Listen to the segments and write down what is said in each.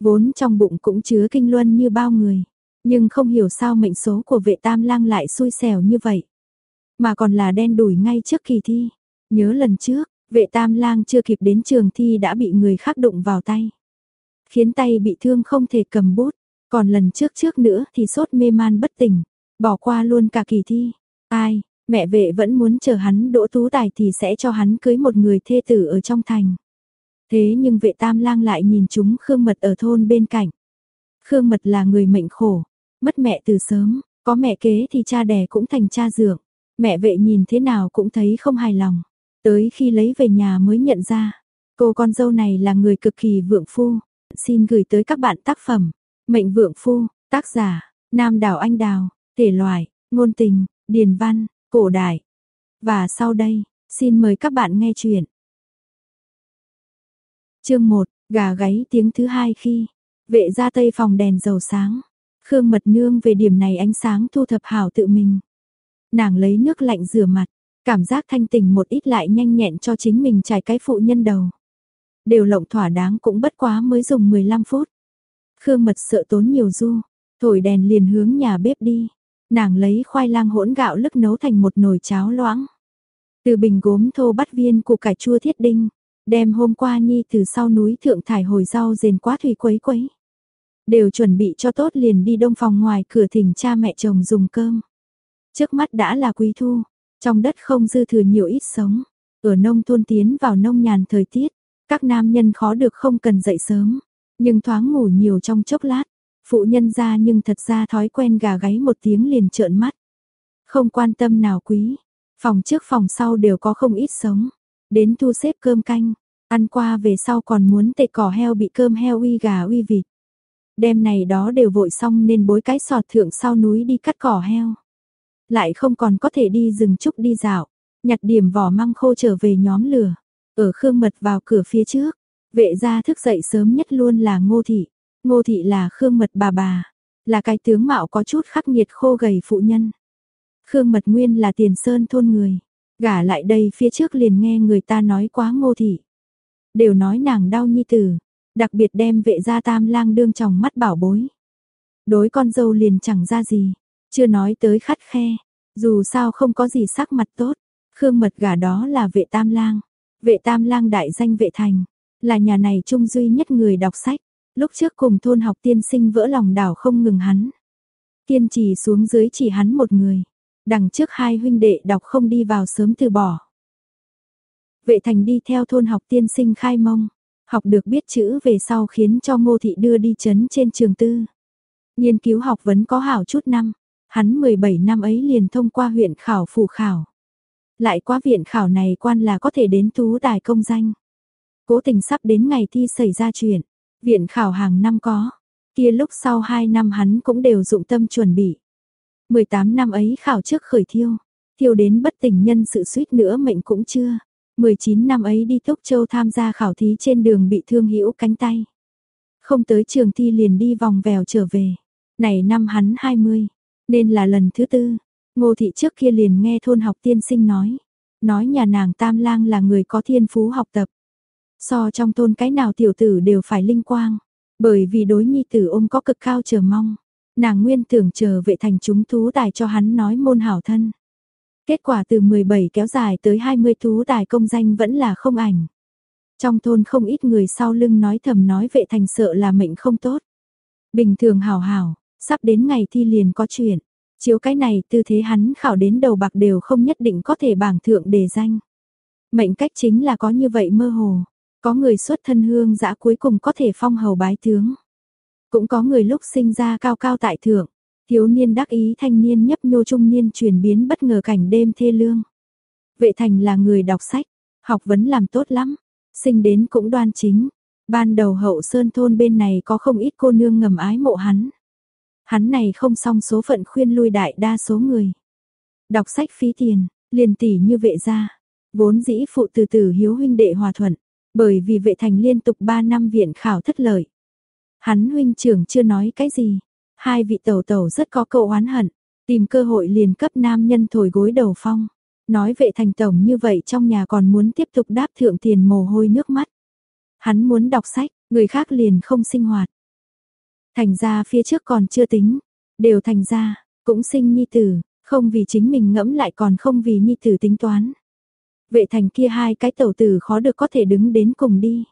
vốn trong bụng cũng chứa kinh luân như bao người. Nhưng không hiểu sao mệnh số của vệ tam lang lại xui xẻo như vậy. Mà còn là đen đủi ngay trước kỳ thi. Nhớ lần trước, vệ tam lang chưa kịp đến trường thi đã bị người khác đụng vào tay. Khiến tay bị thương không thể cầm bút. Còn lần trước trước nữa thì sốt mê man bất tỉnh. Bỏ qua luôn cả kỳ thi. Ai, mẹ vệ vẫn muốn chờ hắn đỗ tú tài thì sẽ cho hắn cưới một người thê tử ở trong thành. Thế nhưng vệ tam lang lại nhìn chúng Khương Mật ở thôn bên cạnh. Khương Mật là người mệnh khổ, mất mẹ từ sớm, có mẹ kế thì cha đẻ cũng thành cha dượng. Mẹ vệ nhìn thế nào cũng thấy không hài lòng. Tới khi lấy về nhà mới nhận ra, cô con dâu này là người cực kỳ vượng phu. Xin gửi tới các bạn tác phẩm. Mệnh vượng phu, tác giả, Nam Đào Anh Đào, thể loại, ngôn tình, điền văn, cổ đại. Và sau đây, xin mời các bạn nghe chuyện. Chương 1, gà gáy tiếng thứ hai khi vệ ra tây phòng đèn dầu sáng. Khương Mật Nương về điểm này ánh sáng thu thập hảo tự mình. Nàng lấy nước lạnh rửa mặt, cảm giác thanh tỉnh một ít lại nhanh nhẹn cho chính mình trải cái phụ nhân đầu. Đều lộng thỏa đáng cũng bất quá mới dùng 15 phút. Khương Mật sợ tốn nhiều du, thổi đèn liền hướng nhà bếp đi. Nàng lấy khoai lang hỗn gạo lức nấu thành một nồi cháo loãng. Từ bình gốm thô bắt viên củ cải chua thiết đinh, đem hôm qua Nhi từ sau núi thượng thải hồi rau rền quá thủy quấy quấy. Đều chuẩn bị cho tốt liền đi đông phòng ngoài cửa thỉnh cha mẹ chồng dùng cơm. Trước mắt đã là quý thu, trong đất không dư thừa nhiều ít sống. Ở nông thôn tiến vào nông nhàn thời tiết, các nam nhân khó được không cần dậy sớm, nhưng thoáng ngủ nhiều trong chốc lát. Phụ nhân ra nhưng thật ra thói quen gà gáy một tiếng liền trợn mắt. Không quan tâm nào quý, phòng trước phòng sau đều có không ít sống. Đến thu xếp cơm canh, ăn qua về sau còn muốn tệ cỏ heo bị cơm heo uy gà uy vịt. Đêm này đó đều vội xong nên bối cái sọt thượng sau núi đi cắt cỏ heo. Lại không còn có thể đi rừng trúc đi dạo, nhặt điểm vỏ măng khô trở về nhóm lửa. Ở khương mật vào cửa phía trước, vệ gia thức dậy sớm nhất luôn là ngô thị. Ngô thị là khương mật bà bà, là cái tướng mạo có chút khắc nghiệt khô gầy phụ nhân. Khương mật nguyên là tiền sơn thôn người, gả lại đây phía trước liền nghe người ta nói quá ngô thị. Đều nói nàng đau nhi tử, đặc biệt đem vệ gia tam lang đương trong mắt bảo bối. Đối con dâu liền chẳng ra gì, chưa nói tới khắt khe, dù sao không có gì sắc mặt tốt, khương mật gả đó là vệ tam lang, vệ tam lang đại danh vệ thành, là nhà này trung duy nhất người đọc sách, lúc trước cùng thôn học tiên sinh vỡ lòng đảo không ngừng hắn. Tiên trì xuống dưới chỉ hắn một người, đằng trước hai huynh đệ đọc không đi vào sớm từ bỏ. Vệ thành đi theo thôn học tiên sinh khai mông, học được biết chữ về sau khiến cho ngô thị đưa đi chấn trên trường tư. Nghiên cứu học vấn có hảo chút năm, hắn 17 năm ấy liền thông qua huyện khảo phủ khảo. Lại qua viện khảo này quan là có thể đến tú đài công danh. Cố tình sắp đến ngày thi xảy ra chuyện, viện khảo hàng năm có, kia lúc sau 2 năm hắn cũng đều dụng tâm chuẩn bị. 18 năm ấy khảo trước khởi thiêu, thiêu đến bất tỉnh nhân sự suýt nữa mệnh cũng chưa. 19 năm ấy đi Tốc Châu tham gia khảo thí trên đường bị thương hữu cánh tay. Không tới trường thi liền đi vòng vèo trở về. Này năm hắn 20, nên là lần thứ tư. Ngô thị trước kia liền nghe thôn học tiên sinh nói. Nói nhà nàng Tam Lang là người có thiên phú học tập. So trong thôn cái nào tiểu tử đều phải linh quang. Bởi vì đối nhi tử ôm có cực cao chờ mong. Nàng nguyên tưởng chờ vệ thành chúng thú tài cho hắn nói môn hảo thân. Kết quả từ 17 kéo dài tới 20 thú tài công danh vẫn là không ảnh. Trong thôn không ít người sau lưng nói thầm nói vệ thành sợ là mệnh không tốt. Bình thường hảo hảo, sắp đến ngày thi liền có chuyện. Chiếu cái này tư thế hắn khảo đến đầu bạc đều không nhất định có thể bảng thượng đề danh. Mệnh cách chính là có như vậy mơ hồ. Có người xuất thân hương dã cuối cùng có thể phong hầu bái tướng. Cũng có người lúc sinh ra cao cao tại thượng. Thiếu niên đắc ý thanh niên nhấp nhô trung niên chuyển biến bất ngờ cảnh đêm thê lương. Vệ thành là người đọc sách, học vấn làm tốt lắm, sinh đến cũng đoan chính. Ban đầu hậu sơn thôn bên này có không ít cô nương ngầm ái mộ hắn. Hắn này không xong số phận khuyên lui đại đa số người. Đọc sách phí tiền, liền tỷ như vệ gia. Vốn dĩ phụ từ từ hiếu huynh đệ hòa thuận, bởi vì vệ thành liên tục 3 năm viện khảo thất lợi. Hắn huynh trưởng chưa nói cái gì, Hai vị tẩu tẩu rất có cậu oán hận, tìm cơ hội liền cấp nam nhân thổi gối đầu phong. Nói vệ thành tổng như vậy trong nhà còn muốn tiếp tục đáp thượng tiền mồ hôi nước mắt. Hắn muốn đọc sách, người khác liền không sinh hoạt. Thành ra phía trước còn chưa tính, đều thành ra, cũng sinh nhi tử, không vì chính mình ngẫm lại còn không vì nhi tử tính toán. Vệ thành kia hai cái tẩu tử khó được có thể đứng đến cùng đi.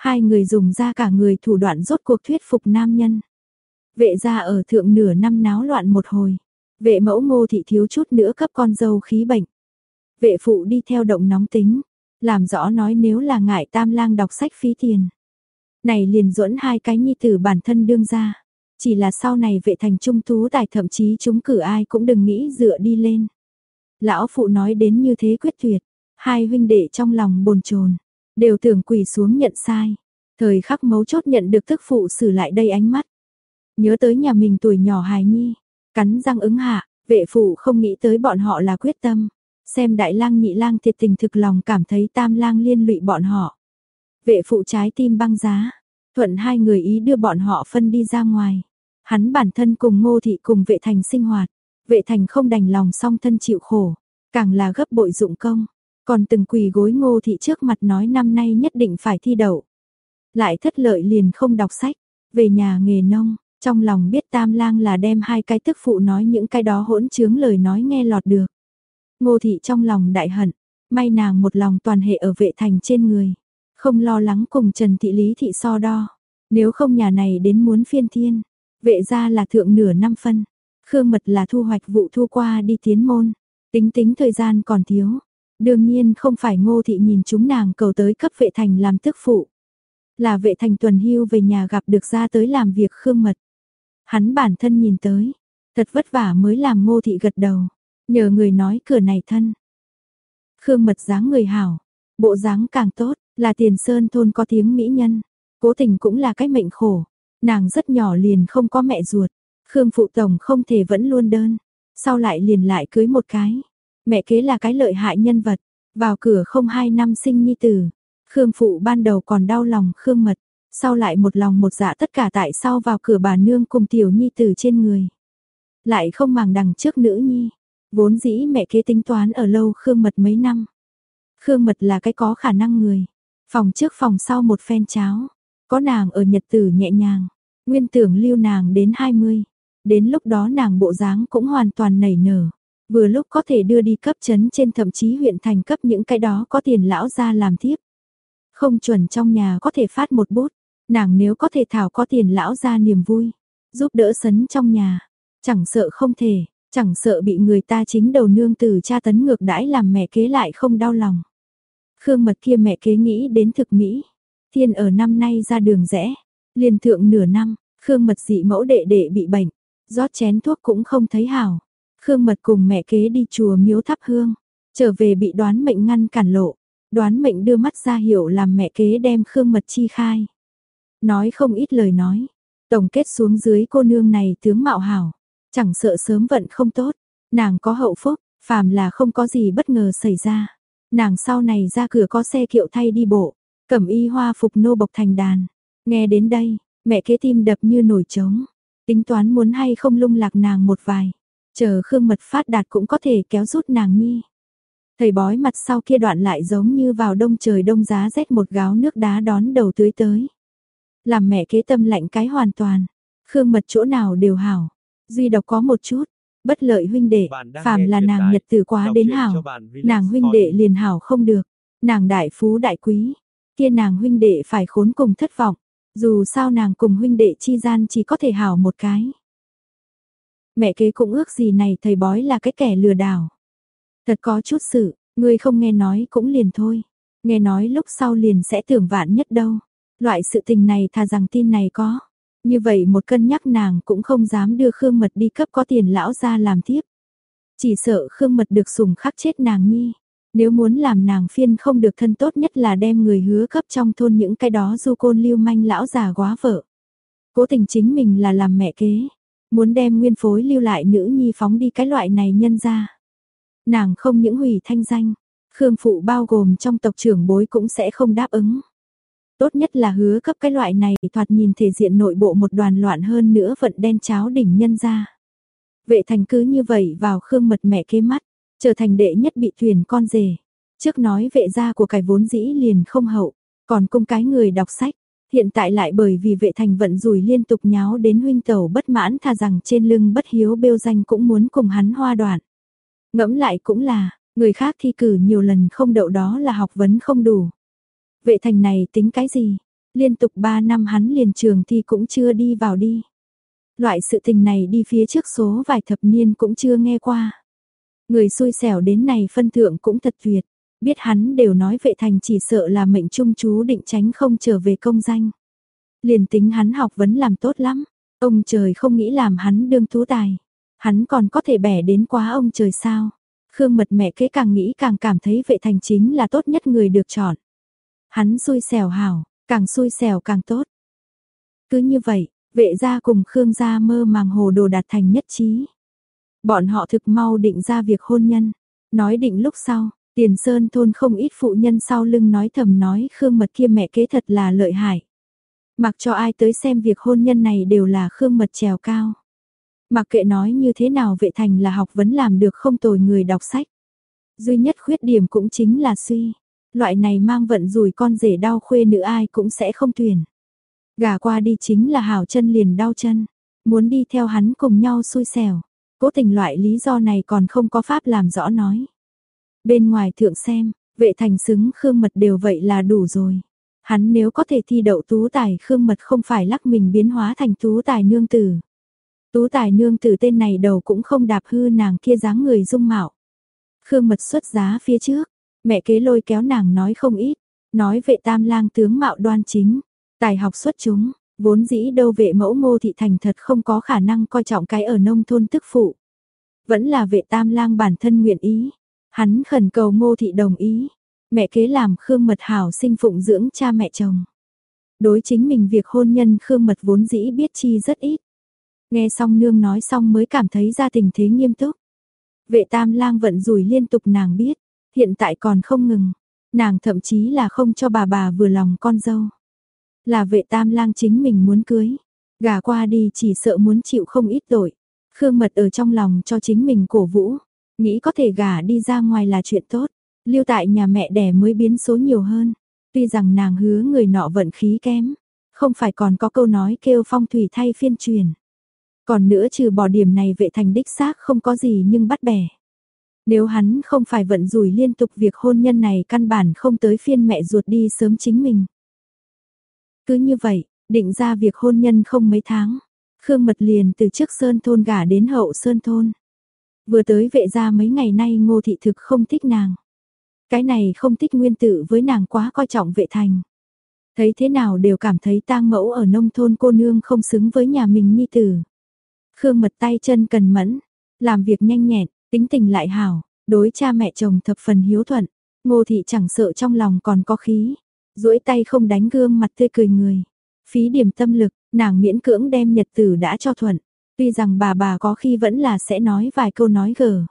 Hai người dùng ra cả người thủ đoạn rốt cuộc thuyết phục nam nhân. Vệ ra ở thượng nửa năm náo loạn một hồi. Vệ mẫu ngô thị thiếu chút nữa cấp con dâu khí bệnh. Vệ phụ đi theo động nóng tính. Làm rõ nói nếu là ngại tam lang đọc sách phí tiền. Này liền duẫn hai cái nhi tử bản thân đương ra. Chỉ là sau này vệ thành trung tú tài thậm chí chúng cử ai cũng đừng nghĩ dựa đi lên. Lão phụ nói đến như thế quyết tuyệt. Hai huynh đệ trong lòng bồn chồn đều tưởng quỳ xuống nhận sai. Thời khắc mấu chốt nhận được thức phụ xử lại đây ánh mắt. Nhớ tới nhà mình tuổi nhỏ hài nhi, cắn răng ứng hạ, vệ phụ không nghĩ tới bọn họ là quyết tâm. Xem đại lang nhị lang thiệt tình thực lòng cảm thấy tam lang liên lụy bọn họ. Vệ phụ trái tim băng giá, thuận hai người ý đưa bọn họ phân đi ra ngoài. Hắn bản thân cùng ngô thị cùng vệ thành sinh hoạt, vệ thành không đành lòng song thân chịu khổ, càng là gấp bội dụng công, còn từng quỳ gối ngô thị trước mặt nói năm nay nhất định phải thi đậu. Lại thất lợi liền không đọc sách, về nhà nghề nông, trong lòng biết tam lang là đem hai cái tức phụ nói những cái đó hỗn chướng lời nói nghe lọt được. Ngô thị trong lòng đại hận, may nàng một lòng toàn hệ ở vệ thành trên người, không lo lắng cùng Trần Thị Lý Thị so đo. Nếu không nhà này đến muốn phiên thiên, vệ ra là thượng nửa năm phân, khương mật là thu hoạch vụ thu qua đi tiến môn, tính tính thời gian còn thiếu. Đương nhiên không phải ngô thị nhìn chúng nàng cầu tới cấp vệ thành làm tức phụ. Là vệ thành tuần hưu về nhà gặp được ra tới làm việc khương mật. Hắn bản thân nhìn tới, thật vất vả mới làm ngô thị gật đầu, nhờ người nói cửa này thân. Khương mật dáng người hảo, bộ dáng càng tốt, là tiền sơn thôn có tiếng mỹ nhân, cố tình cũng là cái mệnh khổ, nàng rất nhỏ liền không có mẹ ruột, Khương phụ tổng không thể vẫn luôn đơn, sau lại liền lại cưới một cái. Mẹ kế là cái lợi hại nhân vật, vào cửa không hai năm sinh nhi tử. Khương phụ ban đầu còn đau lòng Khương mật, sau lại một lòng một dạ tất cả tại sao vào cửa bà nương cùng tiểu nhi tử trên người. Lại không màng đằng trước nữ nhi, vốn dĩ mẹ kế tính toán ở lâu Khương mật mấy năm. Khương mật là cái có khả năng người, phòng trước phòng sau một phen cháo, có nàng ở nhật tử nhẹ nhàng, nguyên tưởng lưu nàng đến 20, đến lúc đó nàng bộ dáng cũng hoàn toàn nảy nở. Vừa lúc có thể đưa đi cấp chấn trên thậm chí huyện thành cấp những cái đó có tiền lão ra làm tiếp. Không chuẩn trong nhà có thể phát một bút, nàng nếu có thể thảo có tiền lão ra niềm vui, giúp đỡ sấn trong nhà, chẳng sợ không thể, chẳng sợ bị người ta chính đầu nương từ cha tấn ngược đãi làm mẹ kế lại không đau lòng. Khương mật kia mẹ kế nghĩ đến thực mỹ, thiên ở năm nay ra đường rẽ, liền thượng nửa năm, Khương mật dị mẫu đệ đệ bị bệnh, rót chén thuốc cũng không thấy hảo. Khương Mật cùng mẹ kế đi chùa miếu thắp hương, trở về bị đoán mệnh ngăn cản lộ. Đoán mệnh đưa mắt ra hiểu làm mẹ kế đem Khương Mật chi khai. Nói không ít lời nói, tổng kết xuống dưới cô nương này tướng mạo hảo, chẳng sợ sớm vận không tốt, nàng có hậu phúc, phàm là không có gì bất ngờ xảy ra. Nàng sau này ra cửa có xe kiệu thay đi bộ, cẩm y hoa phục nô bộc thành đàn. Nghe đến đây, mẹ kế tim đập như nổi trống, tính toán muốn hay không lung lạc nàng một vài. Chờ Khương Mật phát đạt cũng có thể kéo rút nàng nhi. Thầy bói mặt sau kia đoạn lại giống như vào đông trời đông giá rét một gáo nước đá đón đầu tưới tới. Làm mẹ kế tâm lạnh cái hoàn toàn. Khương Mật chỗ nào đều hảo. Duy độc có một chút. Bất lợi huynh đệ, phàm là nàng nhật từ quá đến hảo. Nàng huynh đệ liền hảo không được. Nàng đại phú đại quý. Kia nàng huynh đệ phải khốn cùng thất vọng. Dù sao nàng cùng huynh đệ chi gian chỉ có thể hảo một cái. Mẹ kế cũng ước gì này thầy bói là cái kẻ lừa đảo. Thật có chút sự, ngươi không nghe nói cũng liền thôi. Nghe nói lúc sau liền sẽ tưởng vạn nhất đâu. Loại sự tình này thà rằng tin này có. Như vậy một cân nhắc nàng cũng không dám đưa Khương Mật đi cấp có tiền lão ra làm tiếp. Chỉ sợ Khương Mật được sùng khắc chết nàng nhi. Nếu muốn làm nàng phiên không được thân tốt nhất là đem người hứa cấp trong thôn những cái đó du côn lưu manh lão già quá vợ. Cố tình chính mình là làm mẹ kế, Muốn đem nguyên phối lưu lại nữ nhi phóng đi cái loại này nhân ra. Nàng không những hủy thanh danh, Khương Phụ bao gồm trong tộc trưởng bối cũng sẽ không đáp ứng. Tốt nhất là hứa cấp cái loại này thoạt nhìn thể diện nội bộ một đoàn loạn hơn nữa vận đen cháo đỉnh nhân ra. Vệ thành cứ như vậy vào Khương mật mẹ kế mắt, trở thành đệ nhất bị thuyền con rể. Trước nói vệ gia của cải vốn dĩ liền không hậu, còn cung cái người đọc sách, Hiện tại lại bởi vì vệ thành vận rủi liên tục nháo đến huynh tẩu bất mãn tha rằng trên lưng bất hiếu bêu danh cũng muốn cùng hắn hoa đoạn. Ngẫm lại cũng là, người khác thi cử nhiều lần không đậu đó là học vấn không đủ. Vệ thành này tính cái gì? Liên tục 3 năm hắn liền trường thi cũng chưa đi vào đi. Loại sự tình này đi phía trước số vài thập niên cũng chưa nghe qua. Người xui xẻo đến này phân thượng cũng thật tuyệt. Biết hắn đều nói vệ thành chỉ sợ là mệnh trung chú định tránh không trở về công danh. Liền tính hắn học vấn làm tốt lắm. Ông trời không nghĩ làm hắn đương tú tài. Hắn còn có thể bẻ đến quá ông trời sao. Khương mật mẹ kế càng nghĩ càng cảm thấy vệ thành chính là tốt nhất người được chọn. Hắn xui xẻo hảo, càng xui xẻo càng tốt. Cứ như vậy, vệ gia cùng Khương gia mơ màng hồ đồ đạt thành nhất trí. Bọn họ thực mau định ra việc hôn nhân. Nói định lúc sau, tiền sơn thôn không ít phụ nhân sau lưng nói thầm nói, Khương mật kia mẹ kế thật là lợi hại. Mặc cho ai tới xem việc hôn nhân này đều là Khương mật trèo cao. Mặc kệ nói như thế nào vệ thành là học vấn làm được không tồi người đọc sách. Duy nhất khuyết điểm cũng chính là suy. Loại này mang vận rủi con rể đau khuê nữ ai cũng sẽ không tuyển. Gà qua đi chính là hảo chân liền đau chân. Muốn đi theo hắn cùng nhau xui xẻo. Cố tình loại lý do này còn không có pháp làm rõ nói. Bên ngoài thượng xem, vệ thành xứng khương mật đều vậy là đủ rồi. Hắn nếu có thể thi đậu tú tài khương mật không phải lắc mình biến hóa thành tú tài nương tử. Tú tài nương tử tên này đầu cũng không đạp hư nàng kia dáng người dung mạo. Khương mật xuất giá phía trước, mẹ kế lôi kéo nàng nói không ít, nói vệ tam lang tướng mạo đoan chính, tài học xuất chúng, vốn dĩ đâu vệ mẫu ngô thị thành thật không có khả năng coi trọng cái ở nông thôn tức phụ. Vẫn là vệ tam lang bản thân nguyện ý, hắn khẩn cầu ngô thị đồng ý, mẹ kế làm khương mật hảo sinh phụng dưỡng cha mẹ chồng. Đối chính mình việc hôn nhân khương mật vốn dĩ biết chi rất ít. Nghe xong nương nói xong mới cảm thấy ra tình thế nghiêm túc. Vệ tam lang vận rủi liên tục nàng biết, hiện tại còn không ngừng. Nàng thậm chí là không cho bà bà vừa lòng con dâu. Là vệ tam lang chính mình muốn cưới. Gà qua đi chỉ sợ muốn chịu không ít tội. Khương mật ở trong lòng cho chính mình cổ vũ. Nghĩ có thể gả đi ra ngoài là chuyện tốt. Lưu tại nhà mẹ đẻ mới biến số nhiều hơn. Tuy rằng nàng hứa người nọ vận khí kém. Không phải còn có câu nói kêu phong thủy thay phiên truyền. Còn nữa trừ bỏ điểm này vệ thành đích xác không có gì nhưng bắt bẻ. Nếu hắn không phải vận rủi liên tục việc hôn nhân này căn bản không tới phiên mẹ ruột đi sớm chính mình. Cứ như vậy, định ra việc hôn nhân không mấy tháng. Khương Mật liền từ trước Sơn Thôn gả đến hậu Sơn Thôn. Vừa tới vệ gia mấy ngày nay ngô thị thực không thích nàng. Cái này không thích nguyên tử với nàng quá coi trọng vệ thành. Thấy thế nào đều cảm thấy tang mẫu ở nông thôn cô nương không xứng với nhà mình nhi tử. Khương mật tay chân cần mẫn, làm việc nhanh nhẹn, tính tình lại hảo, đối cha mẹ chồng thập phần hiếu thuận. Ngô thị chẳng sợ trong lòng còn có khí, duỗi tay không đánh gương mặt tươi cười người. Phí điểm tâm lực, nàng miễn cưỡng đem nhật tử đã cho thuận. Tuy rằng bà bà có khi vẫn là sẽ nói vài câu nói gở.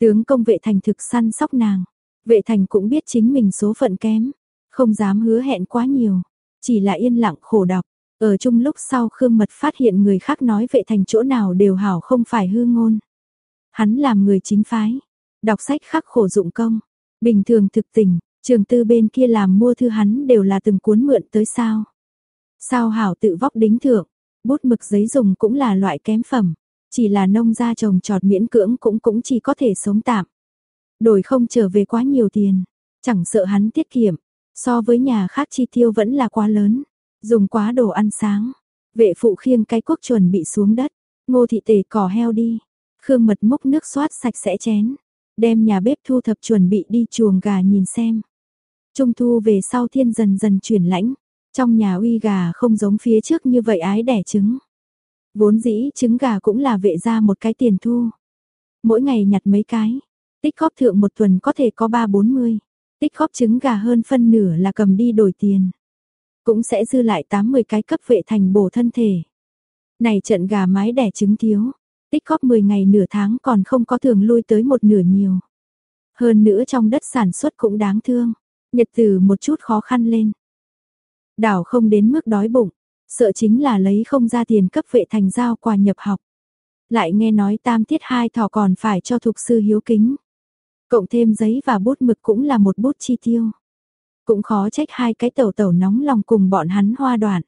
Tướng công vệ thành thực săn sóc nàng. Vệ thành cũng biết chính mình số phận kém. Không dám hứa hẹn quá nhiều. Chỉ là yên lặng khổ đọc. Ở chung lúc sau Khương Mật phát hiện người khác nói vệ thành chỗ nào đều hảo không phải hư ngôn. Hắn làm người chính phái, đọc sách khắc khổ dụng công, bình thường thực tình, trường tư bên kia làm mua thư hắn đều là từng cuốn mượn tới sao. Sao hảo tự vóc đính thượng, bút mực giấy dùng cũng là loại kém phẩm, chỉ là nông gia trồng trọt miễn cưỡng cũng cũng chỉ có thể sống tạm. Đổi không trở về quá nhiều tiền, chẳng sợ hắn tiết kiệm, so với nhà khác chi tiêu vẫn là quá lớn. Dùng quá đồ ăn sáng. Vệ phụ khiêng cái quốc chuẩn bị xuống đất. Ngô thị tể cỏ heo đi. Khương mật múc nước xoát sạch sẽ chén. Đem nhà bếp thu thập chuẩn bị đi chuồng gà nhìn xem. Trung thu về sau thiên dần dần chuyển lãnh. Trong nhà uy gà không giống phía trước như vậy ái đẻ trứng. Vốn dĩ trứng gà cũng là vệ ra một cái tiền thu. Mỗi ngày nhặt mấy cái. Tích góp thượng một tuần có thể có ba bốn mươi. Tích góp trứng gà hơn phân nửa là cầm đi đổi tiền cũng sẽ dư lại 80 cái cấp vệ thành bổ thân thể. Này trận gà mái đẻ trứng thiếu, tích góp 10 ngày nửa tháng còn không có thường lui tới một nửa nhiều. Hơn nữa trong đất sản xuất cũng đáng thương, nhật từ một chút khó khăn lên. Đảo không đến mức đói bụng, sợ chính là lấy không ra tiền cấp vệ thành giao quà nhập học. Lại nghe nói tam tiết hai thỏ còn phải cho thuộc sư hiếu kính. Cộng thêm giấy và bút mực cũng là một bút chi tiêu. Cũng khó trách hai cái tẩu tẩu nóng lòng cùng bọn hắn hoa đoạn.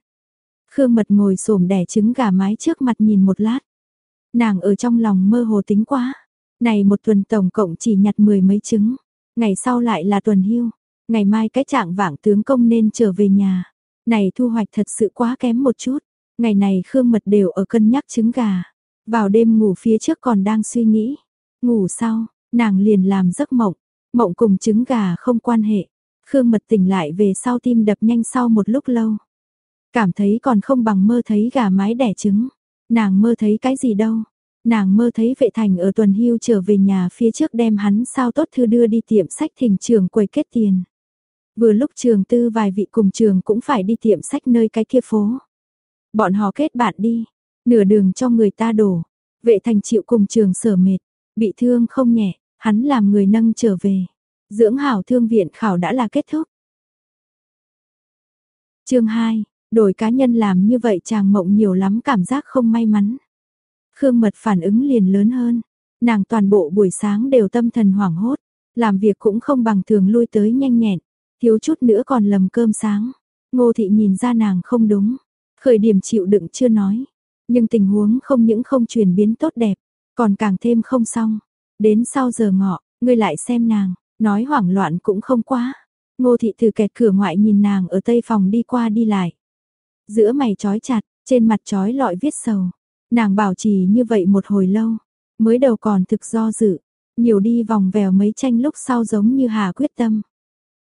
Khương Mật ngồi xổm đẻ trứng gà mái trước mặt nhìn một lát. Nàng ở trong lòng mơ hồ tính quá. Này một tuần tổng cộng chỉ nhặt mười mấy trứng. Ngày sau lại là tuần hưu. Ngày mai cái trạng vạng tướng công nên trở về nhà. Này thu hoạch thật sự quá kém một chút. Ngày này Khương Mật đều ở cân nhắc trứng gà. Vào đêm ngủ phía trước còn đang suy nghĩ. Ngủ sau, nàng liền làm giấc mộng. Mộng cùng trứng gà không quan hệ. Khương Mật tỉnh lại về sau tim đập nhanh sau một lúc lâu. Cảm thấy còn không bằng mơ thấy gà mái đẻ trứng. Nàng mơ thấy cái gì đâu. Nàng mơ thấy vệ thành ở tuần hưu trở về nhà phía trước đem hắn sao tốt thư đưa đi tiệm sách thỉnh trường quầy kết tiền. Vừa lúc trường tư vài vị cùng trường cũng phải đi tiệm sách nơi cái kia phố. Bọn họ kết bạn đi, nửa đường cho người ta đổ. Vệ thành chịu cùng trường sở mệt, bị thương không nhẹ, hắn làm người nâng trở về. Dưỡng hảo thương viện khảo đã là kết thúc. chương 2, đổi cá nhân làm như vậy chàng mộng nhiều lắm cảm giác không may mắn. Khương Mật phản ứng liền lớn hơn, nàng toàn bộ buổi sáng đều tâm thần hoảng hốt, làm việc cũng không bằng thường lui tới nhanh nhẹn, thiếu chút nữa còn lầm cơm sáng. Ngô thị nhìn ra nàng không đúng, khởi điểm chịu đựng chưa nói, nhưng tình huống không những không chuyển biến tốt đẹp, còn càng thêm không xong. Đến sau giờ ngọ, ngươi lại xem nàng, nói hoảng loạn cũng không quá. Ngô thị thử kẹt cửa ngoại nhìn nàng ở tây phòng đi qua đi lại. Giữa mày trói chặt, trên mặt trói lọi viết sầu. Nàng bảo trì như vậy một hồi lâu, mới đầu còn thực do dự, nhiều đi vòng vèo mấy tranh lúc sau giống như hà quyết tâm.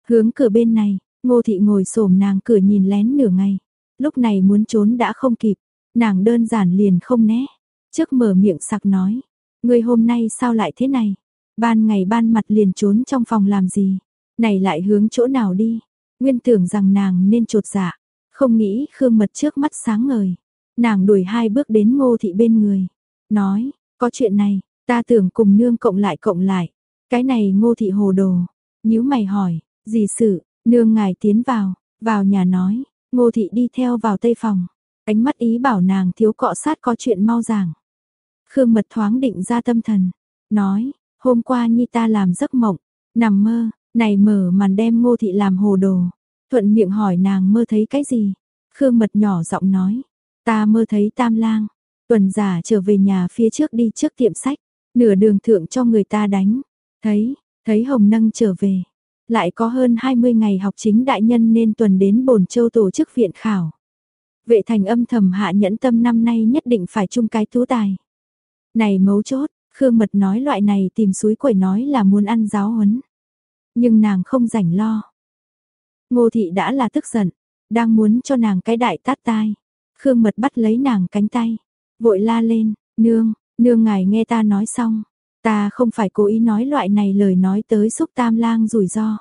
Hướng cửa bên này, ngô thị ngồi xổm nàng cửa nhìn lén nửa ngày, lúc này muốn trốn đã không kịp, nàng đơn giản liền không né, trước mở miệng sặc nói, người hôm nay sao lại thế này, ban ngày ban mặt liền trốn trong phòng làm gì, này lại hướng chỗ nào đi, nguyên tưởng rằng nàng nên trột dạ, không nghĩ khương mật trước mắt sáng ngời, Nàng đuổi hai bước đến ngô thị bên người. Nói, có chuyện này, ta tưởng cùng nương cộng lại cộng lại. Cái này ngô thị hồ đồ. nhíu mày hỏi, dì sự, nương ngài tiến vào, vào nhà nói. Ngô thị đi theo vào tây phòng. Ánh mắt ý bảo nàng thiếu cọ sát có chuyện mau giảng. Khương mật thoáng định ra tâm thần. Nói, hôm qua nhi ta làm giấc mộng. Nằm mơ, này mở màn đem ngô thị làm hồ đồ. Thuận miệng hỏi nàng mơ thấy cái gì. Khương mật nhỏ giọng nói, Ta mơ thấy tam lang, tuần giả trở về nhà phía trước đi trước tiệm sách, nửa đường thượng cho người ta đánh. Thấy, thấy Hồng Nâng trở về. Lại có hơn 20 ngày học chính đại nhân nên tuần đến bồn châu tổ chức viện khảo. Vệ thành âm thầm hạ nhẫn tâm năm nay nhất định phải chung cái tú tài. Này mấu chốt, Khương Mật nói loại này tìm suối quẩy nói là muốn ăn giáo huấn. Nhưng nàng không rảnh lo. Ngô thị đã là tức giận, đang muốn cho nàng cái đại tát tai. Khương Mật bắt lấy nàng cánh tay, vội la lên, nương, nương ngài nghe ta nói xong, ta không phải cố ý nói loại này lời nói tới xúc tam lang rủi ro.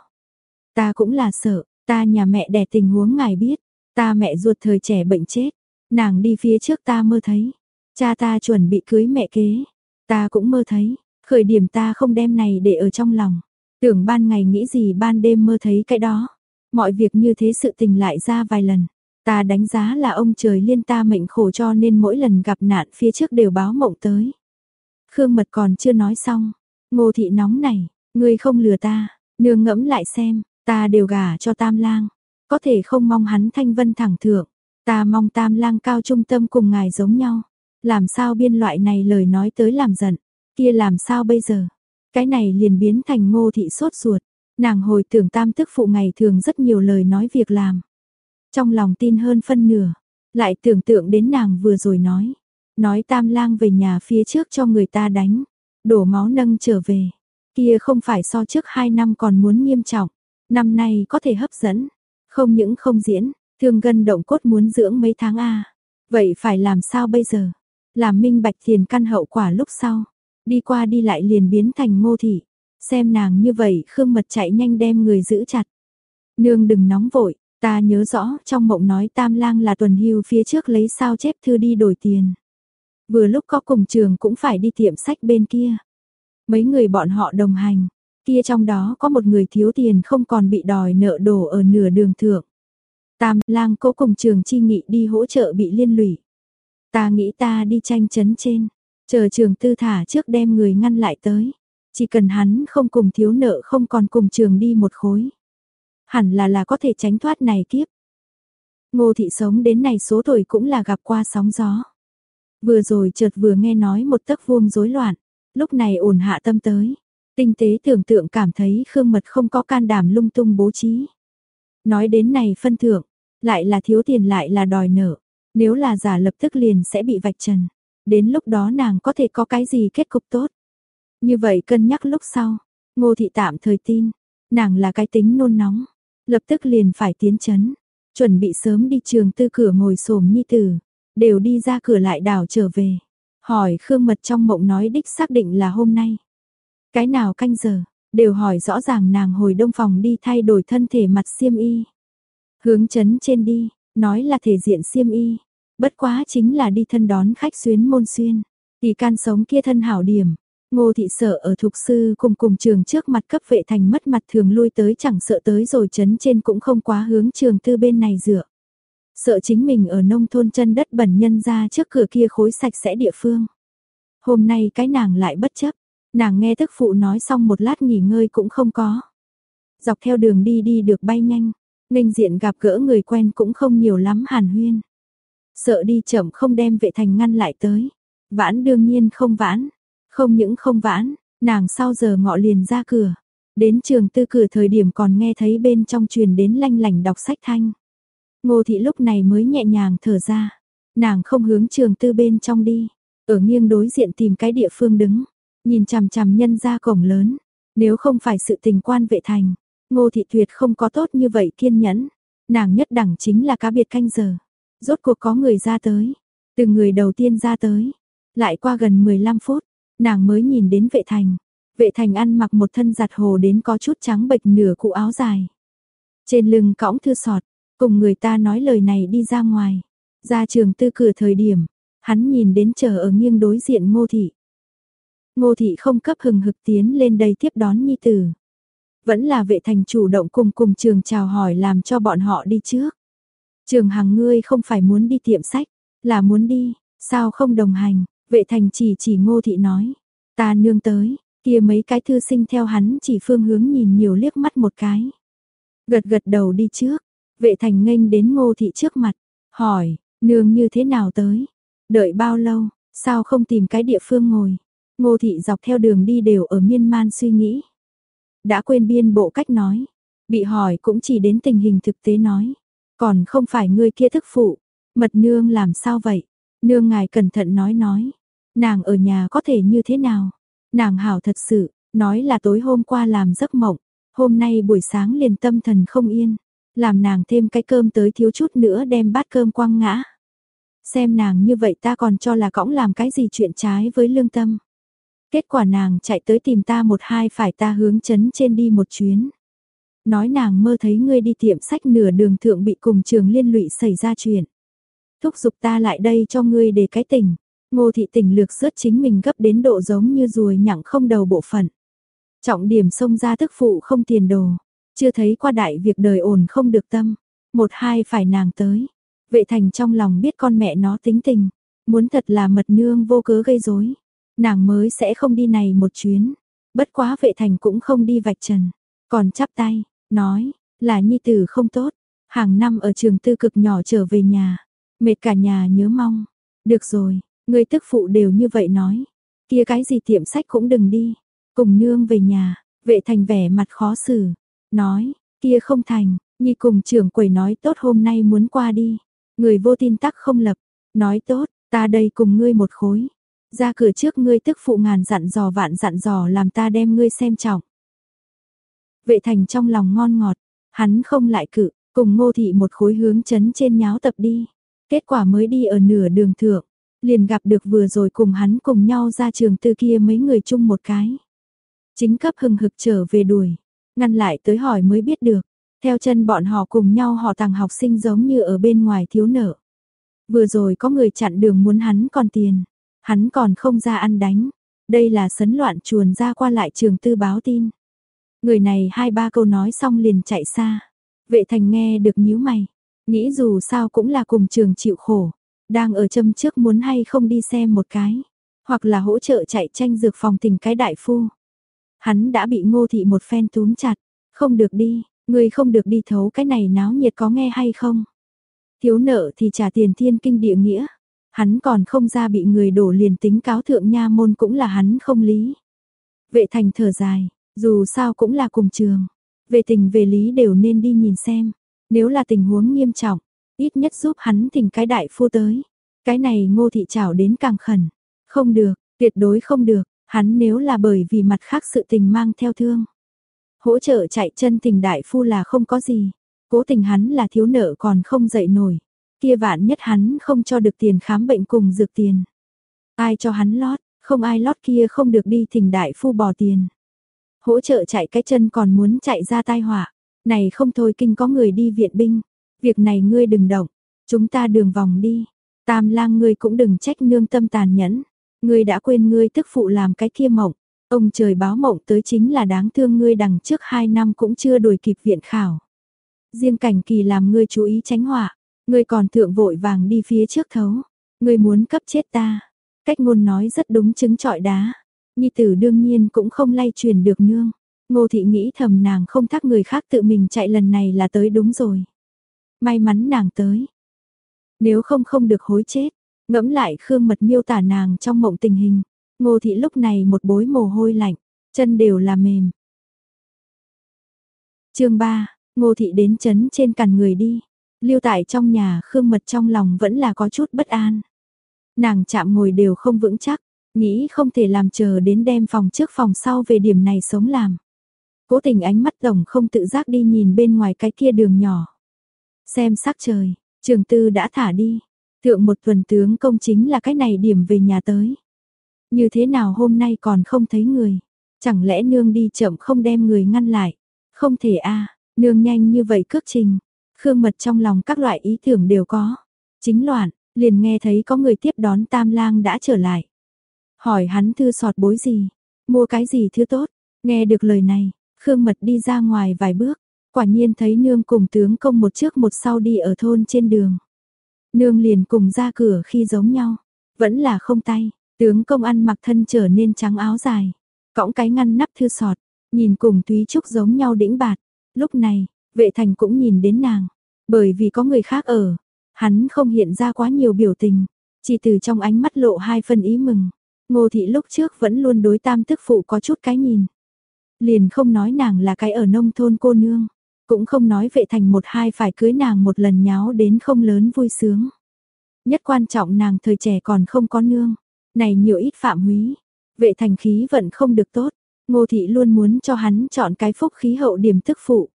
Ta cũng là sợ, ta nhà mẹ đẻ tình huống ngài biết, ta mẹ ruột thời trẻ bệnh chết, nàng đi phía trước ta mơ thấy, cha ta chuẩn bị cưới mẹ kế, ta cũng mơ thấy, khởi điểm ta không đem này để ở trong lòng, tưởng ban ngày nghĩ gì ban đêm mơ thấy cái đó, mọi việc như thế sự tình lại ra vài lần. Ta đánh giá là ông trời liên ta mệnh khổ cho nên mỗi lần gặp nạn phía trước đều báo mộng tới. Khương Mật còn chưa nói xong, ngô thị nóng này, ngươi không lừa ta, nương ngẫm lại xem, ta đều gả cho tam lang, có thể không mong hắn thanh vân thẳng thượng, ta mong tam lang cao trung tâm cùng ngài giống nhau, làm sao biên loại này lời nói tới làm giận, kia làm sao bây giờ, cái này liền biến thành ngô thị sốt ruột, nàng hồi tưởng tam tức phụ ngày thường rất nhiều lời nói việc làm. Trong lòng tin hơn phân nửa, lại tưởng tượng đến nàng vừa rồi nói. Nói tam lang về nhà phía trước cho người ta đánh, đổ máu nâng trở về. Kia không phải so trước hai năm còn muốn nghiêm trọng, năm nay có thể hấp dẫn. Không những không diễn, thương gân động cốt muốn dưỡng mấy tháng a Vậy phải làm sao bây giờ? Làm minh bạch tiền căn hậu quả lúc sau. Đi qua đi lại liền biến thành ngô thị. Xem nàng như vậy Khương Mật chạy nhanh đem người giữ chặt. Nương đừng nóng vội, Ta nhớ rõ trong mộng nói Tam Lang là tuần hưu phía trước lấy sao chép thư đi đổi tiền. Vừa lúc có cùng trường cũng phải đi tiệm sách bên kia. Mấy người bọn họ đồng hành, kia trong đó có một người thiếu tiền không còn bị đòi nợ đổ ở nửa đường thượng. Tam Lang cố cùng trường chi nghị đi hỗ trợ bị liên lụy. Ta nghĩ ta đi tranh chấn trên, chờ trường tư thả trước đem người ngăn lại tới. Chỉ cần hắn không cùng thiếu nợ không còn cùng trường đi một khối. hẳn là là có thể tránh thoát này kiếp. Ngô thị sống đến này số tuổi cũng là gặp qua sóng gió. Vừa rồi chợt vừa nghe nói một tấc vuông rối loạn, lúc này ổn hạ tâm tới. Tinh tế tưởng tượng cảm thấy Khương Mật không có can đảm lung tung bố trí. Nói đến này phân thượng, lại là thiếu tiền lại là đòi nợ, nếu là giả lập tức liền sẽ bị vạch trần. Đến lúc đó nàng có thể có cái gì kết cục tốt. Như vậy cân nhắc lúc sau, ngô thị tạm thời tin, nàng là cái tính nôn nóng, lập tức liền phải tiến chấn, chuẩn bị sớm đi trường tư cửa ngồi xổm nhi tử, đều đi ra cửa lại đảo trở về. Hỏi Khương Mật trong mộng nói đích xác định là hôm nay. Cái nào canh giờ, đều hỏi rõ ràng nàng hồi đông phòng đi thay đổi thân thể mặt xiêm y. Hướng chấn trên đi, nói là thể diện xiêm y, bất quá chính là đi thân đón khách xuyến môn xuyên. Tỷ can sống kia thân hảo điểm, Ngô thị sợ ở thục sư cùng cùng trường trước mặt cấp vệ thành mất mặt thường lui tới chẳng sợ tới rồi chấn trên cũng không quá hướng trường tư bên này dựa. Sợ chính mình ở nông thôn chân đất bẩn nhân ra trước cửa kia khối sạch sẽ địa phương. Hôm nay cái nàng lại bất chấp, nàng nghe thức phụ nói xong một lát nghỉ ngơi cũng không có. Dọc theo đường đi đi được bay nhanh, nghênh diện gặp gỡ người quen cũng không nhiều lắm hàn huyên. Sợ đi chậm không đem vệ thành ngăn lại tới. Vãn đương nhiên không vãn, không những không vãn, nàng sau giờ ngọ liền ra cửa. Đến trường tư cửa thời điểm còn nghe thấy bên trong truyền đến lanh lành đọc sách thanh. Ngô thị lúc này mới nhẹ nhàng thở ra. Nàng không hướng trường tư bên trong đi. Ở nghiêng đối diện tìm cái địa phương đứng. Nhìn chằm chằm nhân ra cổng lớn. Nếu không phải sự tình quan vệ thành. Ngô thị tuyệt không có tốt như vậy kiên nhẫn. Nàng nhất đẳng chính là cá biệt canh giờ. Rốt cuộc có người ra tới. Từ người đầu tiên ra tới. Lại qua gần 15 phút. Nàng mới nhìn đến vệ thành. Vệ thành ăn mặc một thân giặt hồ đến có chút trắng bệch nửa cụ áo dài. Trên lưng cõng thư sọt, cùng người ta nói lời này đi ra ngoài. Ra trường tư cửa thời điểm, hắn nhìn đến chờ ở nghiêng đối diện ngô thị. Ngô thị không cấp hừng hực tiến lên đây tiếp đón nhi tử. Vẫn là vệ thành chủ động cùng cùng trường chào hỏi làm cho bọn họ đi trước. Trường hàng ngươi không phải muốn đi tiệm sách, là muốn đi, sao không đồng hành, Vệ thành chỉ chỉ ngô thị nói, ta nương tới, kia mấy cái thư sinh theo hắn chỉ phương hướng nhìn nhiều liếc mắt một cái. Gật gật đầu đi trước, vệ thành nghênh đến ngô thị trước mặt, hỏi, nương như thế nào tới, đợi bao lâu, sao không tìm cái địa phương ngồi. Ngô thị dọc theo đường đi đều ở miên man suy nghĩ. Đã quên biên bộ cách nói, bị hỏi cũng chỉ đến tình hình thực tế nói. Còn không phải người kia thức phụ, mật nương làm sao vậy? Nương ngài cẩn thận nói nói. Nàng ở nhà có thể như thế nào? Nàng hảo thật sự, nói là tối hôm qua làm giấc mộng, hôm nay buổi sáng liền tâm thần không yên, làm nàng thêm cái cơm tới thiếu chút nữa đem bát cơm quăng ngã. Xem nàng như vậy ta còn cho là cõng làm cái gì chuyện trái với lương tâm. Kết quả nàng chạy tới tìm ta một hai phải ta hướng chấn trên đi một chuyến. Nói nàng mơ thấy ngươi đi tiệm sách nửa đường thượng bị cùng trường liên lụy xảy ra chuyện. Thúc giục ta lại đây cho ngươi để cái tình. Ngô thị tình lược sớt chính mình gấp đến độ giống như ruồi nhặng không đầu bộ phận. Trọng điểm xông ra tức phụ không tiền đồ. Chưa thấy qua đại việc đời ổn không được tâm. Một hai phải nàng tới. Vệ thành trong lòng biết con mẹ nó tính tình. Muốn thật là mật nương vô cớ gây rối Nàng mới sẽ không đi này một chuyến. Bất quá vệ thành cũng không đi vạch trần. Còn chắp tay, nói, là nhi tử không tốt. Hàng năm ở trường tư cực nhỏ trở về nhà. Mệt cả nhà nhớ mong. Được rồi, người tức phụ đều như vậy nói. Kia cái gì tiệm sách cũng đừng đi. Cùng nương về nhà, vệ thành vẻ mặt khó xử. Nói, kia không thành, nhi cùng trưởng quầy nói tốt hôm nay muốn qua đi. Người vô tin tắc không lập. Nói tốt, ta đây cùng ngươi một khối. Ra cửa trước ngươi tức phụ ngàn dặn dò vạn dặn dò làm ta đem ngươi xem trọng. Vệ thành trong lòng ngon ngọt, hắn không lại cự, cùng ngô thị một khối hướng chấn trên nháo tập đi. Kết quả mới đi ở nửa đường thượng, liền gặp được vừa rồi cùng hắn cùng nhau ra trường tư kia mấy người chung một cái. Chính cấp hừng hực trở về đuổi, ngăn lại tới hỏi mới biết được, theo chân bọn họ cùng nhau họ tàng học sinh giống như ở bên ngoài thiếu nợ. Vừa rồi có người chặn đường muốn hắn còn tiền, hắn còn không ra ăn đánh, đây là sấn loạn chuồn ra qua lại trường tư báo tin. Người này hai ba câu nói xong liền chạy xa, vệ thành nghe được nhíu mày, Nghĩ dù sao cũng là cùng trường chịu khổ, đang ở châm trước muốn hay không đi xem một cái, hoặc là hỗ trợ chạy tranh dược phòng tình cái đại phu. Hắn đã bị ngô thị một phen túm chặt, không được đi, người không được đi thấu cái này náo nhiệt có nghe hay không? Thiếu nợ thì trả tiền thiên kinh địa nghĩa. Hắn còn không ra bị người đổ liền tính cáo thượng nha môn cũng là hắn không lý. Vệ thành thở dài, dù sao cũng là cùng trường. Về tình về lý đều nên đi nhìn xem. Nếu là tình huống nghiêm trọng, ít nhất giúp hắn thỉnh cái đại phu tới. Cái này ngô thị trảo đến càng khẩn. Không được, tuyệt đối không được, hắn nếu là bởi vì mặt khác sự tình mang theo thương. Hỗ trợ chạy chân tình đại phu là không có gì. Cố tình hắn là thiếu nợ còn không dậy nổi. Kia vạn nhất hắn không cho được tiền khám bệnh cùng dược tiền. Ai cho hắn lót, không ai lót kia không được đi thỉnh đại phu bỏ tiền. Hỗ trợ chạy cái chân còn muốn chạy ra tai họa. Này không thôi kinh có người đi viện binh. Việc này ngươi đừng động, chúng ta đường vòng đi. Tam lang ngươi cũng đừng trách nương tâm tàn nhẫn. Ngươi đã quên ngươi tức phụ làm cái kia mộng. Ông trời báo mộng tới chính là đáng thương ngươi đằng trước hai năm cũng chưa đuổi kịp viện khảo. Riêng cảnh kỳ làm ngươi chú ý tránh họa, ngươi còn thượng vội vàng đi phía trước thấu, ngươi muốn cấp chết ta. Cách ngôn nói rất đúng chứng trọi đá. Nhi tử đương nhiên cũng không lay truyền được nương. Ngô thị nghĩ thầm nàng không thắc người khác tự mình chạy lần này là tới đúng rồi. May mắn nàng tới. Nếu không không được hối chết, ngẫm lại Khương Mật miêu tả nàng trong mộng tình hình. Ngô thị lúc này một bối mồ hôi lạnh, chân đều là mềm. chương 3, Ngô thị đến chấn trên cằn người đi. Lưu tại trong nhà Khương Mật trong lòng vẫn là có chút bất an. Nàng chạm ngồi đều không vững chắc, nghĩ không thể làm chờ đến đem phòng trước phòng sau về điểm này sống làm. Cố tình ánh mắt tổng không tự giác đi nhìn bên ngoài cái kia đường nhỏ. Xem sắc trời, trường tư đã thả đi. Thượng một tuần tướng công chính là cái này điểm về nhà tới. Như thế nào hôm nay còn không thấy người? Chẳng lẽ nương đi chậm không đem người ngăn lại? Không thể a nương nhanh như vậy cước trình. Khương mật trong lòng các loại ý tưởng đều có. Chính loạn, liền nghe thấy có người tiếp đón tam lang đã trở lại. Hỏi hắn thư sọt bối gì? Mua cái gì thứ tốt? Nghe được lời này, Khương mật đi ra ngoài vài bước. Quả nhiên thấy nương cùng tướng công một trước một sau đi ở thôn trên đường. Nương liền cùng ra cửa khi giống nhau. Vẫn là không tay. Tướng công ăn mặc thân trở nên trắng áo dài, cõng cái ngăn nắp thư sọt, nhìn cùng Túy Trúc giống nhau đĩnh bạt. Lúc này, vệ thành cũng nhìn đến nàng, bởi vì có người khác ở, hắn không hiện ra quá nhiều biểu tình, chỉ từ trong ánh mắt lộ hai phần ý mừng. Ngô thị lúc trước vẫn luôn đối tam tức phụ có chút cái nhìn. Liền không nói nàng là cái ở nông thôn cô nương, cũng không nói vệ thành một hai phải cưới nàng một lần nháo đến không lớn vui sướng. Nhất quan trọng nàng thời trẻ còn không có nương, này nhiều ít phạm húy, vệ thành khí vận không được tốt, ngô thị luôn muốn cho hắn chọn cái phúc khí hậu điểm thức phụ.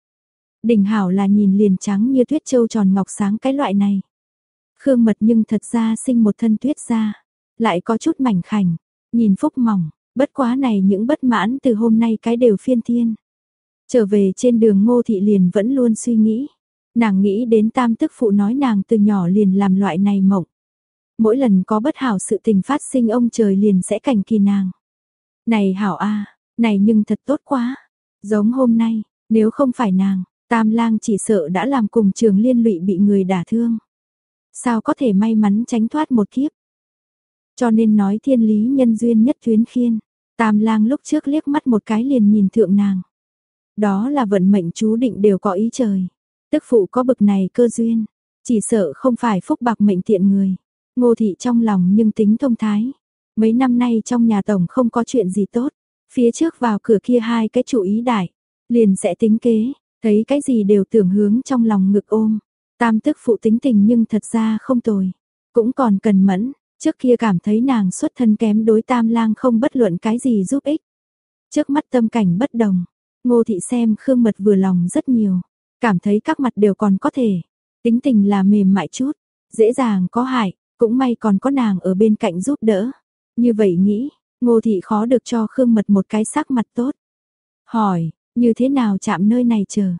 Đình hảo là nhìn liền trắng như tuyết châu tròn ngọc sáng cái loại này. Khương mật nhưng thật ra sinh một thân tuyết ra, lại có chút mảnh khảnh, nhìn phúc mỏng, bất quá này những bất mãn từ hôm nay cái đều phiên thiên. Trở về trên đường ngô thị liền vẫn luôn suy nghĩ. Nàng nghĩ đến tam tức phụ nói nàng từ nhỏ liền làm loại này mộng mỗi lần có bất hảo sự tình phát sinh ông trời liền sẽ cảnh kỳ nàng. Này hảo a, này nhưng thật tốt quá. Giống hôm nay, nếu không phải nàng, Tam Lang chỉ sợ đã làm cùng trường liên lụy bị người đả thương. Sao có thể may mắn tránh thoát một kiếp? Cho nên nói thiên lý nhân duyên nhất tuyến khiên. Tam Lang lúc trước liếc mắt một cái liền nhìn thượng nàng. Đó là vận mệnh chú định đều có ý trời. Tức phụ có bực này cơ duyên, chỉ sợ không phải phúc bạc mệnh tiện người. Ngô thị trong lòng nhưng tính thông thái. Mấy năm nay trong nhà tổng không có chuyện gì tốt. Phía trước vào cửa kia hai cái chủ ý đại. Liền sẽ tính kế, thấy cái gì đều tưởng hướng trong lòng ngực ôm. Tam tức phụ tính tình nhưng thật ra không tồi. Cũng còn cần mẫn, trước kia cảm thấy nàng xuất thân kém đối tam lang không bất luận cái gì giúp ích. Trước mắt tâm cảnh bất đồng, ngô thị xem khương mật vừa lòng rất nhiều. Cảm thấy các mặt đều còn có thể. Tính tình là mềm mại chút, dễ dàng có hại, cũng may còn có nàng ở bên cạnh giúp đỡ. Như vậy nghĩ, ngô thị khó được cho Khương Mật một cái sắc mặt tốt. Hỏi, như thế nào chạm nơi này chờ?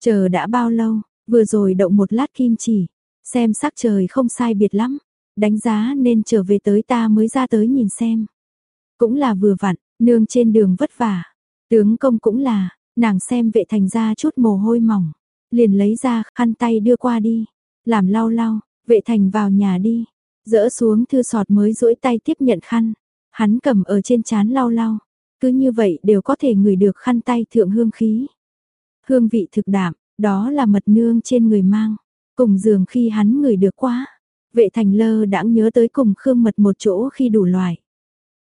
Chờ đã bao lâu? Vừa rồi động một lát kim chỉ, xem sắc trời không sai biệt lắm, đánh giá nên trở về tới ta mới ra tới nhìn xem. Cũng là vừa vặn, nương trên đường vất vả, tướng công cũng là, nàng xem vệ thành ra chút mồ hôi mỏng, liền lấy ra khăn tay đưa qua đi, làm lau lau, vệ thành vào nhà đi, Dỡ xuống thư sọt mới duỗi tay tiếp nhận khăn. Hắn cầm ở trên chán lau lau. Cứ như vậy đều có thể ngửi được khăn tay thượng hương khí. hương vị thực đạm, đó là mật nương trên người mang, cùng giường khi hắn người được quá. Vệ thành lơ đãng nhớ tới cùng khương mật một chỗ khi đủ loài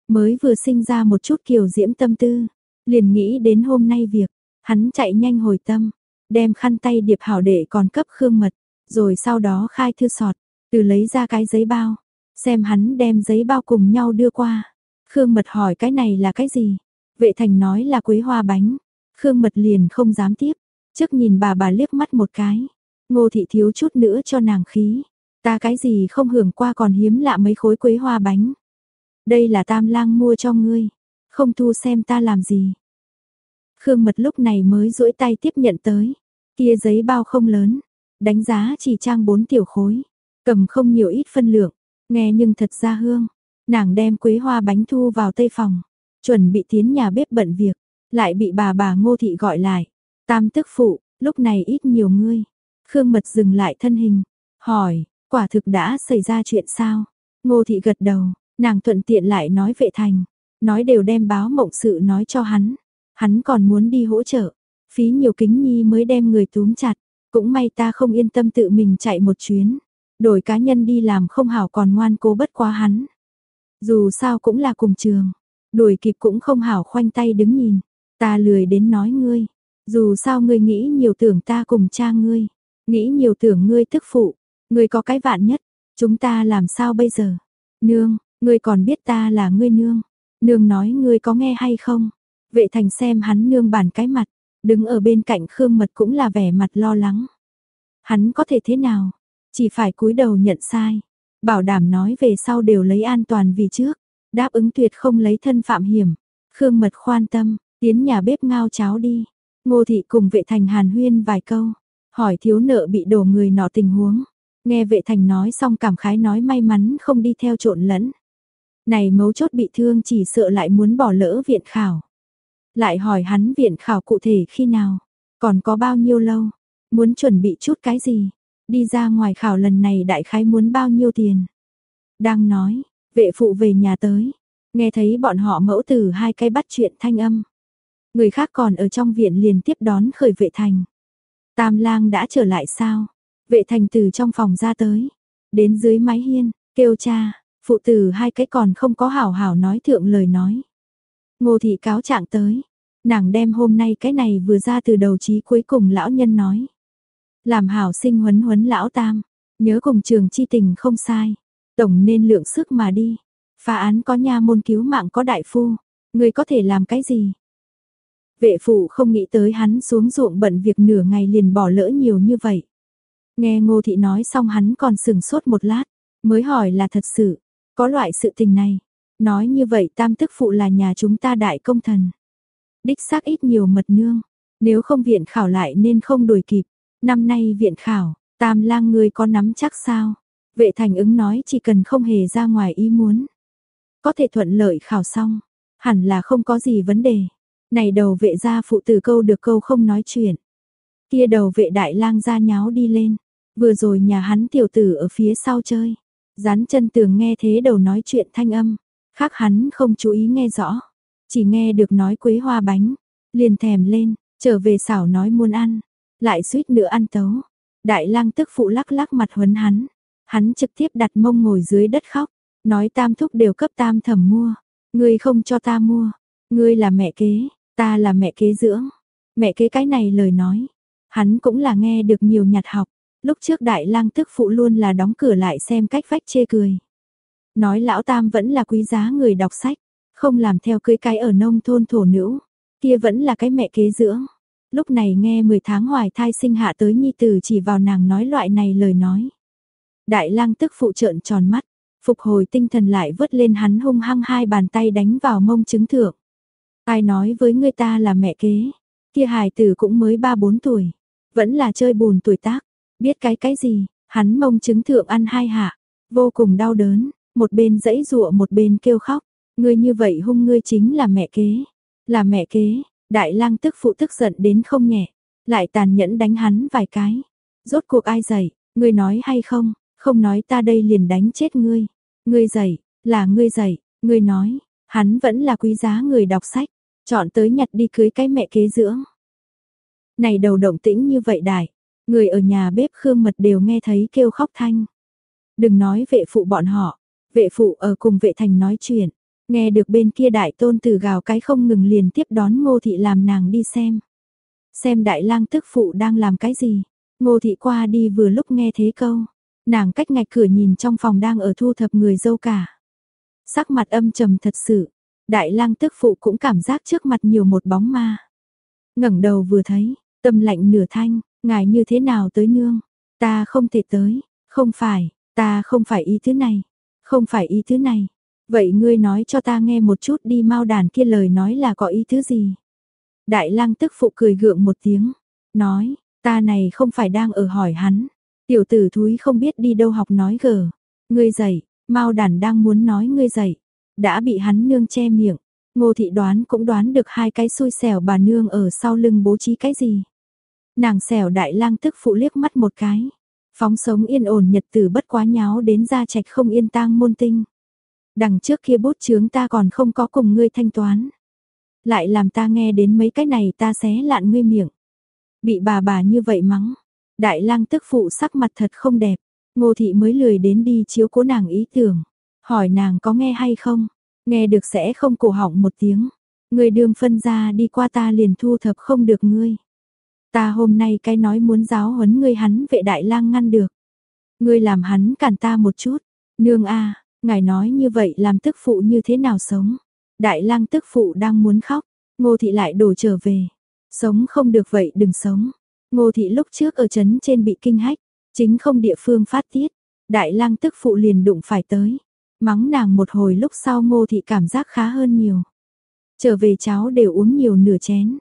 Mới vừa sinh ra một chút kiều diễm tâm tư, liền nghĩ đến hôm nay việc, hắn chạy nhanh hồi tâm, đem khăn tay điệp hảo để còn cấp khương mật, rồi sau đó khai thư sọt, từ lấy ra cái giấy bao, xem hắn đem giấy bao cùng nhau đưa qua. Khương mật hỏi cái này là cái gì? Vệ thành nói là quế hoa bánh. Khương mật liền không dám tiếp, trước nhìn bà bà liếc mắt một cái. Ngô thị thiếu chút nữa cho nàng khí. Ta cái gì không hưởng qua còn hiếm lạ mấy khối quế hoa bánh. Đây là tam lang mua cho ngươi, không thu xem ta làm gì. Khương mật lúc này mới duỗi tay tiếp nhận tới. Kia giấy bao không lớn, đánh giá chỉ trang bốn tiểu khối, cầm không nhiều ít phân lượng, nghe nhưng thật ra hương. Nàng đem quế hoa bánh thu vào tây phòng, chuẩn bị tiến nhà bếp bận việc, lại bị bà bà Ngô thị gọi lại. Tam tức phụ, lúc này ít nhiều ngươi. Khương Mật dừng lại thân hình, hỏi, quả thực đã xảy ra chuyện sao? Ngô thị gật đầu, nàng thuận tiện lại nói vệ thành, nói đều đem báo mộng sự nói cho hắn. Hắn còn muốn đi hỗ trợ, phí nhiều kính nhi mới đem người túm chặt, cũng may ta không yên tâm tự mình chạy một chuyến. Đổi cá nhân đi làm không hảo còn ngoan cố bất quá hắn. Dù sao cũng là cùng trường, đuổi kịp cũng không hảo khoanh tay đứng nhìn. Ta lười đến nói ngươi, dù sao ngươi nghĩ nhiều tưởng ta cùng cha ngươi, nghĩ nhiều tưởng ngươi tức phụ, ngươi có cái vạn nhất, chúng ta làm sao bây giờ? Nương, ngươi còn biết ta là ngươi nương. Nương nói ngươi có nghe hay không? Vệ thành xem hắn nương bản cái mặt, đứng ở bên cạnh Khương Mật cũng là vẻ mặt lo lắng. Hắn có thể thế nào? Chỉ phải cúi đầu nhận sai, bảo đảm nói về sau đều lấy an toàn vì trước, đáp ứng tuyệt không lấy thân phạm hiểm. Khương Mật khoan tâm, tiến nhà bếp ngao cháo đi. Ngô thị cùng vệ thành hàn huyên vài câu, hỏi thiếu nợ bị đổ người nọ tình huống. Nghe vệ thành nói xong cảm khái nói may mắn không đi theo trộn lẫn. Này mấu chốt bị thương chỉ sợ lại muốn bỏ lỡ viện khảo. Lại hỏi hắn viện khảo cụ thể khi nào, còn có bao nhiêu lâu, muốn chuẩn bị chút cái gì, đi ra ngoài khảo lần này đại khái muốn bao nhiêu tiền. Đang nói, vệ phụ về nhà tới, nghe thấy bọn họ mẫu tử hai cái bắt chuyện thanh âm. Người khác còn ở trong viện liền tiếp đón khởi vệ thành. Tam lang đã trở lại sao? Vệ thành từ trong phòng ra tới, đến dưới mái hiên, kêu cha, phụ tử hai cái còn không có hảo hảo nói thượng lời nói. Ngô thị cáo trạng tới, nàng đem hôm nay cái này vừa ra từ đầu chí cuối cùng lão nhân nói. Làm hảo sinh huấn huấn lão tam, nhớ cùng trường chi tình không sai, tổng nên lượng sức mà đi. Phá án có nha môn cứu mạng có đại phu, người có thể làm cái gì? Vệ phụ không nghĩ tới hắn xuống ruộng bận việc nửa ngày liền bỏ lỡ nhiều như vậy. Nghe ngô thị nói xong hắn còn sừng sốt một lát, mới hỏi là thật sự, có loại sự tình này. Nói như vậy tam tức phụ là nhà chúng ta đại công thần. Đích xác ít nhiều mật nương, nếu không viện khảo lại nên không đuổi kịp. Năm nay viện khảo, tam lang người có nắm chắc sao? Vệ thành ứng nói chỉ cần không hề ra ngoài ý muốn. Có thể thuận lợi khảo xong, hẳn là không có gì vấn đề. Này đầu vệ gia phụ từ câu được câu không nói chuyện. Kia đầu vệ đại lang ra nháo đi lên. Vừa rồi nhà hắn tiểu tử ở phía sau chơi. Dán chân tường nghe thế đầu nói chuyện thanh âm. Khác hắn không chú ý nghe rõ. Chỉ nghe được nói quế hoa bánh. Liền thèm lên, trở về xảo nói muốn ăn. Lại suýt nữa ăn tấu. Đại lang tức phụ lắc lắc mặt huấn hắn. Hắn trực tiếp đặt mông ngồi dưới đất khóc. Nói tam thúc đều cấp tam thẩm mua. Ngươi không cho ta mua. Ngươi là mẹ kế, ta là mẹ kế dưỡng. Mẹ kế cái này lời nói. Hắn cũng là nghe được nhiều nhặt học. Lúc trước đại lang tức phụ luôn là đóng cửa lại xem cách vách chê cười. Nói lão tam vẫn là quý giá người đọc sách. Không làm theo cưới cái ở nông thôn thổ nữ. Kia vẫn là cái mẹ kế dưỡng. Lúc này nghe 10 tháng hoài thai sinh hạ tới nhi tử chỉ vào nàng nói loại này lời nói. Đại lang tức phụ trợn tròn mắt, phục hồi tinh thần lại vớt lên hắn hung hăng hai bàn tay đánh vào mông chứng thượng. Ai nói với người ta là mẹ kế, kia hài tử cũng mới 3-4 tuổi, vẫn là chơi bùn tuổi tác, biết cái cái gì, hắn mông chứng thượng ăn hai hạ, vô cùng đau đớn, một bên dãy dụa một bên kêu khóc, ngươi như vậy hung ngươi chính là mẹ kế, là mẹ kế, đại lang tức phụ tức giận đến không nhẹ, lại tàn nhẫn đánh hắn vài cái, rốt cuộc ai dậy, ngươi nói hay không, không nói ta đây liền đánh chết ngươi. Ngươi dậy, là ngươi dậy, ngươi nói, hắn vẫn là quý giá người đọc sách, chọn tới nhặt đi cưới cái mẹ kế dưỡng. Này đầu động tĩnh như vậy đại, người ở nhà bếp Khương Mật đều nghe thấy kêu khóc thanh. Đừng nói vệ phụ bọn họ, vệ phụ ở cùng vệ thành nói chuyện, nghe được bên kia đại tôn tử gào cái không ngừng liền tiếp đón ngô thị làm nàng đi xem. Xem đại lang tức phụ đang làm cái gì, ngô thị qua đi vừa lúc nghe thế câu, nàng cách ngạch cửa nhìn trong phòng đang ở thu thập người dâu cả. Sắc mặt âm trầm thật sự, đại lang tức phụ cũng cảm giác trước mặt nhiều một bóng ma. ngẩng đầu vừa thấy, tâm lạnh nửa thanh, ngài như thế nào tới nương, ta không thể tới, không phải, ta không phải ý thứ này, không phải ý thứ này. Vậy ngươi nói cho ta nghe một chút đi mau đàn kia lời nói là có ý thứ gì? Đại lang tức phụ cười gượng một tiếng, nói, ta này không phải đang ở hỏi hắn. Tiểu tử thúi không biết đi đâu học nói gở Ngươi dậy, mau đàn đang muốn nói ngươi dậy. Đã bị hắn nương che miệng. Ngô thị đoán cũng đoán được hai cái xui xẻo bà nương ở sau lưng bố trí cái gì. Nàng xẻo đại lang tức phụ liếc mắt một cái. Phóng sống yên ổn nhật tử bất quá nháo đến ra trạch không yên tang môn tinh. Đằng trước kia bút chướng ta còn không có cùng ngươi thanh toán. Lại làm ta nghe đến mấy cái này ta xé lạn ngươi miệng. Bị bà bà như vậy mắng. Đại lang tức phụ sắc mặt thật không đẹp. Ngô thị mới lười đến đi chiếu cố nàng ý tưởng. Hỏi nàng có nghe hay không? Nghe được sẽ không cổ họng một tiếng. Người đường phân ra đi qua ta liền thu thập không được ngươi. Ta hôm nay cái nói muốn giáo huấn ngươi hắn vệ đại lang ngăn được. Ngươi làm hắn cản ta một chút. Nương a, ngài nói như vậy làm tức phụ như thế nào sống? Đại lang tức phụ đang muốn khóc, ngô thị lại đổ trở về. Sống không được vậy đừng sống. Ngô thị lúc trước ở trấn trên bị kinh hách, chính không địa phương phát tiết. Đại lang tức phụ liền đụng phải tới. Mắng nàng một hồi lúc sau ngô thị cảm giác khá hơn nhiều. Trở về cháu đều uống nhiều nửa chén.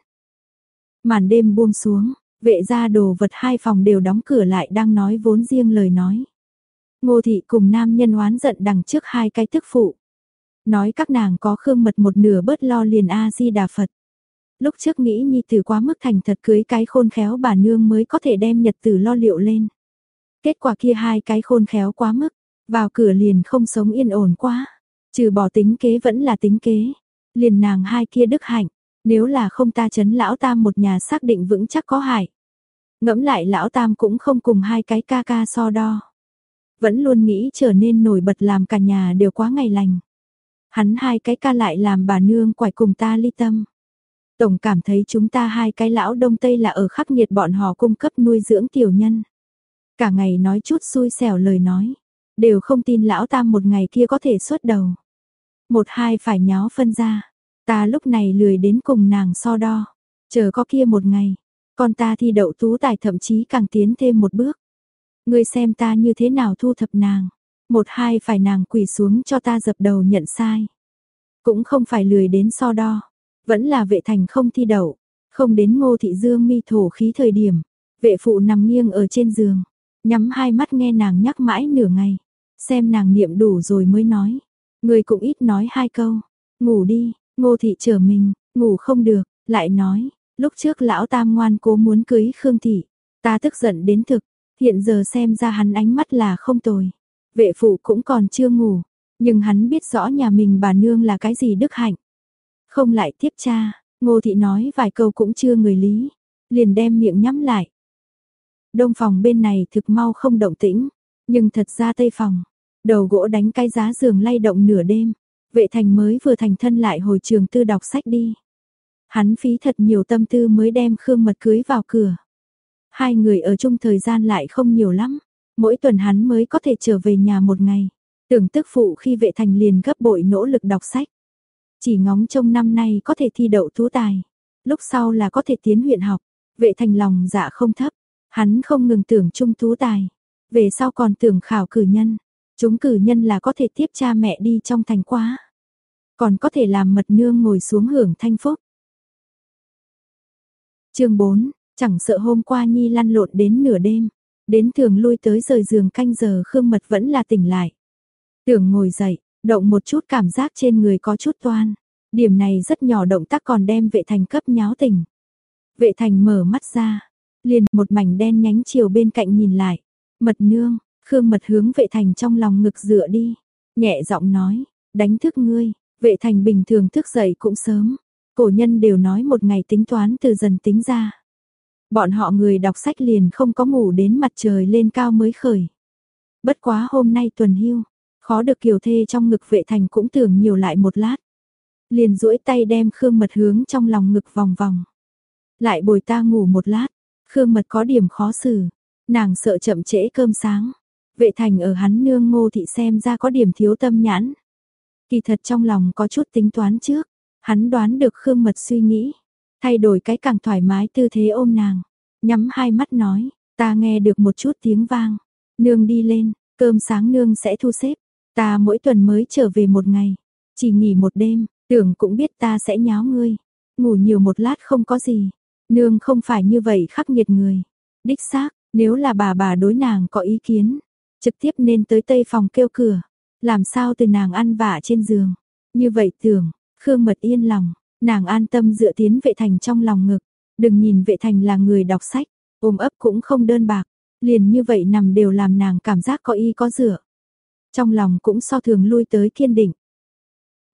Màn đêm buông xuống, vệ gia đồ vật hai phòng đều đóng cửa lại đang nói vốn riêng lời nói. Ngô thị cùng nam nhân oán giận đằng trước hai cái tức phụ. Nói các nàng có khương mật một nửa bớt lo liền A-di-đà Phật. Lúc trước nghĩ nhi tử quá mức thành thật cưới cái khôn khéo bà nương mới có thể đem nhật tử lo liệu lên. Kết quả kia hai cái khôn khéo quá mức, vào cửa liền không sống yên ổn quá. Trừ bỏ tính kế vẫn là tính kế. Liền nàng hai kia đức hạnh, nếu là không ta chấn lão tam một nhà xác định vững chắc có hại. Ngẫm lại lão tam cũng không cùng hai cái ca ca so đo. Vẫn luôn nghĩ trở nên nổi bật làm cả nhà đều quá ngày lành. Hắn hai cái ca lại làm bà nương quải cùng ta ly tâm. Tổng cảm thấy chúng ta hai cái lão đông tây là ở khắc nghiệt bọn họ cung cấp nuôi dưỡng tiểu nhân. Cả ngày nói chút xui xẻo lời nói. Đều không tin lão tam một ngày kia có thể xuất đầu. Một hai phải nháo phân ra. Ta lúc này lười đến cùng nàng so đo. Chờ có kia một ngày. Con ta thi đậu tú tài thậm chí càng tiến thêm một bước. Ngươi xem ta như thế nào thu thập nàng. Một hai phải nàng quỳ xuống cho ta dập đầu nhận sai. Cũng không phải lười đến so đo. Vẫn là vệ thành không thi đậu. Không đến ngô thị dương mi thổ khí thời điểm. Vệ phụ nằm nghiêng ở trên giường. Nhắm hai mắt nghe nàng nhắc mãi nửa ngày. Xem nàng niệm đủ rồi mới nói. Người cũng ít nói hai câu. Ngủ đi, ngô thị trở mình, ngủ không được, lại nói. Lúc trước lão tam ngoan cố muốn cưới Khương thị. Ta tức giận đến thực. Hiện giờ xem ra hắn ánh mắt là không tồi. Vệ phụ cũng còn chưa ngủ, nhưng hắn biết rõ nhà mình bà nương là cái gì đức hạnh. Không lại tiếp cha, ngô thị nói vài câu cũng chưa người lý, liền đem miệng nhắm lại. Đông phòng bên này thực mau không động tĩnh, nhưng thật ra tây phòng, đầu gỗ đánh cái giá giường lay động nửa đêm, vệ thành mới vừa thành thân lại hồi trường tư đọc sách đi. Hắn phí thật nhiều tâm tư mới đem Khương Mật cưới vào cửa. Hai người ở chung thời gian lại không nhiều lắm, Mỗi tuần hắn mới có thể trở về nhà một ngày. Tưởng tức phụ khi vệ thành liền gấp bội nỗ lực đọc sách. Chỉ ngóng trông năm nay có thể thi đậu tú tài. Lúc sau là có thể tiến huyện học. Vệ thành lòng dạ không thấp. Hắn không ngừng tưởng trung tú tài. Về sau còn tưởng khảo cử nhân. Chúng cử nhân là có thể tiếp cha mẹ đi trong thành quá. Còn có thể làm mật nương ngồi xuống hưởng thanh phúc. chương 4, chẳng sợ hôm qua Nhi lăn lộn đến nửa đêm. Đến thường lui tới rời giường canh giờ Khương Mật vẫn là tỉnh lại. Tưởng ngồi dậy, động một chút cảm giác trên người có chút toan. Điểm này rất nhỏ động tác còn đem vệ thành cấp nháo tỉnh. Vệ thành mở mắt ra, liền một mảnh đen nhánh chiều bên cạnh nhìn lại. Mật nương, Khương Mật hướng vệ thành trong lòng ngực dựa đi. Nhẹ giọng nói, đánh thức ngươi, vệ thành bình thường thức dậy cũng sớm. Cổ nhân đều nói một ngày tính toán từ dần tính ra. Bọn họ người đọc sách liền không có ngủ đến mặt trời lên cao mới khởi. Bất quá hôm nay tuần hưu, khó được kiều thê trong ngực vệ thành cũng tưởng nhiều lại một lát. Liền duỗi tay đem Khương Mật hướng trong lòng ngực vòng vòng. Lại bồi ta ngủ một lát, Khương Mật có điểm khó xử, nàng sợ chậm trễ cơm sáng. Vệ thành ở hắn nương ngô thị xem ra có điểm thiếu tâm nhãn. Kỳ thật trong lòng có chút tính toán trước, hắn đoán được Khương Mật suy nghĩ, thay đổi cái càng thoải mái tư thế ôm nàng, nhắm hai mắt nói, ta nghe được một chút tiếng vang, nương đi lên, cơm sáng nương sẽ thu xếp, ta mỗi tuần mới trở về một ngày, chỉ nghỉ một đêm, tưởng cũng biết ta sẽ nháo ngươi, ngủ nhiều một lát không có gì, nương không phải như vậy khắc nghiệt người, đích xác, nếu là bà bà đối nàng có ý kiến, trực tiếp nên tới tây phòng kêu cửa, làm sao từ nàng ăn vạ trên giường, như vậy tưởng, Khương Mật yên lòng, nàng an tâm dựa tiến vệ thành trong lòng ngực, đừng nhìn vệ thành là người đọc sách, ôm ấp cũng không đơn bạc, liền như vậy nằm đều làm nàng cảm giác có y có dựa. Trong lòng cũng so thường lui tới kiên định.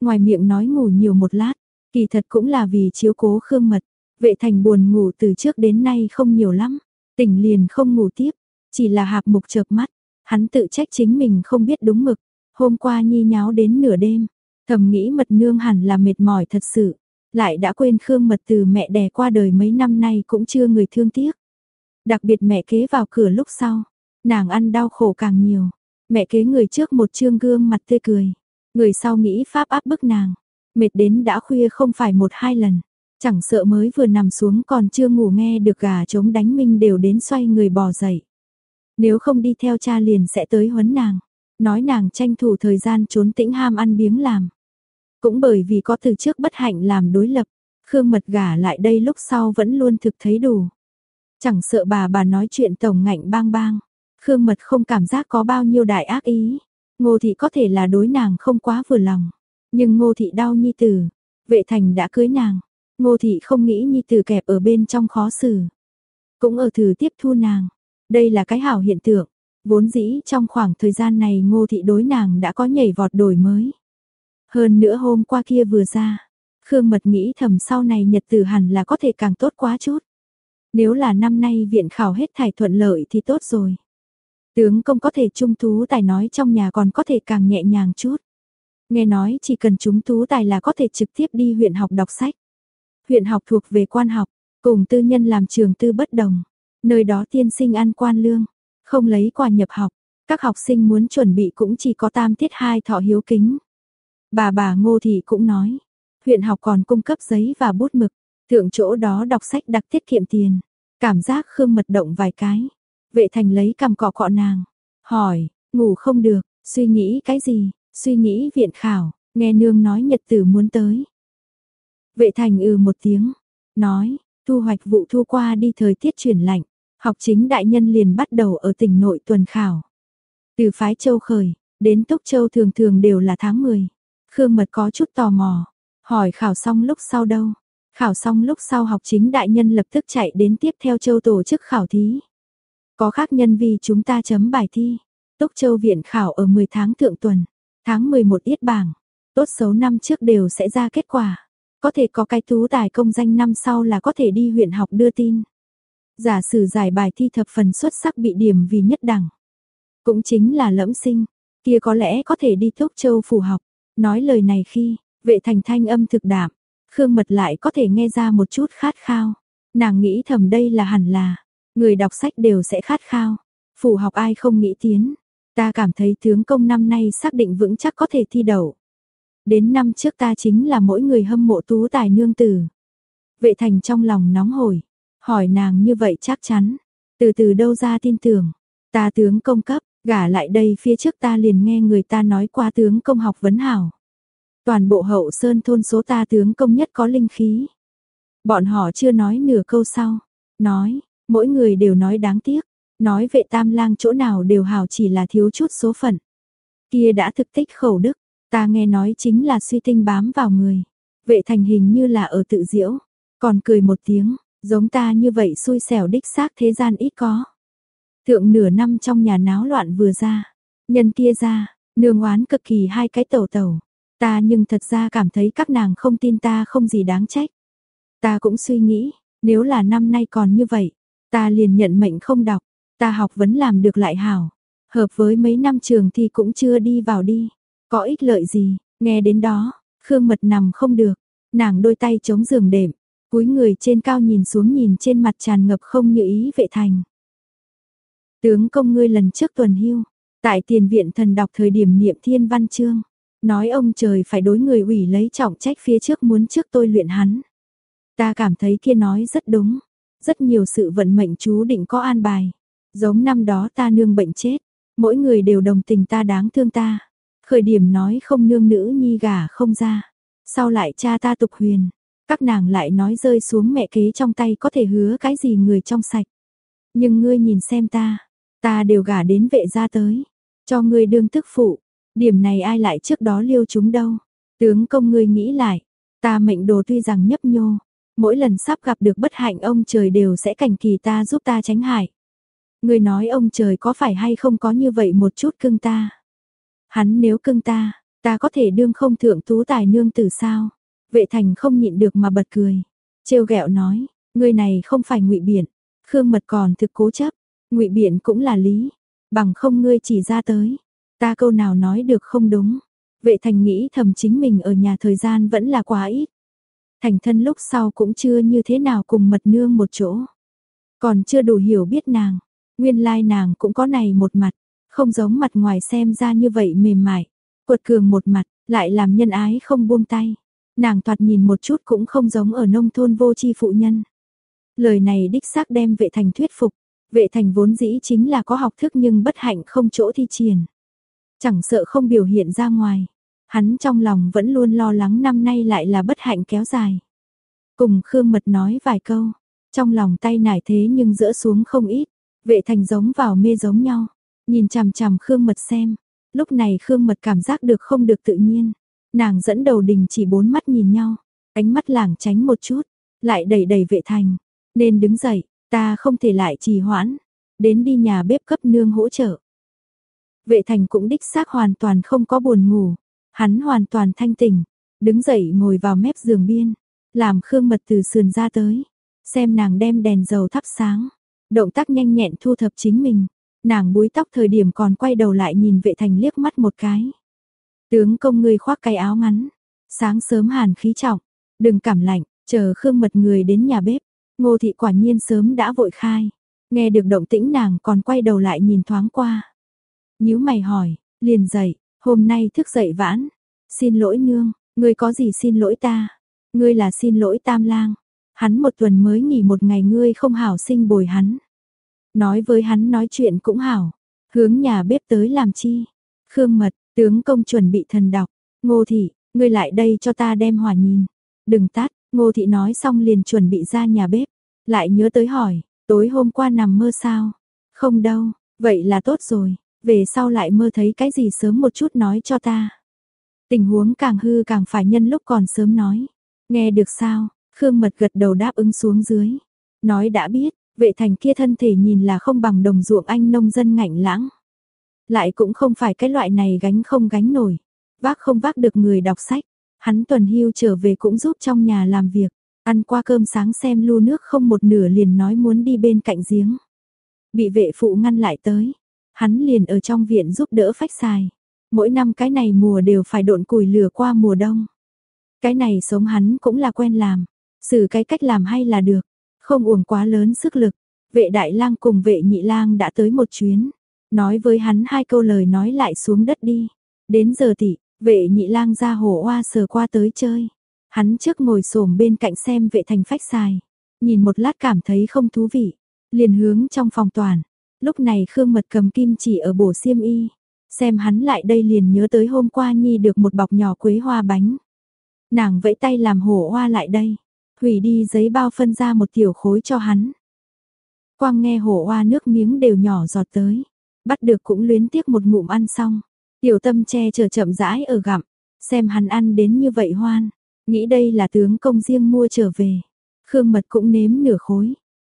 Ngoài miệng nói ngủ nhiều một lát, kỳ thật cũng là vì chiếu cố Khương Mật, vệ thành buồn ngủ từ trước đến nay không nhiều lắm, tỉnh liền không ngủ tiếp, chỉ là hạp mục chợp mắt, hắn tự trách chính mình không biết đúng mực, hôm qua nhi nháo đến nửa đêm, thầm nghĩ mật nương hẳn là mệt mỏi thật sự, lại đã quên Khương Mật từ mẹ đẻ qua đời mấy năm nay cũng chưa người thương tiếc. Đặc biệt mẹ kế vào cửa lúc sau, nàng ăn đau khổ càng nhiều. Mẹ kế người trước một trương gương mặt tươi cười, người sau nghĩ pháp áp bức nàng, mệt đến đã khuya không phải một hai lần, chẳng sợ mới vừa nằm xuống còn chưa ngủ nghe được gà trống đánh minh đều đến xoay người bò dậy. Nếu không đi theo cha liền sẽ tới huấn nàng, nói nàng tranh thủ thời gian trốn tĩnh ham ăn biếng làm. Cũng bởi vì có từ trước bất hạnh làm đối lập, Khương Mật gả lại đây lúc sau vẫn luôn thực thấy đủ. Chẳng sợ bà bà nói chuyện tổng ngạnh bang bang, Khương Mật không cảm giác có bao nhiêu đại ác ý. Ngô thị có thể là đối nàng không quá vừa lòng, nhưng Ngô thị đau nhi tử, vệ thành đã cưới nàng, Ngô thị không nghĩ nhi tử kẹp ở bên trong khó xử, cũng ở thử tiếp thu nàng. Đây là cái hảo hiện tượng, vốn dĩ trong khoảng thời gian này Ngô thị đối nàng đã có nhảy vọt đổi mới. Hơn nữa hôm qua kia vừa ra, Khương Mật nghĩ thầm sau này nhật tử hẳn là có thể càng tốt quá chút. Nếu là năm nay viện khảo hết thải thuận lợi thì tốt rồi. Tướng công có thể trung tú tài nói trong nhà còn có thể càng nhẹ nhàng chút. Nghe nói chỉ cần chúng tú tài là có thể trực tiếp đi huyện học đọc sách. Huyện học thuộc về quan học, cùng tư nhân làm trường tư bất đồng. Nơi đó tiên sinh ăn quan lương, không lấy quà nhập học. Các học sinh muốn chuẩn bị cũng chỉ có tam tiết hai thọ hiếu kính. Bà bà Ngô Thị cũng nói, huyện học còn cung cấp giấy và bút mực, thượng chỗ đó đọc sách đặc tiết kiệm tiền. Cảm giác Khương mật động vài cái. Vệ thành lấy cầm cọ cọ nàng. Hỏi, ngủ không được, suy nghĩ cái gì, suy nghĩ viện khảo, nghe nương nói nhật tử muốn tới. Vệ thành ừ một tiếng, nói, thu hoạch vụ thu qua đi thời tiết chuyển lạnh, học chính đại nhân liền bắt đầu ở tỉnh nội tuần khảo. Từ phái châu khởi, đến túc châu thường thường đều là tháng 10. Khương Mật có chút tò mò, hỏi khảo xong lúc sau đâu. Khảo xong lúc sau học chính đại nhân lập tức chạy đến tiếp theo châu tổ chức khảo thí. Có khác nhân vì chúng ta chấm bài thi. Túc Châu viện khảo ở 10 tháng thượng tuần, tháng 11 yết bảng, tốt xấu năm trước đều sẽ ra kết quả. Có thể có cái tú tài công danh năm sau là có thể đi huyện học đưa tin. Giả sử giải bài thi thập phần xuất sắc bị điểm vì nhất đẳng. Cũng chính là lẫm sinh, kia có lẽ có thể đi thúc Châu phủ học. Nói lời này khi, vệ thành thanh âm thực đạm, Khương Mật lại có thể nghe ra một chút khát khao. Nàng nghĩ thầm đây là hẳn là, người đọc sách đều sẽ khát khao. Phủ học ai không nghĩ tiến. Ta cảm thấy tướng công năm nay xác định vững chắc có thể thi đậu. Đến năm trước ta chính là mỗi người hâm mộ tú tài nương tử. Vệ thành trong lòng nóng hổi, hỏi nàng như vậy chắc chắn. Từ từ đâu ra tin tưởng, ta tướng công cấp, gả lại đây phía trước ta liền nghe người ta nói qua tướng công học vấn hảo. Toàn bộ hậu sơn thôn số ta tướng công nhất có linh khí. Bọn họ chưa nói nửa câu sau. Nói, mỗi người đều nói đáng tiếc. Nói vệ tam lang chỗ nào đều hảo chỉ là thiếu chút số phận. Kia đã thực tích khẩu đức. Ta nghe nói chính là suy tinh bám vào người. Vệ thành hình như là ở tự diễu. Còn cười một tiếng, giống ta như vậy xui xẻo đích xác thế gian ít có. Thượng nửa năm trong nhà náo loạn vừa ra. Nhân kia ra, nương oán cực kỳ hai cái tẩu tẩu. Ta nhưng thật ra cảm thấy các nàng không tin ta không gì đáng trách. Ta cũng suy nghĩ, nếu là năm nay còn như vậy, Ta liền nhận mệnh không đọc, ta học vẫn làm được lại hảo. Hợp với mấy năm trường thì cũng chưa đi vào đi. Có ích lợi gì, nghe đến đó, Khương Mật nằm không được, nàng đôi tay chống giường đệm, cúi người trên cao nhìn xuống nhìn trên mặt tràn ngập không như ý vệ thành. Tướng công ngươi lần trước tuần hưu, tại tiền viện thần đọc thời điểm niệm thiên văn chương, nói ông trời phải đối người ủy lấy trọng trách phía trước muốn trước tôi luyện hắn. Ta cảm thấy kia nói rất đúng, rất nhiều sự vận mệnh chú định có an bài. Giống năm đó ta nương bệnh chết, mỗi người đều đồng tình ta đáng thương ta. Khởi điểm nói không nương nữ nhi gả không ra, sau lại cha ta tục huyền, các nàng lại nói rơi xuống mẹ kế trong tay có thể hứa cái gì người trong sạch. Nhưng ngươi nhìn xem ta, ta đều gả đến vệ gia tới, cho ngươi đương tức phụ, điểm này ai lại trước đó liêu chúng đâu. Tướng công ngươi nghĩ lại, ta mệnh đồ tuy rằng nhấp nhô, mỗi lần sắp gặp được bất hạnh ông trời đều sẽ cảnh kỳ ta giúp ta tránh hại. Ngươi nói ông trời có phải hay không có như vậy một chút cưng ta. Hắn nếu cưng ta, ta có thể đương không thượng tú tài nương tử sao? Vệ thành không nhịn được mà bật cười. Trêu ghẹo nói, ngươi này không phải ngụy biện. Khương mật còn thực cố chấp, ngụy biện cũng là lý. Bằng không ngươi chỉ ra tới. Ta câu nào nói được không đúng. Vệ thành nghĩ thầm chính mình ở nhà thời gian vẫn là quá ít. Thành thân lúc sau cũng chưa như thế nào cùng mật nương một chỗ. Còn chưa đủ hiểu biết nàng. Nguyên lai nàng cũng có này một mặt. Không giống mặt ngoài xem ra như vậy mềm mại. Quật cường một mặt, lại làm nhân ái không buông tay. Nàng thoạt nhìn một chút cũng không giống ở nông thôn vô chi phụ nhân. Lời này đích xác đem vệ thành thuyết phục. Vệ thành vốn dĩ chính là có học thức nhưng bất hạnh không chỗ thi triển. Chẳng sợ không biểu hiện ra ngoài. Hắn trong lòng vẫn luôn lo lắng năm nay lại là bất hạnh kéo dài. Cùng Khương Mật nói vài câu. Trong lòng tay nải thế nhưng dỡ xuống không ít. Vệ thành giống vào mê giống nhau. Nhìn chằm chằm Khương Mật xem. Lúc này Khương Mật cảm giác được không được tự nhiên. Nàng dẫn đầu đình chỉ bốn mắt nhìn nhau. Ánh mắt lảng tránh một chút. Lại đẩy đẩy vệ thành. Nên đứng dậy. Ta không thể lại trì hoãn. Đến đi nhà bếp cấp nương hỗ trợ. Vệ thành cũng đích xác hoàn toàn không có buồn ngủ. Hắn hoàn toàn thanh tỉnh. Đứng dậy ngồi vào mép giường biên. Làm Khương Mật từ sườn ra tới. Xem nàng đem đèn dầu thắp sáng. Động tác nhanh nhẹn thu thập chính mình. Nàng búi tóc thời điểm còn quay đầu lại nhìn vệ thành liếc mắt một cái. Tướng công người khoác cái áo ngắn. Sáng sớm hàn khí trọng. Đừng cảm lạnh, chờ Khương Mật người đến nhà bếp. Ngô thị quả nhiên sớm đã vội khai. Nghe được động tĩnh nàng còn quay đầu lại nhìn thoáng qua. nhíu mày hỏi, liền dậy, hôm nay thức dậy vãn. Xin lỗi nương, ngươi có gì xin lỗi ta? Ngươi là xin lỗi tam lang. Hắn một tuần mới nghỉ một ngày ngươi không hảo sinh bồi hắn. Nói với hắn nói chuyện cũng hảo. Hướng nhà bếp tới làm chi? Khương mật, tướng công chuẩn bị thần đọc. Ngô thị, ngươi lại đây cho ta đem hỏa nhìn. Đừng tắt, ngô thị nói xong liền chuẩn bị ra nhà bếp. Lại nhớ tới hỏi, tối hôm qua nằm mơ sao? Không đâu, vậy là tốt rồi. Về sau lại mơ thấy cái gì sớm một chút nói cho ta. Tình huống càng hư càng phải nhân lúc còn sớm nói. Nghe được sao? Khương Mật gật đầu đáp ứng xuống dưới. Nói đã biết, vệ thành kia thân thể nhìn là không bằng đồng ruộng anh nông dân ngạnh lãng. Lại cũng không phải cái loại này gánh không gánh nổi. Vác không vác được người đọc sách. Hắn tuần hưu trở về cũng giúp trong nhà làm việc. Ăn qua cơm sáng xem lu nước không một nửa liền nói muốn đi bên cạnh giếng. Bị vệ phụ ngăn lại tới. Hắn liền ở trong viện giúp đỡ phách xài. Mỗi năm cái này mùa đều phải độn củi lửa qua mùa đông. Cái này sống hắn cũng là quen làm. Xử cái cách làm hay là được. Không uổng quá lớn sức lực. Vệ đại lang cùng vệ nhị lang đã tới một chuyến. Nói với hắn hai câu lời nói lại xuống đất đi. Đến giờ tỷ, vệ nhị lang ra hồ oa sờ qua tới chơi. Hắn trước ngồi xổm bên cạnh xem vệ thành phách xài. Nhìn một lát cảm thấy không thú vị. Liền hướng trong phòng toàn. Lúc này Khương Mật cầm kim chỉ ở bổ xiêm y. Xem hắn lại đây liền nhớ tới hôm qua Nhi được một bọc nhỏ quế hoa bánh. Nàng vẫy tay làm hổ hoa lại đây. Hủy đi giấy bao phân ra một tiểu khối cho hắn. Quang nghe hổ hoa nước miếng đều nhỏ giọt tới. Bắt được cũng luyến tiếc một ngụm ăn xong. Tiểu tâm che chờ chậm rãi ở gặm. Xem hắn ăn đến như vậy hoan. Nghĩ đây là tướng công riêng mua trở về. Khương mật cũng nếm nửa khối.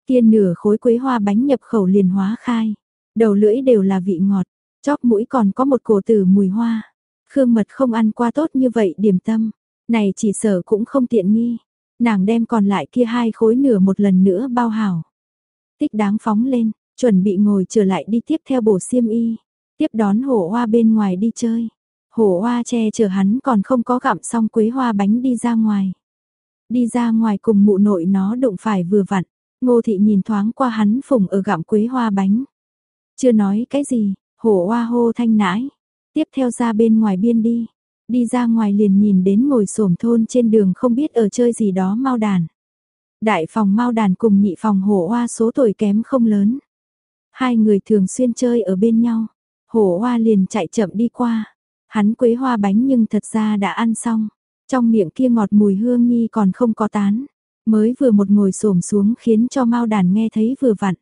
Kia nửa khối quế hoa bánh nhập khẩu liền hóa khai. Đầu lưỡi đều là vị ngọt. Chóp mũi còn có một cổ tử mùi hoa. Khương mật không ăn qua tốt như vậy, điểm tâm. Này chỉ sợ cũng không tiện nghi. Nàng đem còn lại kia hai khối nửa một lần nữa bao hảo. tích đáng phóng lên, chuẩn bị ngồi trở lại đi tiếp theo bổ xiêm y, tiếp đón hổ hoa bên ngoài đi chơi. Hổ hoa che chở hắn còn không có gặm xong quế hoa bánh đi ra ngoài. Đi ra ngoài cùng mụ nội nó đụng phải vừa vặn, ngô thị nhìn thoáng qua hắn phùng ở gặm quế hoa bánh. Chưa nói cái gì, hổ hoa hô thanh nãi, tiếp theo ra bên ngoài biên đi. Đi ra ngoài liền nhìn đến ngồi xổm thôn trên đường không biết ở chơi gì đó mau đàn. Đại phòng mau đàn cùng nhị phòng hổ hoa số tuổi kém không lớn. Hai người thường xuyên chơi ở bên nhau. Hổ hoa liền chạy chậm đi qua. Hắn quế hoa bánh nhưng thật ra đã ăn xong. Trong miệng kia ngọt mùi hương nhi còn không có tán. Mới vừa một ngồi xổm xuống khiến cho mau đàn nghe thấy vừa vặn.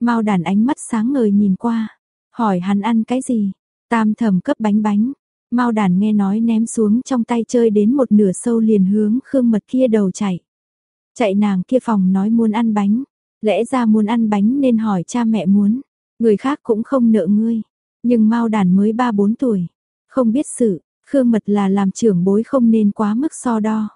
Mau đàn ánh mắt sáng ngời nhìn qua. Hỏi hắn ăn cái gì? Tam thầm cấp bánh bánh. Mao đàn nghe nói ném xuống trong tay chơi đến một nửa sâu liền hướng Khương Mật kia đầu chạy. Chạy nàng kia phòng nói muốn ăn bánh, lẽ ra muốn ăn bánh nên hỏi cha mẹ muốn, người khác cũng không nợ ngươi. Nhưng Mao đàn mới 3-4 tuổi, không biết sự, Khương Mật là làm trưởng bối không nên quá mức so đo.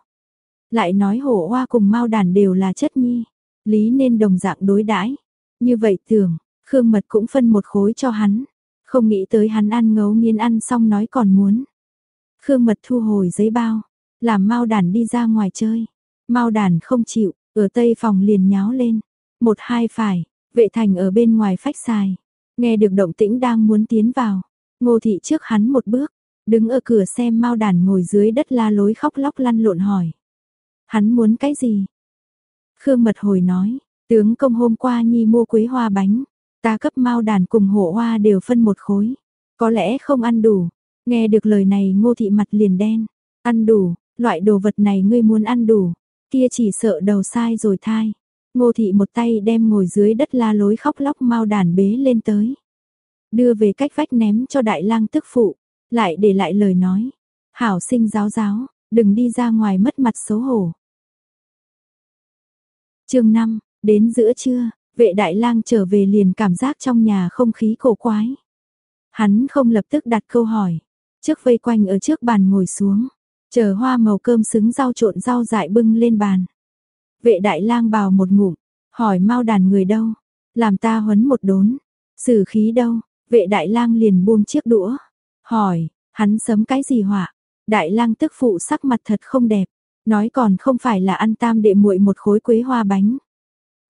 Lại nói hổ hoa cùng Mao đàn đều là chất nhi, lý nên đồng dạng đối đãi. Như vậy tưởng, Khương Mật cũng phân một khối cho hắn, không nghĩ tới hắn ăn ngấu nghiến ăn xong nói còn muốn. Khương Mật thu hồi giấy bao, làm Mao Đàn đi ra ngoài chơi. Mao Đàn không chịu, ở tây phòng liền nháo lên. Một hai phải, vệ thành ở bên ngoài phách xài. Nghe được động tĩnh đang muốn tiến vào. Ngô thị trước hắn một bước, đứng ở cửa xem Mao Đàn ngồi dưới đất la lối khóc lóc lăn lộn hỏi. Hắn muốn cái gì? Khương Mật hồi nói, tướng công hôm qua nhi mua quế hoa bánh, Ta cấp mau đàn cùng hổ hoa đều phân một khối. Có lẽ không ăn đủ. Nghe được lời này ngô thị mặt liền đen. Ăn đủ, loại đồ vật này ngươi muốn ăn đủ. Kia chỉ sợ đầu sai rồi thai. Ngô thị một tay đem ngồi dưới đất la lối khóc lóc mau đàn bế lên tới. Đưa về cách vách ném cho đại lang tức phụ. Lại để lại lời nói. Hảo sinh giáo giáo, đừng đi ra ngoài mất mặt xấu hổ. chương 5, đến giữa trưa, Vệ đại lang trở về liền cảm giác trong nhà không khí cổ quái. Hắn không lập tức đặt câu hỏi. Trước vây quanh ở trước bàn ngồi xuống. Chờ hoa màu cơm xứng rau trộn rau dại bưng lên bàn. Vệ đại lang bào một ngụm. Hỏi mau đàn người đâu. Làm ta huấn một đốn. xử khí đâu. Vệ đại lang liền buông chiếc đũa. Hỏi, hắn sấm cái gì họa? Đại lang tức phụ sắc mặt thật không đẹp. Nói còn không phải là ăn tam đệ muội một khối quế hoa bánh.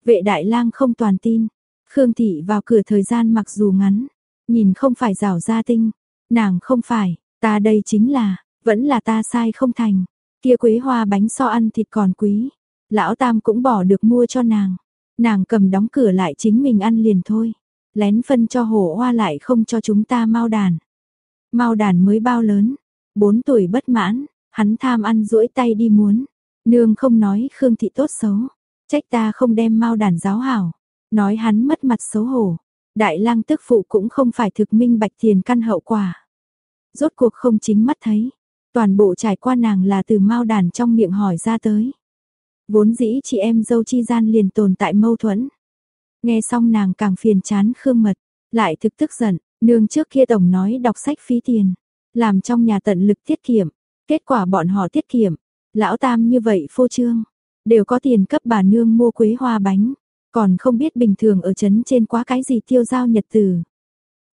Vệ đại lang không toàn tin. Khương thị vào cửa thời gian mặc dù ngắn, nhìn không phải rào gia tinh, nàng không phải, ta đây chính là, vẫn là ta sai không thành. Kia quế hoa bánh so ăn thịt còn quý, lão tam cũng bỏ được mua cho nàng. Nàng cầm đóng cửa lại chính mình ăn liền thôi. Lén phân cho hổ hoa lại không cho chúng ta mau đàn. Mau đàn mới bao lớn, 4 tuổi bất mãn, hắn tham ăn duỗi tay đi muốn. Nương không nói Khương thị tốt xấu, Trách ta không đem mau đàn giáo hảo. Nói hắn mất mặt xấu hổ. Đại lang tức phụ cũng không phải thực minh bạch tiền căn hậu quả. Rốt cuộc không chính mắt thấy. Toàn bộ trải qua nàng là từ mau đàn trong miệng hỏi ra tới. Vốn dĩ chị em dâu chi gian liền tồn tại mâu thuẫn. Nghe xong nàng càng phiền chán khương mật. Lại thực tức giận, nương trước kia tổng nói đọc sách phí tiền. Làm trong nhà tận lực tiết kiệm. Kết quả bọn họ tiết kiệm. Lão tam như vậy phô trương đều có tiền cấp bà nương mua quế hoa bánh, còn không biết bình thường ở trấn trên quá cái gì tiêu giao nhật tử.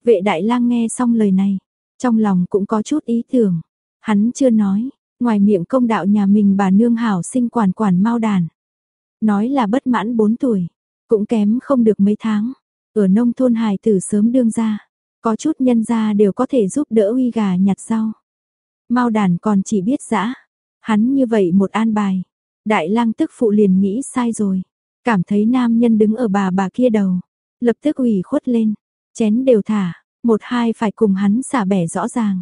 Vệ đại lang nghe xong lời này, trong lòng cũng có chút ý tưởng, hắn chưa nói, ngoài miệng công đạo nhà mình bà nương hảo sinh quản quản mau đàn. Nói là bất mãn 4 tuổi, cũng kém không được mấy tháng, ở nông thôn hài tử sớm đương ra, có chút nhân gia đều có thể giúp đỡ uy gà nhặt rau. Mao đàn còn chỉ biết dã, hắn như vậy một an bài, Đại lang tức phụ liền nghĩ sai rồi, cảm thấy nam nhân đứng ở bà bà kia đầu, lập tức ủy khuất lên, chén đều thả, một hai phải cùng hắn xả bẻ rõ ràng.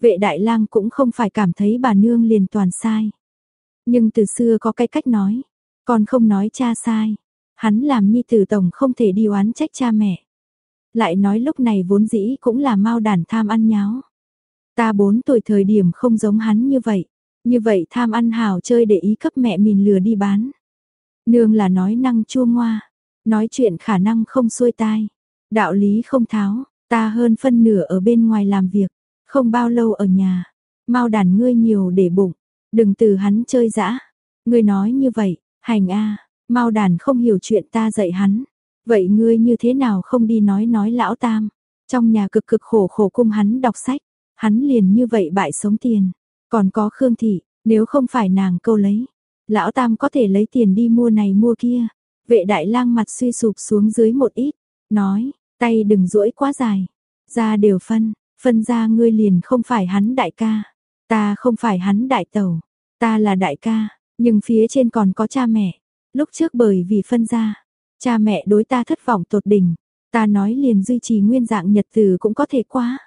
Vệ đại lang cũng không phải cảm thấy bà nương liền toàn sai. Nhưng từ xưa có cái cách nói, còn không nói cha sai, hắn làm nhi tử tổng không thể đi oán trách cha mẹ. Lại nói lúc này vốn dĩ cũng là mau đàn tham ăn nháo. Ta bốn tuổi thời điểm không giống hắn như vậy. Như vậy tham ăn hảo chơi để ý cấp mẹ mình lừa đi bán. Nương là nói năng chua ngoa, nói chuyện khả năng không xuôi tai, đạo lý không tháo, ta hơn phân nửa ở bên ngoài làm việc, không bao lâu ở nhà, mau đàn ngươi nhiều để bụng, đừng từ hắn chơi dã. Ngươi nói như vậy, hành a, mau đàn không hiểu chuyện ta dạy hắn. Vậy ngươi như thế nào không đi nói nói lão tam? Trong nhà cực cực khổ khổ cung hắn đọc sách, hắn liền như vậy bại sống tiền. Còn có Khương Thị, nếu không phải nàng câu lấy, lão tam có thể lấy tiền đi mua này mua kia. Vệ đại lang mặt suy sụp xuống dưới một ít, nói, tay đừng duỗi quá dài, ra đều phân, phân ra ngươi liền không phải hắn đại ca, ta không phải hắn đại tẩu, ta là đại ca, nhưng phía trên còn có cha mẹ, lúc trước bởi vì phân ra, cha mẹ đối ta thất vọng tột đỉnh, ta nói liền duy trì nguyên dạng nhật từ cũng có thể quá.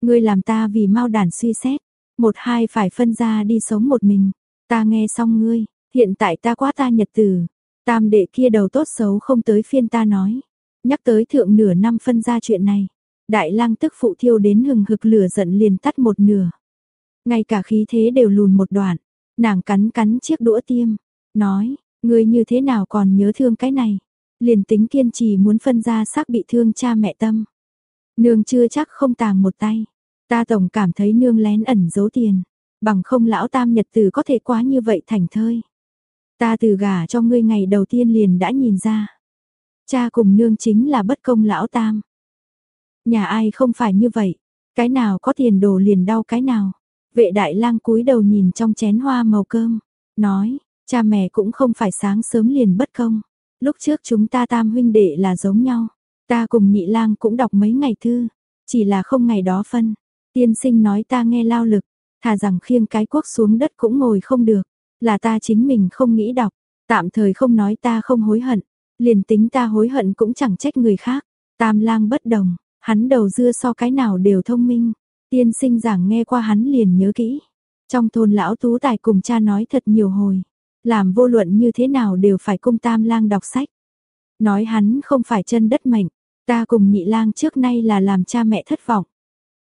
Ngươi làm ta vì mau đàn suy xét, một hai phải phân ra đi sống một mình, ta nghe xong ngươi, hiện tại ta quá ta nhật tử, tam đệ kia đầu tốt xấu không tới phiên ta nói, nhắc tới thượng nửa năm phân ra chuyện này, đại lang tức phụ thiêu đến hừng hực lửa giận liền tắt một nửa. Ngay cả khí thế đều lùn một đoạn, nàng cắn cắn chiếc đũa tiêm, nói, ngươi như thế nào còn nhớ thương cái này, liền tính kiên trì muốn phân ra xác bị thương cha mẹ tâm. Nương chưa chắc không tàng một tay, ta tổng cảm thấy nương lén ẩn giấu tiền, bằng không lão tam nhật tử có thể quá như vậy thành thơi. Ta từ gả cho ngươi ngày đầu tiên liền đã nhìn ra. Cha cùng nương chính là bất công lão tam. Nhà ai không phải như vậy, cái nào có tiền đồ liền đau cái nào. Vệ đại lang cúi đầu nhìn trong chén hoa màu cơm, nói, cha mẹ cũng không phải sáng sớm liền bất công. Lúc trước chúng ta tam huynh đệ là giống nhau, ta cùng nhị lang cũng đọc mấy ngày thư, chỉ là không ngày đó phân. Tiên sinh nói ta nghe lao lực, thà rằng khiêng cái quốc xuống đất cũng ngồi không được, là ta chính mình không nghĩ đọc, tạm thời không nói ta không hối hận, liền tính ta hối hận cũng chẳng trách người khác. Tam lang bất đồng, hắn đầu dưa so cái nào đều thông minh, tiên sinh giảng nghe qua hắn liền nhớ kỹ. Trong thôn lão tú tài cùng cha nói thật nhiều hồi, làm vô luận như thế nào đều phải cung tam lang đọc sách. Nói hắn không phải chân đất mạnh, ta cùng nhị lang trước nay là làm cha mẹ thất vọng.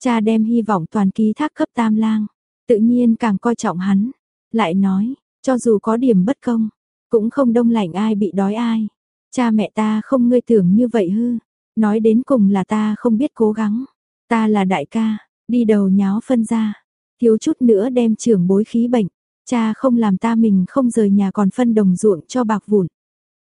Cha đem hy vọng toàn ký thác cấp tam lang, tự nhiên càng coi trọng hắn. Lại nói, cho dù có điểm bất công, cũng không đông lạnh ai bị đói ai. Cha mẹ ta không ngươi tưởng như vậy hư. Nói đến cùng là ta không biết cố gắng. Ta là đại ca, đi đầu nháo phân ra. Thiếu chút nữa đem trưởng bối khí bệnh. Cha không làm ta mình không rời nhà còn phân đồng ruộng cho bạc vụn.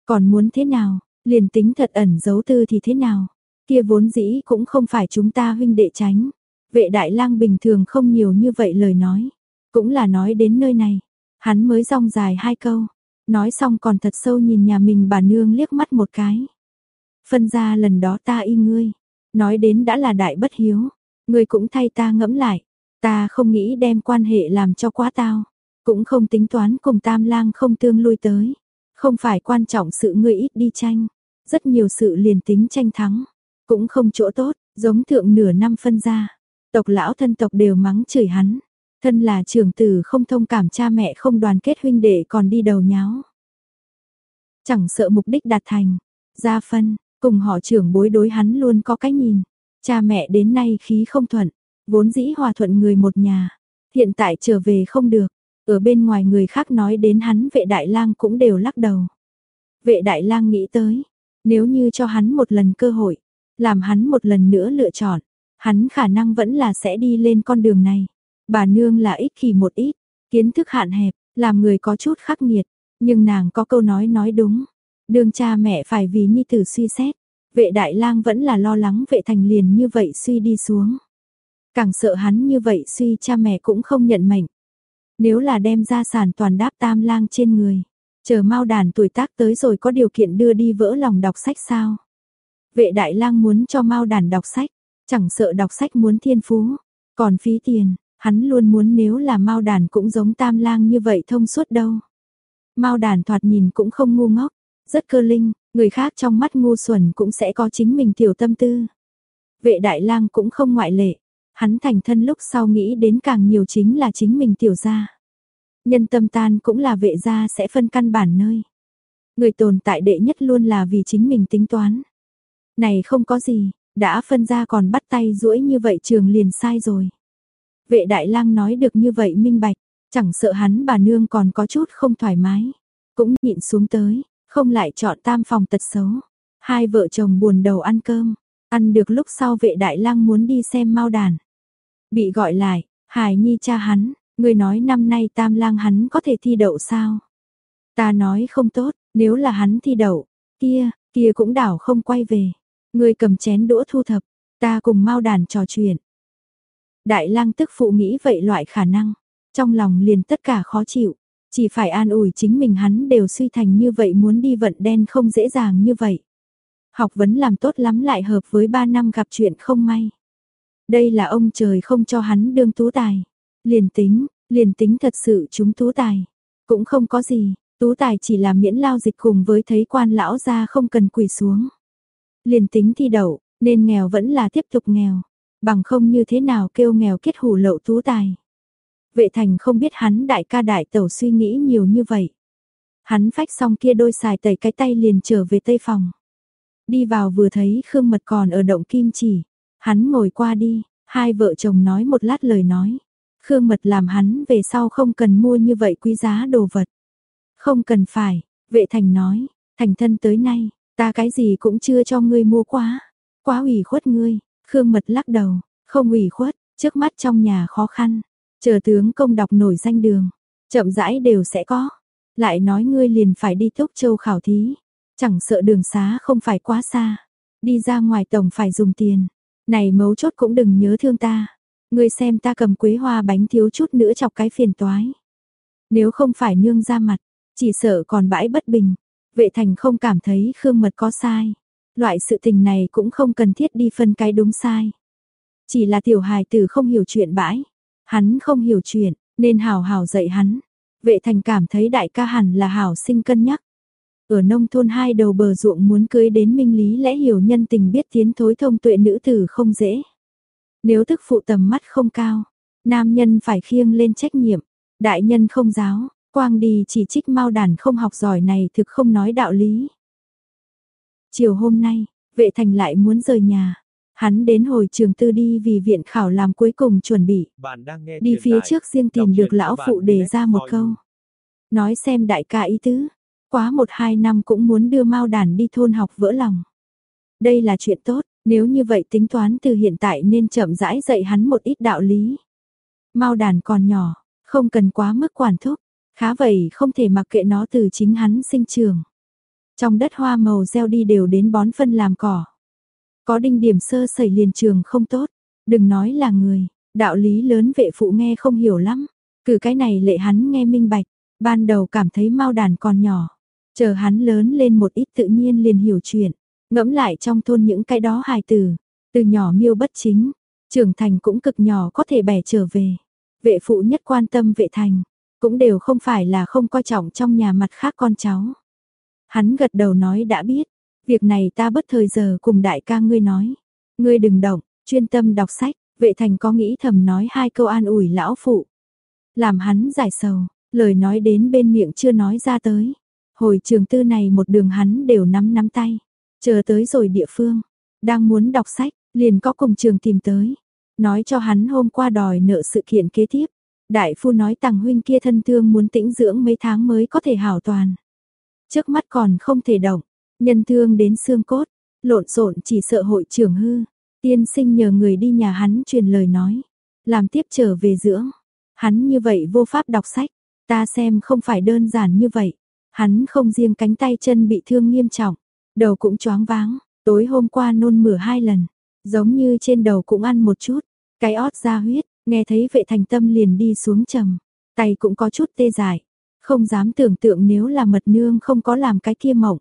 Còn muốn thế nào, liền tính thật ẩn giấu tư thì thế nào. Kia vốn dĩ cũng không phải chúng ta huynh đệ tránh. Vệ đại lang bình thường không nhiều như vậy lời nói. Cũng là nói đến nơi này. Hắn mới rong dài hai câu. Nói xong còn thật sâu nhìn nhà mình bà nương liếc mắt một cái. Phân ra lần đó ta y ngươi. Nói đến đã là đại bất hiếu. Ngươi cũng thay ta ngẫm lại. Ta không nghĩ đem quan hệ làm cho quá tao. Cũng không tính toán cùng tam lang không tương lui tới. Không phải quan trọng sự ngươi ít đi tranh. Rất nhiều sự liền tính tranh thắng. Cũng không chỗ tốt, giống thượng nửa năm phân ra. Tộc lão thân tộc đều mắng chửi hắn. Thân là trưởng tử không thông cảm cha mẹ không đoàn kết huynh đệ còn đi đầu nháo. Chẳng sợ mục đích đạt thành. Gia phân, cùng họ trưởng bối đối hắn luôn có cái nhìn. Cha mẹ đến nay khí không thuận, vốn dĩ hòa thuận người một nhà. Hiện tại trở về không được, ở bên ngoài người khác nói đến hắn vệ đại lang cũng đều lắc đầu. Vệ đại lang nghĩ tới, nếu như cho hắn một lần cơ hội, làm hắn một lần nữa lựa chọn, hắn khả năng vẫn là sẽ đi lên con đường này. Bà nương là ích kỷ một ít, kiến thức hạn hẹp, làm người có chút khắc nghiệt, nhưng nàng có câu nói nói đúng. Đường cha mẹ phải vì nhi tử suy xét, vệ đại lang vẫn là lo lắng vệ thành liền như vậy suy đi xuống. Càng sợ hắn như vậy suy cha mẹ cũng không nhận mệnh. Nếu là đem ra sản toàn đáp tam lang trên người, chờ mau đàn tuổi tác tới rồi có điều kiện đưa đi vỡ lòng đọc sách sao. Vệ đại lang muốn cho mau đàn đọc sách, chẳng sợ đọc sách muốn thiên phú, còn phí tiền, hắn luôn muốn nếu là Mao Đàn cũng giống Tam Lang như vậy thông suốt đâu. Mao Đàn thoạt nhìn cũng không ngu ngốc, rất cơ linh, người khác trong mắt ngu xuẩn cũng sẽ có chính mình tiểu tâm tư. Vệ Đại Lang cũng không ngoại lệ, hắn thành thân lúc sau nghĩ đến càng nhiều chính là chính mình tiểu gia. Nhân tâm tan cũng là vệ gia sẽ phân căn bản nơi. Người tồn tại đệ nhất luôn là vì chính mình tính toán. Này không có gì, đã phân ra còn bắt tay duỗi như vậy trường liền sai rồi. Vệ đại lang nói được như vậy minh bạch, chẳng sợ hắn bà nương còn có chút không thoải mái. Cũng nhịn xuống tới, không lại chọn tam phòng tật xấu. Hai vợ chồng buồn đầu ăn cơm, ăn được lúc sau vệ đại lang muốn đi xem mau đàn. Bị gọi lại, Hải Nhi cha hắn, người nói năm nay tam lang hắn có thể thi đậu sao? Ta nói không tốt, Nếu là hắn thi đậu, kia, kia cũng đảo không quay về. Người cầm chén đũa thu thập, ta cùng mau đàn trò chuyện. Đại lang tức phụ nghĩ vậy loại khả năng, trong lòng liền tất cả khó chịu, chỉ phải an ủi chính mình hắn đều suy thành như vậy muốn đi vận đen không dễ dàng như vậy. Học vấn làm tốt lắm lại hợp với 3 năm gặp chuyện không may. Đây là ông trời không cho hắn đương tú tài. Liền tính, liền tính thật sự chúng tú tài. Cũng không có gì, tú tài chỉ là miễn lao dịch cùng với thấy quan lão ra không cần quỳ xuống. Liền tính thi đậu, nên nghèo vẫn là tiếp tục nghèo. Bằng không như thế nào kêu nghèo kết hủ lậu tú tài. Vệ thành không biết hắn đại ca đại tẩu suy nghĩ nhiều như vậy. Hắn phách xong kia đôi xài tẩy cái tay liền trở về tây phòng. Đi vào vừa thấy Khương Mật còn ở động kim chỉ. Hắn ngồi qua đi, hai vợ chồng nói một lát lời nói. Khương Mật làm hắn về sau không cần mua như vậy quý giá đồ vật. Không cần phải, vệ thành nói, thành thân tới nay, ta cái gì cũng chưa cho ngươi mua quá. Quá ủy khuất ngươi, Khương Mật lắc đầu, không ủy khuất, trước mắt trong nhà khó khăn. Chờ tướng công đọc nổi danh đường, chậm rãi đều sẽ có. Lại nói ngươi liền phải đi Túc Châu khảo thí, chẳng sợ đường xá không phải quá xa. Đi ra ngoài tổng phải dùng tiền. Này mấu chốt cũng đừng nhớ thương ta. Ngươi xem ta cầm quế hoa bánh thiếu chút nữa chọc cái phiền toái. Nếu không phải nương ra mặt, chỉ sợ còn bãi bất bình. Vệ thành không cảm thấy Khương Mật có sai. Loại sự tình này cũng không cần thiết đi phân cái đúng sai. Chỉ là tiểu hài tử không hiểu chuyện bãi. Hắn không hiểu chuyện, nên hào hào dạy hắn. Vệ thành cảm thấy đại ca hẳn là hảo sinh cân nhắc. Ở nông thôn hai đầu bờ ruộng muốn cưới đến minh lý lẽ hiểu nhân tình biết tiến thối thông tuệ nữ tử không dễ. Nếu thức phụ tầm mắt không cao, nam nhân phải khiêng lên trách nhiệm, đại nhân không giáo, quang đi chỉ trích mau đàn không học giỏi này thực không nói đạo lý. Chiều hôm nay, vệ thành lại muốn rời nhà. Hắn đến hồi trường tư đi vì viện khảo làm cuối cùng chuẩn bị. Đi phía trước riêng tìm được lão phụ đề ra một câu. Nói xem đại ca ý tứ. Quá một hai năm cũng muốn đưa mau đàn đi thôn học vỡ lòng. Đây là chuyện tốt, nếu như vậy tính toán từ hiện tại nên chậm rãi dạy hắn một ít đạo lý. Mau đàn còn nhỏ, không cần quá mức quản thúc, khá vậy không thể mặc kệ nó từ chính hắn sinh trường. Trong đất hoa màu gieo đi đều đến bón phân làm cỏ. Có đinh điểm sơ sẩy liền trường không tốt, đừng nói là người, đạo lý lớn vệ phụ nghe không hiểu lắm, cử cái này lệ hắn nghe minh bạch, ban đầu cảm thấy mau đàn còn nhỏ, chờ hắn lớn lên một ít tự nhiên liền hiểu chuyện, ngẫm lại trong thôn những cái đó hài tử, từ nhỏ miêu bất chính, trưởng thành cũng cực nhỏ có thể bẻ trở về. Vệ phụ nhất quan tâm vệ thành, cũng đều không phải là không coi trọng trong nhà mặt khác con cháu. Hắn gật đầu nói đã biết, việc này ta bất thời giờ cùng đại ca ngươi nói. Ngươi đừng động, chuyên tâm đọc sách, vệ thành có nghĩ thầm nói hai câu an ủi lão phụ. Làm hắn giải sầu, lời nói đến bên miệng chưa nói ra tới. Hồi trường tư này một đường hắn đều nắm nắm tay. Chờ tới rồi địa phương, đang muốn đọc sách, liền có cùng trường tìm tới. Nói cho hắn hôm qua đòi nợ sự kiện kế tiếp. Đại phu nói tàng huynh kia thân thương muốn tĩnh dưỡng mấy tháng mới có thể hảo toàn. Trước mắt còn không thể động, nhân thương đến xương cốt, lộn xộn chỉ sợ hội trưởng hư. Tiên sinh nhờ người đi nhà hắn truyền lời nói, làm tiếp trở về dưỡng. Hắn như vậy vô pháp đọc sách, ta xem không phải đơn giản như vậy. Hắn không riêng cánh tay chân bị thương nghiêm trọng, đầu cũng choáng váng, tối hôm qua nôn mửa hai lần, giống như trên đầu cũng ăn một chút, cái ót ra huyết, nghe thấy vệ thành tâm liền đi xuống trầm, tay cũng có chút tê dại, không dám tưởng tượng nếu là mật nương không có làm cái kia mộng.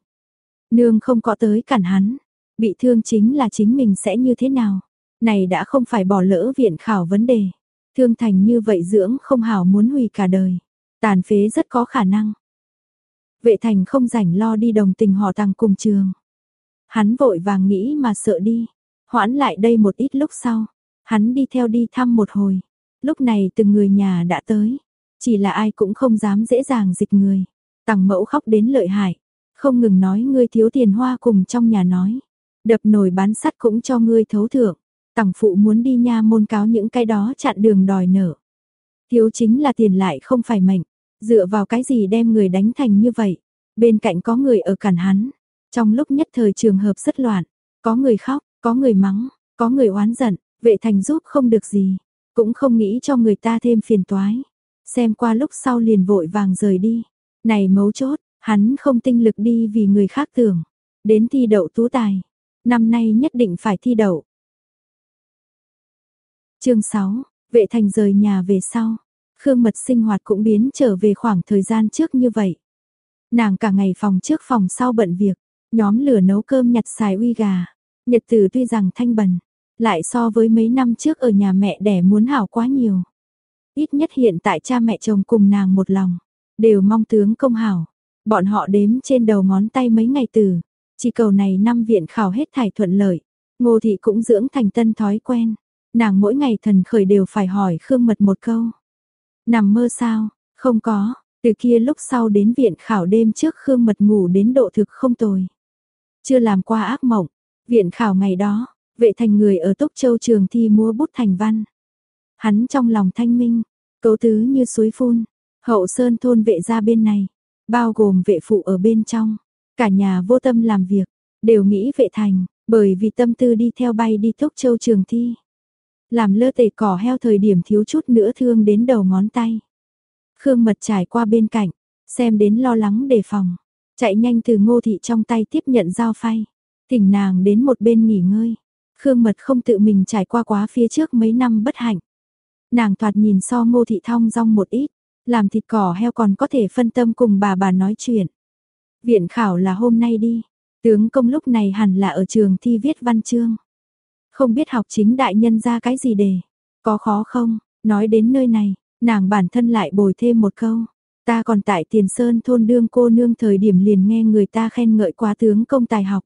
Nương không có tới cản hắn, bị thương chính là chính mình sẽ như thế nào. Này đã không phải bỏ lỡ viện khảo vấn đề. Thương thành như vậy dưỡng không hảo muốn hủy cả đời. Tàn phế rất có khả năng. Vệ thành không rảnh lo đi đồng tình họ tăng cùng trường. Hắn vội vàng nghĩ mà sợ đi. Hoãn lại đây một ít lúc sau. Hắn đi theo đi thăm một hồi. Lúc này từng người nhà đã tới. Chỉ là ai cũng không dám dễ dàng dịch người. Tằng mẫu khóc đến lợi hại. Không ngừng nói ngươi thiếu tiền hoa cùng trong nhà nói. Đập nồi bán sắt cũng cho ngươi thấu thượng. Tằng phụ muốn đi nha môn cáo những cái đó chặn đường đòi nợ. Thiếu chính là tiền lại không phải mệnh. Dựa vào cái gì đem người đánh thành như vậy. Bên cạnh có người ở cản hắn. Trong lúc nhất thời trường hợp rất loạn. Có người khóc, có người mắng, có người oán giận. Vệ thành giúp không được gì. Cũng không nghĩ cho người ta thêm phiền toái. Xem qua lúc sau liền vội vàng rời đi. Này mấu chốt, Hắn không tinh lực đi vì người khác tưởng. Đến thi đậu tú tài. Năm nay nhất định phải thi đậu. chương 6, vệ thành rời nhà về sau. Khương Mật sinh hoạt cũng biến trở về khoảng thời gian trước như vậy. Nàng cả ngày phòng trước phòng sau bận việc, nhóm lửa nấu cơm nhặt xài uy gà. Nhật tử tuy rằng thanh bần, lại so với mấy năm trước ở nhà mẹ đẻ muốn hảo quá nhiều. Ít nhất hiện tại cha mẹ chồng cùng nàng một lòng, đều mong tướng công hảo. Bọn họ đếm trên đầu ngón tay mấy ngày từ, chỉ cầu này năm viện khảo hết thải thuận lợi. Ngô thị cũng dưỡng thành tân thói quen, nàng mỗi ngày thần khởi đều phải hỏi Khương Mật một câu. Nằm mơ sao? Không có, từ kia lúc sau đến viện khảo đêm trước Khương Mật ngủ đến độ thực không tồi. Chưa làm qua ác mộng, viện khảo ngày đó, vệ thành người ở Tốc Châu trường thi múa bút thành văn. Hắn trong lòng thanh minh, cấu tứ như suối phun, hậu sơn thôn vệ ra bên này, bao gồm vệ phụ ở bên trong, cả nhà vô tâm làm việc, đều nghĩ vệ thành, bởi vì tâm tư đi theo bay đi Tốc Châu trường thi. Làm lơ tề cỏ heo thời điểm thiếu chút nữa thương đến đầu ngón tay. Khương Mật trải qua bên cạnh, xem đến lo lắng đề phòng, chạy nhanh từ ngô thị trong tay tiếp nhận dao phay, thỉnh nàng đến một bên nghỉ ngơi. Khương Mật không tự mình trải qua quá phía trước mấy năm bất hạnh. Nàng thoạt nhìn so ngô thị thong rong một ít, làm thịt cỏ heo còn có thể phân tâm cùng bà bà nói chuyện. Viện khảo là hôm nay đi, tướng công lúc này hẳn là ở trường thi viết văn chương. Không biết học chính đại nhân ra cái gì đề, có khó không, nói đến nơi này, nàng bản thân lại bồi thêm một câu. Ta còn tại tiền sơn thôn đương cô nương thời điểm liền nghe người ta khen ngợi quá tướng công tài học.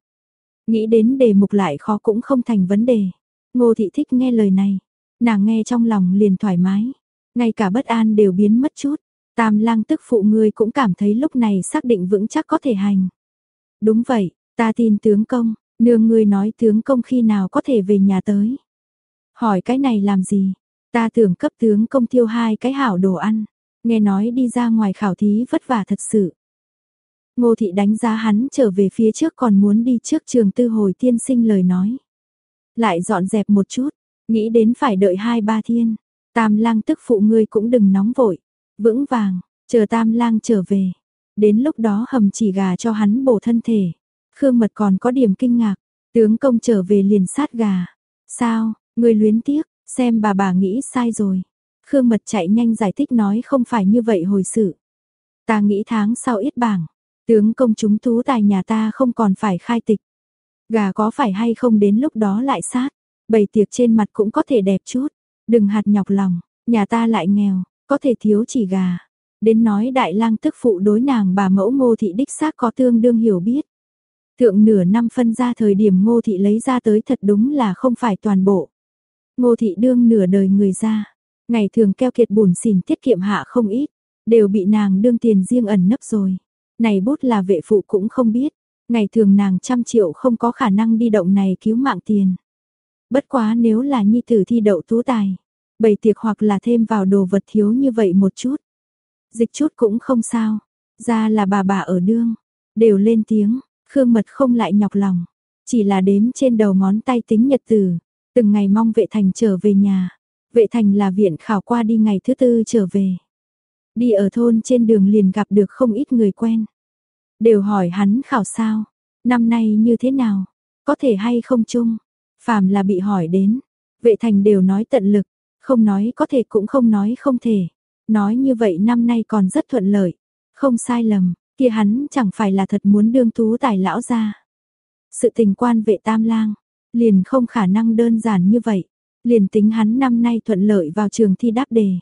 Nghĩ đến đề mục lại khó cũng không thành vấn đề. Ngô thị thích nghe lời này. Nàng nghe trong lòng liền thoải mái. Ngay cả bất an đều biến mất chút. Tam lang tức phụ người cũng cảm thấy lúc này xác định vững chắc có thể hành. Đúng vậy, ta tin tướng công, nương ngươi nói tướng công khi nào có thể về nhà tới. Hỏi cái này làm gì? Ta tưởng cấp tướng công tiêu hai cái hảo đồ ăn. Nghe nói đi ra ngoài khảo thí vất vả thật sự. Ngô thị đánh giá hắn trở về phía trước còn muốn đi trước trường tư hồi tiên sinh lời nói. Lại dọn dẹp một chút, nghĩ đến phải đợi hai ba thiên. Tam lang tức phụ ngươi cũng đừng nóng vội, vững vàng, chờ tam lang trở về. Đến lúc đó hầm chỉ gà cho hắn bổ thân thể. Khương mật còn có điểm kinh ngạc, tướng công trở về liền sát gà. Sao, ngươi luyến tiếc, xem bà bà nghĩ sai rồi. Khương mật chạy nhanh giải thích nói không phải như vậy hồi sự. Ta nghĩ tháng sau ít bảng, tướng công chúng thú tài nhà ta không còn phải khai tịch. Gà có phải hay không đến lúc đó lại sát, bầy tiệc trên mặt cũng có thể đẹp chút. Đừng hạt nhọc lòng, nhà ta lại nghèo, có thể thiếu chỉ gà. Đến nói đại lang tức phụ đối nàng bà mẫu ngô thị đích xác có tương đương hiểu biết. Thượng nửa năm phân ra thời điểm ngô thị lấy ra tới thật đúng là không phải toàn bộ. Ngô thị đương nửa đời người ra, ngày thường keo kiệt bùn xỉn tiết kiệm hạ không ít, đều bị nàng đương tiền riêng ẩn nấp rồi. Này bút là vệ phụ cũng không biết, ngày thường nàng trăm triệu không có khả năng đi động này cứu mạng tiền. Bất quá nếu là nhi tử thi đậu tú tài, bày tiệc hoặc là thêm vào đồ vật thiếu như vậy một chút. Dịch chút cũng không sao, ra là bà bà ở đương, đều lên tiếng, Khương Mật không lại nhọc lòng, chỉ là đếm trên đầu ngón tay tính nhật tử, từng ngày mong vệ thành trở về nhà. Vệ thành là viện khảo qua đi ngày thứ tư trở về. Đi ở thôn trên đường liền gặp được không ít người quen. Đều hỏi hắn khảo sao, năm nay như thế nào, có thể hay không chung. Phàm là bị hỏi đến, vệ thành đều nói tận lực, không nói có thể cũng không nói không thể. Nói như vậy năm nay còn rất thuận lợi, không sai lầm, kia hắn chẳng phải là thật muốn đương tú tài lão ra. Sự tình quan vệ tam lang, liền không khả năng đơn giản như vậy, liền tính hắn năm nay thuận lợi vào trường thi đáp đề.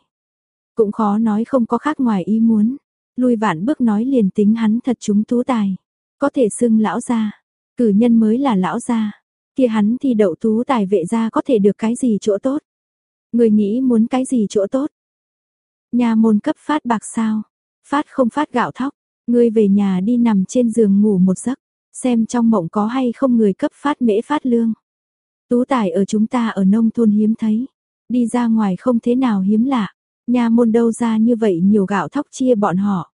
Cũng khó nói không có khác ngoài ý muốn, lui vạn bước nói liền tính hắn thật chúng tú tài, có thể xưng lão gia, cử nhân mới là lão gia, kia hắn thì đậu tú tài vệ gia có thể được cái gì chỗ tốt. Người nghĩ muốn cái gì chỗ tốt? Nhà môn cấp phát bạc sao? Phát không phát gạo thóc, ngươi về nhà đi nằm trên giường ngủ một giấc, xem trong mộng có hay không người cấp phát mễ phát lương. Tú tài ở chúng ta ở nông thôn hiếm thấy, đi ra ngoài không thế nào hiếm lạ, nhà môn đâu ra như vậy nhiều gạo thóc chia bọn họ.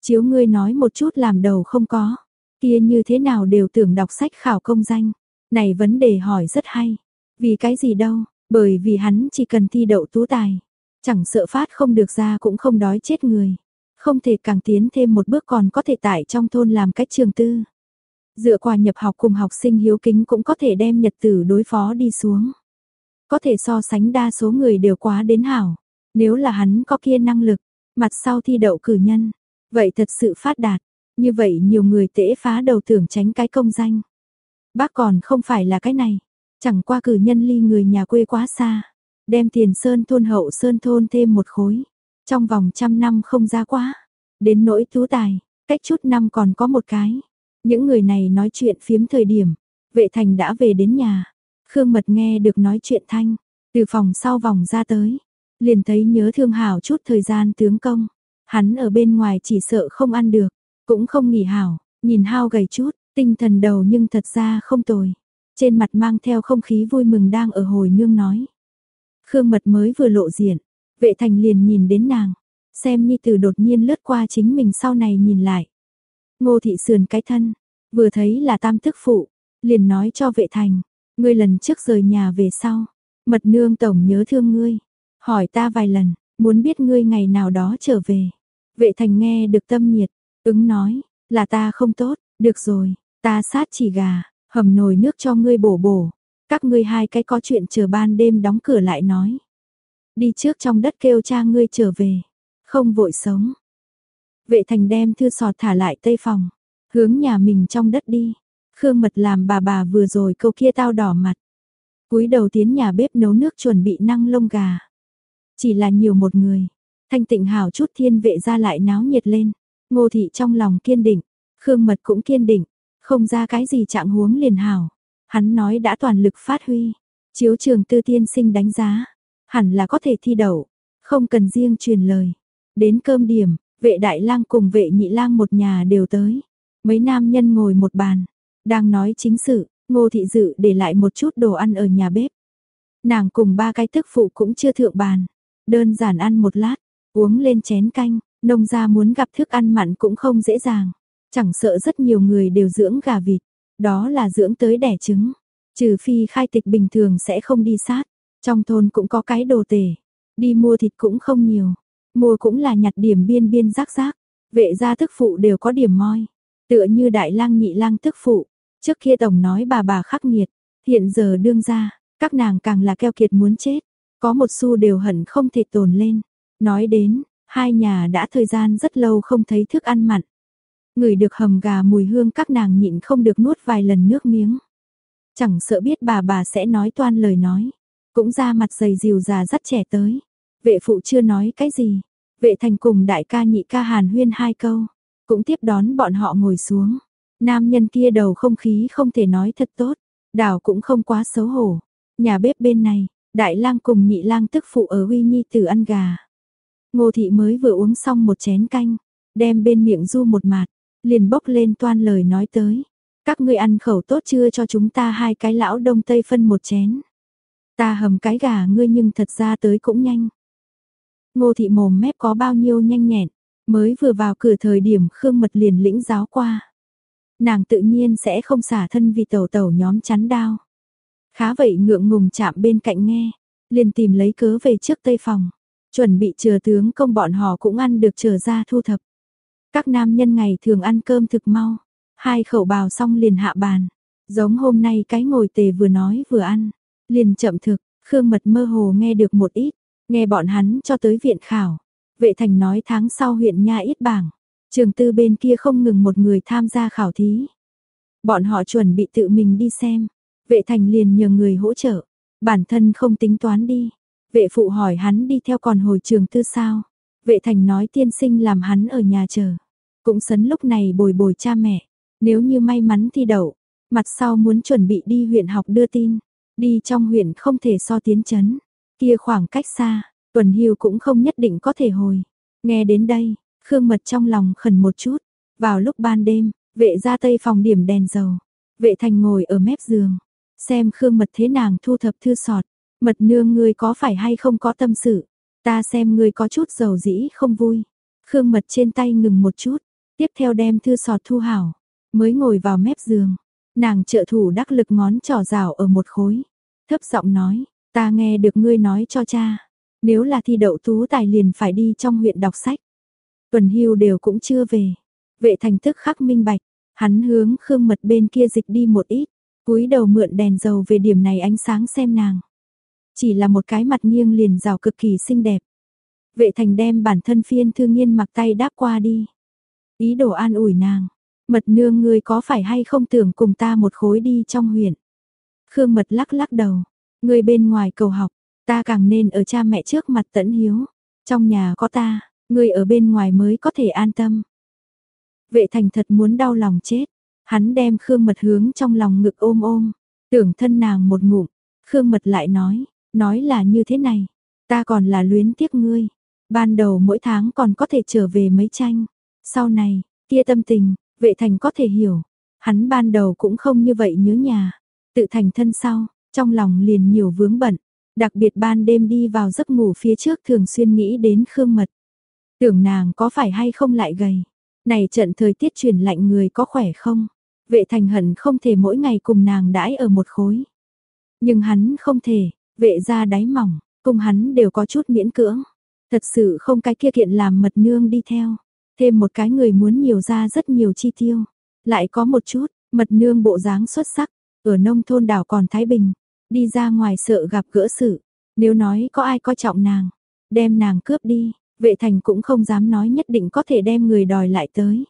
Chiếu ngươi nói một chút làm đầu không có, kia như thế nào đều tưởng đọc sách khảo công danh. Này vấn đề hỏi rất hay. Vì cái gì đâu, bởi vì hắn chỉ cần thi đậu tú tài. Chẳng sợ phát không được ra cũng không đói chết người. Không thể càng tiến thêm một bước còn có thể tại trong thôn làm cách trường tư. Dựa qua nhập học cùng học sinh hiếu kính cũng có thể đem nhật tử đối phó đi xuống. Có thể so sánh đa số người đều quá đến hảo. Nếu là hắn có kia năng lực, mặt sau thi đậu cử nhân, vậy thật sự phát đạt. Như vậy nhiều người tễ phá đầu tưởng tránh cái công danh. Bác còn không phải là cái này, chẳng qua cử nhân ly người nhà quê quá xa, đem tiền sơn thôn hậu sơn thôn thêm một khối. Trong vòng trăm năm không ra quá, đến nỗi tú tài, cách chút năm còn có một cái. Những người này nói chuyện phiếm thời điểm, vệ thành đã về đến nhà. Khương Mật nghe được nói chuyện thanh, từ phòng sau vòng ra tới, liền thấy nhớ thương hảo chút thời gian tướng công. Hắn ở bên ngoài chỉ sợ không ăn được, cũng không nghỉ hảo, nhìn hao gầy chút, tinh thần đầu nhưng thật ra không tồi. Trên mặt mang theo không khí vui mừng đang ở hồi nương nói. Khương Mật mới vừa lộ diện, vệ thành liền nhìn đến nàng, xem như từ đột nhiên lướt qua chính mình sau này nhìn lại. Ngô thị sườn cái thân, vừa thấy là tam thức phụ, liền nói cho vệ thành, ngươi lần trước rời nhà về sau, mật nương tổng nhớ thương ngươi, hỏi ta vài lần, muốn biết ngươi ngày nào đó trở về. Vệ thành nghe được tâm nhiệt, ứng nói, là ta không tốt, được rồi, ta sát chỉ gà, hầm nồi nước cho ngươi bổ bổ, các ngươi hai cái có chuyện chờ ban đêm đóng cửa lại nói. Đi trước trong đất kêu cha ngươi trở về, không vội sống. Vệ thành đem thư sọt thả lại tây phòng, hướng nhà mình trong đất đi. Khương mật làm bà bà vừa rồi câu kia tao đỏ mặt. cúi đầu tiến nhà bếp nấu nước chuẩn bị năng lông gà. Chỉ là nhiều một người. Thanh tịnh hào chút thiên vệ ra lại náo nhiệt lên. Ngô thị trong lòng kiên định. Khương mật cũng kiên định. Không ra cái gì trạng huống liền hào. Hắn nói đã toàn lực phát huy. Chiếu trường tư tiên sinh đánh giá. Hẳn là có thể thi đậu. Không cần riêng truyền lời. Đến cơm điểm, vệ đại lang cùng vệ nhị lang một nhà đều tới. Mấy nam nhân ngồi một bàn. Đang nói chính sự, ngô thị dự để lại một chút đồ ăn ở nhà bếp. Nàng cùng ba cái thức phụ cũng chưa thượng bàn. Đơn giản ăn một lát, uống lên chén canh, nông gia muốn gặp thức ăn mặn cũng không dễ dàng. Chẳng sợ rất nhiều người đều dưỡng gà vịt, đó là dưỡng tới đẻ trứng. Trừ phi khai tịch bình thường sẽ không đi sát, trong thôn cũng có cái đồ tể, đi mua thịt cũng không nhiều, mua cũng là nhặt điểm biên biên rác rác, vệ gia thức phụ đều có điểm moi, tựa như đại lang nhị lang thức phụ, trước kia tổng nói bà bà khắc nghiệt, hiện giờ đương ra, các nàng càng là keo kiệt muốn chết, có một xu đều hận không thể tồn lên. Nói đến, hai nhà đã thời gian rất lâu không thấy thức ăn mặn. Người được hầm gà mùi hương các nàng nhịn không được nuốt vài lần nước miếng. Chẳng sợ biết bà bà sẽ nói toan lời nói. Cũng ra mặt dày dìu già rất trẻ tới. Vệ phụ chưa nói cái gì. Vệ thành cùng đại ca nhị ca hàn huyên hai câu. Cũng tiếp đón bọn họ ngồi xuống. Nam nhân kia đầu không khí không thể nói thật tốt. đào cũng không quá xấu hổ. Nhà bếp bên này, đại lang cùng nhị lang tức phụ ở huy nhi tử ăn gà. Ngô thị mới vừa uống xong một chén canh. Đem bên miệng du một mạt. Liền bốc lên toan lời nói tới. Các ngươi ăn khẩu tốt chưa cho chúng ta hai cái lão đông tây phân một chén. Ta hầm cái gà ngươi nhưng thật ra tới cũng nhanh. Ngô thị mồm mép có bao nhiêu nhanh nhẹn, mới vừa vào cửa thời điểm Khương Mật liền lĩnh giáo qua. Nàng tự nhiên sẽ không xả thân vì tẩu tẩu nhóm chắn đao. Khá vậy ngượng ngùng chạm bên cạnh nghe, liền tìm lấy cớ về trước tây phòng, chuẩn bị chờ tướng công bọn họ cũng ăn được chờ ra thu thập. Các nam nhân ngày thường ăn cơm thực mau, hai khẩu bào xong liền hạ bàn, giống hôm nay cái ngồi tề vừa nói vừa ăn, liền chậm thực, Khương Mật mơ hồ nghe được một ít, nghe bọn hắn cho tới viện khảo. Vệ thành nói tháng sau huyện Nha ít bảng, trường tư bên kia không ngừng một người tham gia khảo thí. Bọn họ chuẩn bị tự mình đi xem, vệ thành liền nhờ người hỗ trợ, bản thân không tính toán đi. Vệ phụ hỏi hắn đi theo còn hồi trường tư sao. Vệ thành nói tiên sinh làm hắn ở nhà chờ. Cũng sấn lúc này bồi bồi cha mẹ. Nếu như may mắn thi đậu, mặt sau muốn chuẩn bị đi huyện học đưa tin. Đi trong huyện không thể so tiến chấn. Kia khoảng cách xa, tuần hưu cũng không nhất định có thể hồi. Nghe đến đây, Khương Mật trong lòng khẩn một chút. Vào lúc ban đêm, vệ ra tây phòng điểm đèn dầu. Vệ thành ngồi ở mép giường. Xem Khương Mật thế nàng thu thập thư sọt. Mật nương ngươi có phải hay không có tâm sự. Ta xem ngươi có chút dầu dĩ không vui. Khương Mật trên tay ngừng một chút. Tiếp theo đem thư sọt thu hảo. Mới ngồi vào mép giường. Nàng trợ thủ đắc lực ngón trỏ rào ở một khối. Thấp giọng nói, ta nghe được ngươi nói cho cha. Nếu là thi đậu tú tài liền phải đi trong huyện đọc sách. Tuần hưu đều cũng chưa về. Vệ thành thức khắc minh bạch, hắn hướng Khương Mật bên kia dịch đi một ít, cúi đầu mượn đèn dầu về điểm này ánh sáng xem nàng. Chỉ là một cái mặt nghiêng liền rào cực kỳ xinh đẹp. Vệ thành đem bản thân phiên thương nghiên mặc tay đáp qua đi. Ý đồ an ủi nàng, mật nương ngươi có phải hay không tưởng cùng ta một khối đi trong huyện. Khương mật lắc lắc đầu, ngươi bên ngoài cầu học, ta càng nên ở cha mẹ trước mặt tẫn hiếu. Trong nhà có ta, ngươi ở bên ngoài mới có thể an tâm. Vệ thành thật muốn đau lòng chết, hắn đem Khương mật hướng trong lòng ngực ôm ôm, tưởng thân nàng một ngụm, Khương mật lại nói, nói là như thế này, ta còn là luyến tiếc ngươi, ban đầu mỗi tháng còn có thể trở về mấy tranh, sau này, kia tâm tình, vệ thành có thể hiểu, hắn ban đầu cũng không như vậy nhớ nhà, tự thành thân sau, trong lòng liền nhiều vướng bận, đặc biệt ban đêm đi vào giấc ngủ phía trước thường xuyên nghĩ đến Khương Mật. Tưởng nàng có phải hay không lại gầy, này trận thời tiết chuyển lạnh người có khỏe không? Vệ thành hận không thể mỗi ngày cùng nàng đãi ở một khối. Nhưng hắn không thể, vệ ra đáy mỏng, cùng hắn đều có chút miễn cưỡng. Thật sự không cái kia kiện làm mật nương đi theo. Thêm một cái người muốn nhiều ra rất nhiều chi tiêu. Lại có một chút, mật nương bộ dáng xuất sắc, ở nông thôn đảo còn Thái Bình. Đi ra ngoài sợ gặp gỡ sự. Nếu nói có ai coi trọng nàng, đem nàng cướp đi, vệ thành cũng không dám nói nhất định có thể đem người đòi lại tới.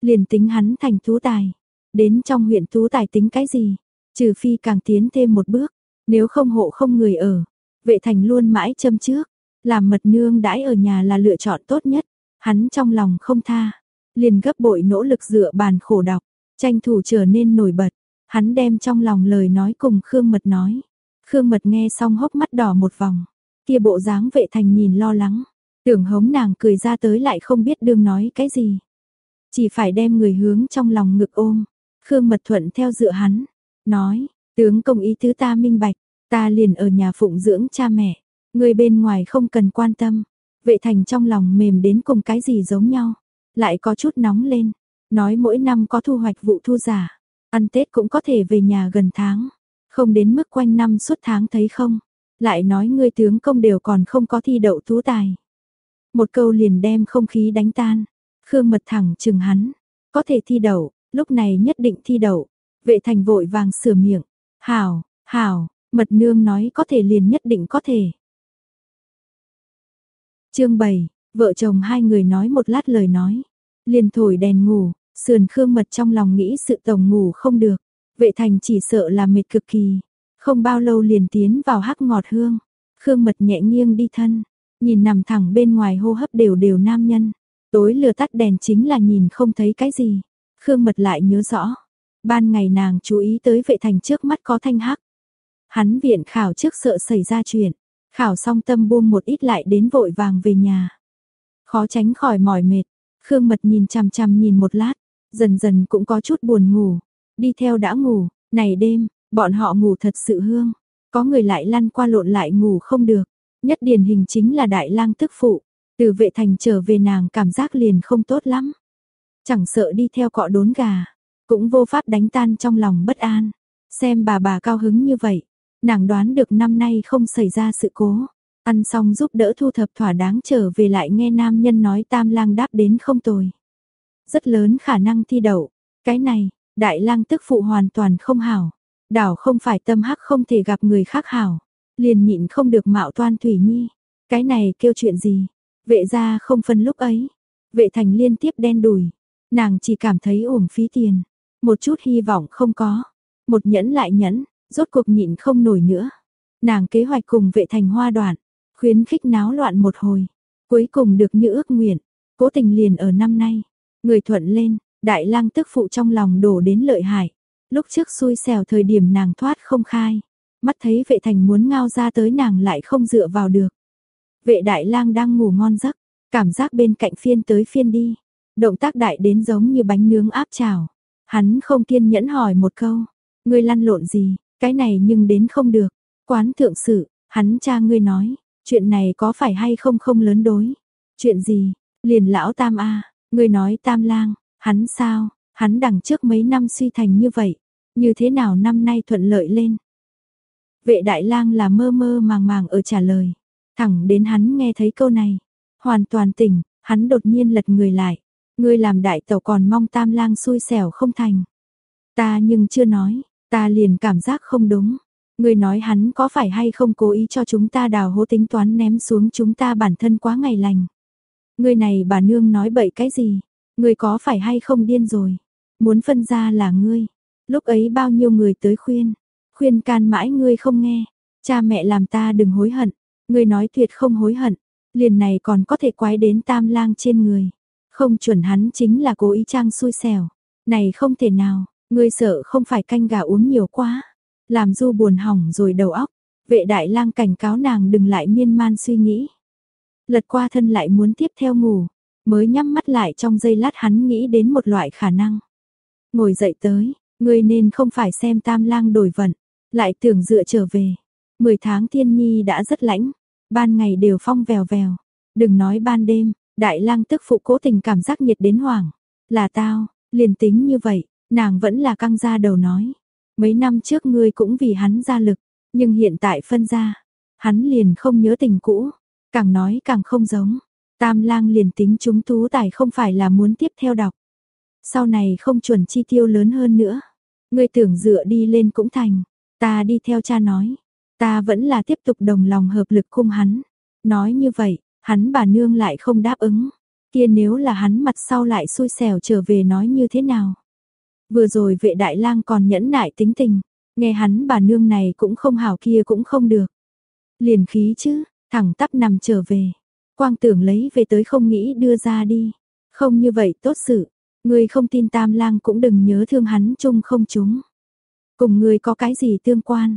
Liền tính hắn thành tú tài. Đến trong huyện tú tài tính cái gì? Trừ phi càng tiến thêm một bước. Nếu không hộ không người ở. Vệ thành luôn mãi châm trước. Làm mật nương đãi ở nhà là lựa chọn tốt nhất. Hắn trong lòng không tha, liền gấp bội nỗ lực dựa bàn khổ đọc, tranh thủ trở nên nổi bật. Hắn đem trong lòng lời nói cùng Khương Mật nói. Khương Mật nghe xong hốc mắt đỏ một vòng. Kia bộ dáng vệ thành nhìn lo lắng. Tưởng hống nàng cười ra tới lại không biết đương nói cái gì. Chỉ phải đem người hướng trong lòng ngực ôm. Khương Mật thuận theo dựa hắn. Nói, tướng công ý tứ ta minh bạch. Ta liền ở nhà phụng dưỡng cha mẹ. Người bên ngoài không cần quan tâm. Vệ thành trong lòng mềm đến cùng cái gì giống nhau. Lại có chút nóng lên. Nói mỗi năm có thu hoạch vụ thu giả. Ăn Tết cũng có thể về nhà gần tháng. Không đến mức quanh năm suốt tháng thấy không. Lại nói ngươi tướng công đều còn không có thi đậu tú tài. Một câu liền đem không khí đánh tan. Khương mật thẳng chừng hắn. Có thể thi đậu, lúc này nhất định thi đậu. Vệ thành vội vàng sửa miệng. Hảo, hảo, mật nương nói có thể liền nhất định có thể. Chương 7, vợ chồng hai người nói một lát lời nói, liền thổi đèn ngủ, sườn Khương Mật trong lòng nghĩ sự tổng ngủ không được, vệ thành chỉ sợ là mệt cực kỳ, không bao lâu liền tiến vào hắc ngọt hương, Khương Mật nhẹ nghiêng đi thân, nhìn nằm thẳng bên ngoài hô hấp đều đều nam nhân, tối lừa tắt đèn chính là nhìn không thấy cái gì, Khương Mật lại nhớ rõ, ban ngày nàng chú ý tới vệ thành trước mắt có thanh hắc, hắn viện khảo trước sợ xảy ra chuyện, Khảo xong tâm buông một ít lại đến vội vàng về nhà. Khó tránh khỏi mỏi mệt, Khương Mật nhìn chằm chằm nhìn một lát, dần dần cũng có chút buồn ngủ. Đi theo đã ngủ, này đêm, bọn họ ngủ thật sự hương. Có người lại lăn qua lộn lại ngủ không được. Nhất điển hình chính là đại lang tức phụ. Từ vệ thành trở về nàng cảm giác liền không tốt lắm. Chẳng sợ đi theo cọ đốn gà. Cũng vô pháp đánh tan trong lòng bất an. Xem bà bà cao hứng như vậy, Nàng đoán được năm nay không xảy ra sự cố. Ăn xong giúp đỡ thu thập thỏa đáng trở về lại nghe nam nhân nói tam lang đáp đến không tồi. Rất lớn khả năng thi đậu. Cái này, đại lang tức phụ hoàn toàn không hảo. Đảo không phải tâm hắc không thể gặp người khác hảo. Liền nhịn không được mạo toan thủy nhi. Cái này kêu chuyện gì? Vệ ra không phân lúc ấy. Vệ thành liên tiếp đen đùi. Nàng chỉ cảm thấy uổng phí tiền. Một chút hy vọng không có. Một nhẫn lại nhẫn rốt cuộc nhịn không nổi nữa. Nàng kế hoạch cùng vệ thành hoa đoạn, khuyến khích náo loạn một hồi, cuối cùng được như ước nguyện, cố tình liền ở năm nay. Người thuận lên, đại lang tức phụ trong lòng đổ đến lợi hại. Lúc trước xui xẻo thời điểm nàng thoát không khai, mắt thấy vệ thành muốn ngao ra tới nàng lại không dựa vào được. Vệ đại lang đang ngủ ngon giấc, cảm giác bên cạnh phiên tới phiên đi, động tác đại đến giống như bánh nướng áp chảo. Hắn không kiên nhẫn hỏi một câu, ngươi lăn lộn gì, cái này nhưng đến không được. Quán thượng sự, hắn cha ngươi nói, chuyện này có phải hay không không lớn đối. Chuyện gì, liền lão tam a ngươi nói tam lang, hắn sao, hắn đằng trước mấy năm suy thành như vậy, như thế nào năm nay thuận lợi lên. Vệ đại lang là mơ mơ màng màng ở trả lời, thẳng đến hắn nghe thấy câu này, hoàn toàn tỉnh, Hắn đột nhiên lật người lại, ngươi làm đại tẩu còn mong tam lang xui xẻo không thành. Ta nhưng chưa nói, ta liền cảm giác không đúng. Ngươi nói hắn có phải hay không cố ý cho chúng ta đào hố tính toán ném xuống chúng ta bản thân quá ngày lành. Ngươi này bà nương nói bậy cái gì? Ngươi có phải hay không điên rồi? Muốn phân ra là ngươi. Lúc ấy bao nhiêu người tới khuyên, khuyên can mãi ngươi không nghe. Cha mẹ làm ta đừng hối hận. Ngươi nói tuyệt không hối hận. Liền này còn có thể quái đến tam lang trên người. Không chuẩn hắn chính là cố ý trang xui xẻo. Này không thể nào, ngươi sợ không phải canh gà uống nhiều quá. Làm du buồn hỏng rồi đầu óc. Vệ đại lang cảnh cáo nàng đừng lại miên man suy nghĩ. Lật qua thân lại muốn tiếp theo ngủ. Mới nhắm mắt lại trong giây lát hắn nghĩ đến một loại khả năng. Ngồi dậy tới, ngươi nên không phải xem tam lang đổi vận. Lại tưởng dựa trở về. Mười tháng thiên nhi đã rất lãnh. Ban ngày đều phong vèo vèo. Đừng nói ban đêm, đại lang tức phụ cố tình cảm giác nhiệt đến hoảng. Là tao, liền tính như vậy, nàng vẫn là căng ra đầu nói. Mấy năm trước ngươi cũng vì hắn ra lực, nhưng hiện tại phân ra, hắn liền không nhớ tình cũ, càng nói càng không giống. Tam lang liền tính chúng tú tài không phải là muốn tiếp theo đọc. Sau này không chuẩn chi tiêu lớn hơn nữa. Ngươi tưởng dựa đi lên cũng thành. Ta đi theo cha nói. Ta vẫn là tiếp tục đồng lòng hợp lực cung hắn. Nói như vậy, hắn bà nương lại không đáp ứng. Kia nếu là hắn mặt sau lại xui xẻo trở về nói như thế nào? Vừa rồi vệ đại lang còn nhẫn nại tính tình, nghe hắn bà nương này cũng không hảo kia cũng không được. Liền khí chứ, thẳng tắp nằm trở về. Quang tưởng lấy về tới không nghĩ đưa ra đi. Không như vậy tốt sự. Người không tin tam lang cũng đừng nhớ thương hắn chung không chúng. Cùng người có cái gì tương quan.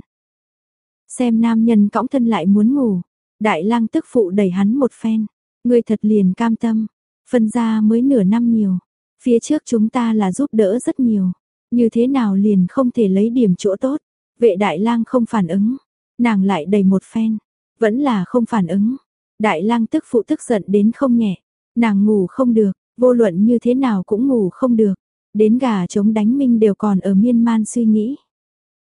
Xem nam nhân cõng thân lại muốn ngủ. Đại lang tức phụ đẩy hắn một phen. Ngươi thật liền cam tâm. Phân ra mới nửa năm nhiều. Phía trước chúng ta là giúp đỡ rất nhiều, như thế nào liền không thể lấy điểm chỗ tốt. Vệ đại lang không phản ứng, nàng lại đầy một phen, vẫn là không phản ứng. Đại lang tức phụ tức giận đến không nhẹ, nàng ngủ không được, vô luận như thế nào cũng ngủ không được. Đến gà chống đánh minh đều còn ở miên man suy nghĩ.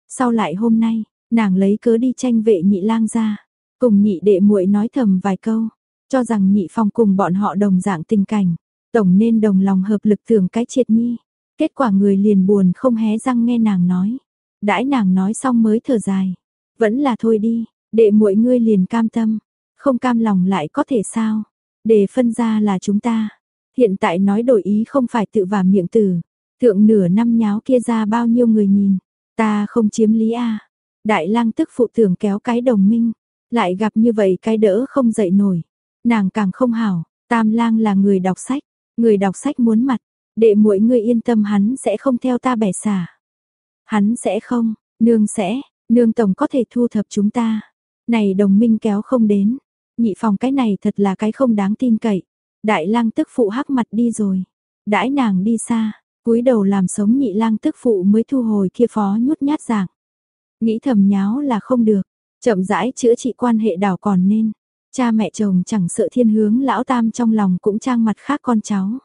Sau lại hôm nay, nàng lấy cớ đi tranh vệ nhị lang ra, cùng nhị đệ muội nói thầm vài câu, cho rằng nhị phong cùng bọn họ đồng dạng tình cảnh, Tổng nên đồng lòng hợp lực tưởng cái triệt nhi. Kết quả người liền buồn không hé răng nghe nàng nói. Đãi nàng nói xong mới thở dài. Vẫn là thôi đi, đệ muội ngươi liền cam tâm. Không cam lòng lại có thể sao? Để phân ra là chúng ta. Hiện tại nói đổi ý không phải tự vả miệng tử. Thượng nửa năm nháo kia ra bao nhiêu người nhìn. Ta không chiếm lý a Đại lang tức phụ tưởng kéo cái đồng minh. Lại gặp như vậy cái đỡ không dậy nổi. Nàng càng không hảo. Tam lang là người đọc sách. Người đọc sách muốn mặt, đệ muội ngươi yên tâm hắn sẽ không theo ta bẻ xả. Hắn sẽ không, nương sẽ, nương tổng có thể thu thập chúng ta. Này đồng minh kéo không đến, nhị phòng cái này thật là cái không đáng tin cậy. Đại lang tức phụ hắc mặt đi rồi, đãi nàng đi xa, cúi đầu làm sống nhị lang tức phụ mới thu hồi kia phó nhút nhát dạng. Nghĩ thầm nháo là không được, chậm rãi chữa trị quan hệ đảo còn nên. Cha mẹ chồng chẳng sợ thiên hướng lão tam trong lòng cũng trang mặt khác con cháu.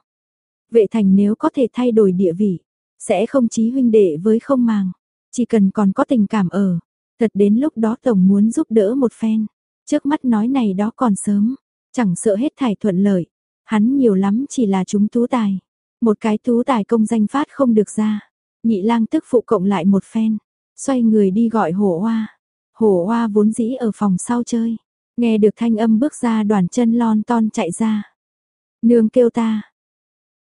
Vệ thành nếu có thể thay đổi địa vị, sẽ không chí huynh đệ với không màng. Chỉ cần còn có tình cảm ở, thật đến lúc đó tổng muốn giúp đỡ một phen. Trước mắt nói này đó còn sớm, chẳng sợ hết thải thuận lợi. Hắn nhiều lắm chỉ là chúng tú tài. Một cái tú tài công danh phát không được ra. Nhị lang tức phụ cộng lại một phen. Xoay người đi gọi hổ hoa. Hổ hoa vốn dĩ ở phòng sau chơi. Nghe được thanh âm bước ra đoàn chân lon ton chạy ra. Nương kêu ta.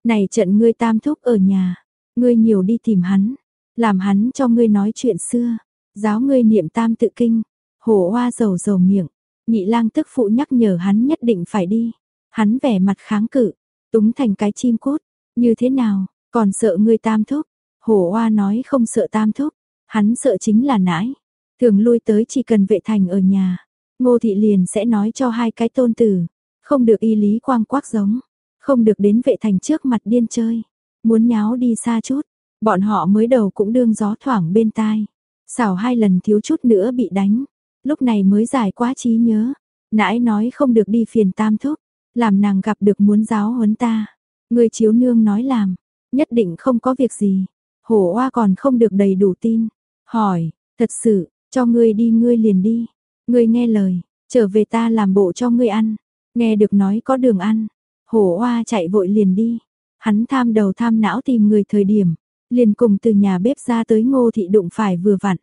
Này trận ngươi tam thúc ở nhà. Ngươi nhiều đi tìm hắn. Làm hắn cho ngươi nói chuyện xưa. Giáo ngươi niệm tam tự kinh. Hổ hoa dầu dầu miệng. Nhị lang tức phụ nhắc nhở hắn nhất định phải đi. Hắn vẻ mặt kháng cự. Túng thành cái chim cút. Như thế nào, còn sợ ngươi tam thúc. Hổ hoa nói không sợ tam thúc. Hắn sợ chính là nãi. Thường lui tới chỉ cần vệ thành ở nhà. Ngô thị liền sẽ nói cho hai cái tôn tử, không được y lý quang quắc giống, không được đến vệ thành trước mặt điên chơi, muốn nháo đi xa chút, bọn họ mới đầu cũng đương gió thoảng bên tai. Xảo hai lần thiếu chút nữa bị đánh, lúc này mới giải quá trí nhớ, nãi nói không được đi phiền tam thúc, làm nàng gặp được muốn giáo huấn ta. Người chiếu nương nói làm, nhất định không có việc gì. Hổ oa còn không được đầy đủ tin. Hỏi, thật sự, cho ngươi đi ngươi liền đi. Ngươi nghe lời, trở về ta làm bộ cho ngươi ăn. Nghe được nói có đường ăn. Hổ oa chạy vội liền đi. Hắn tham đầu tham não tìm người thời điểm, liền cùng từ nhà bếp ra tới ngô thị đụng phải vừa vặn.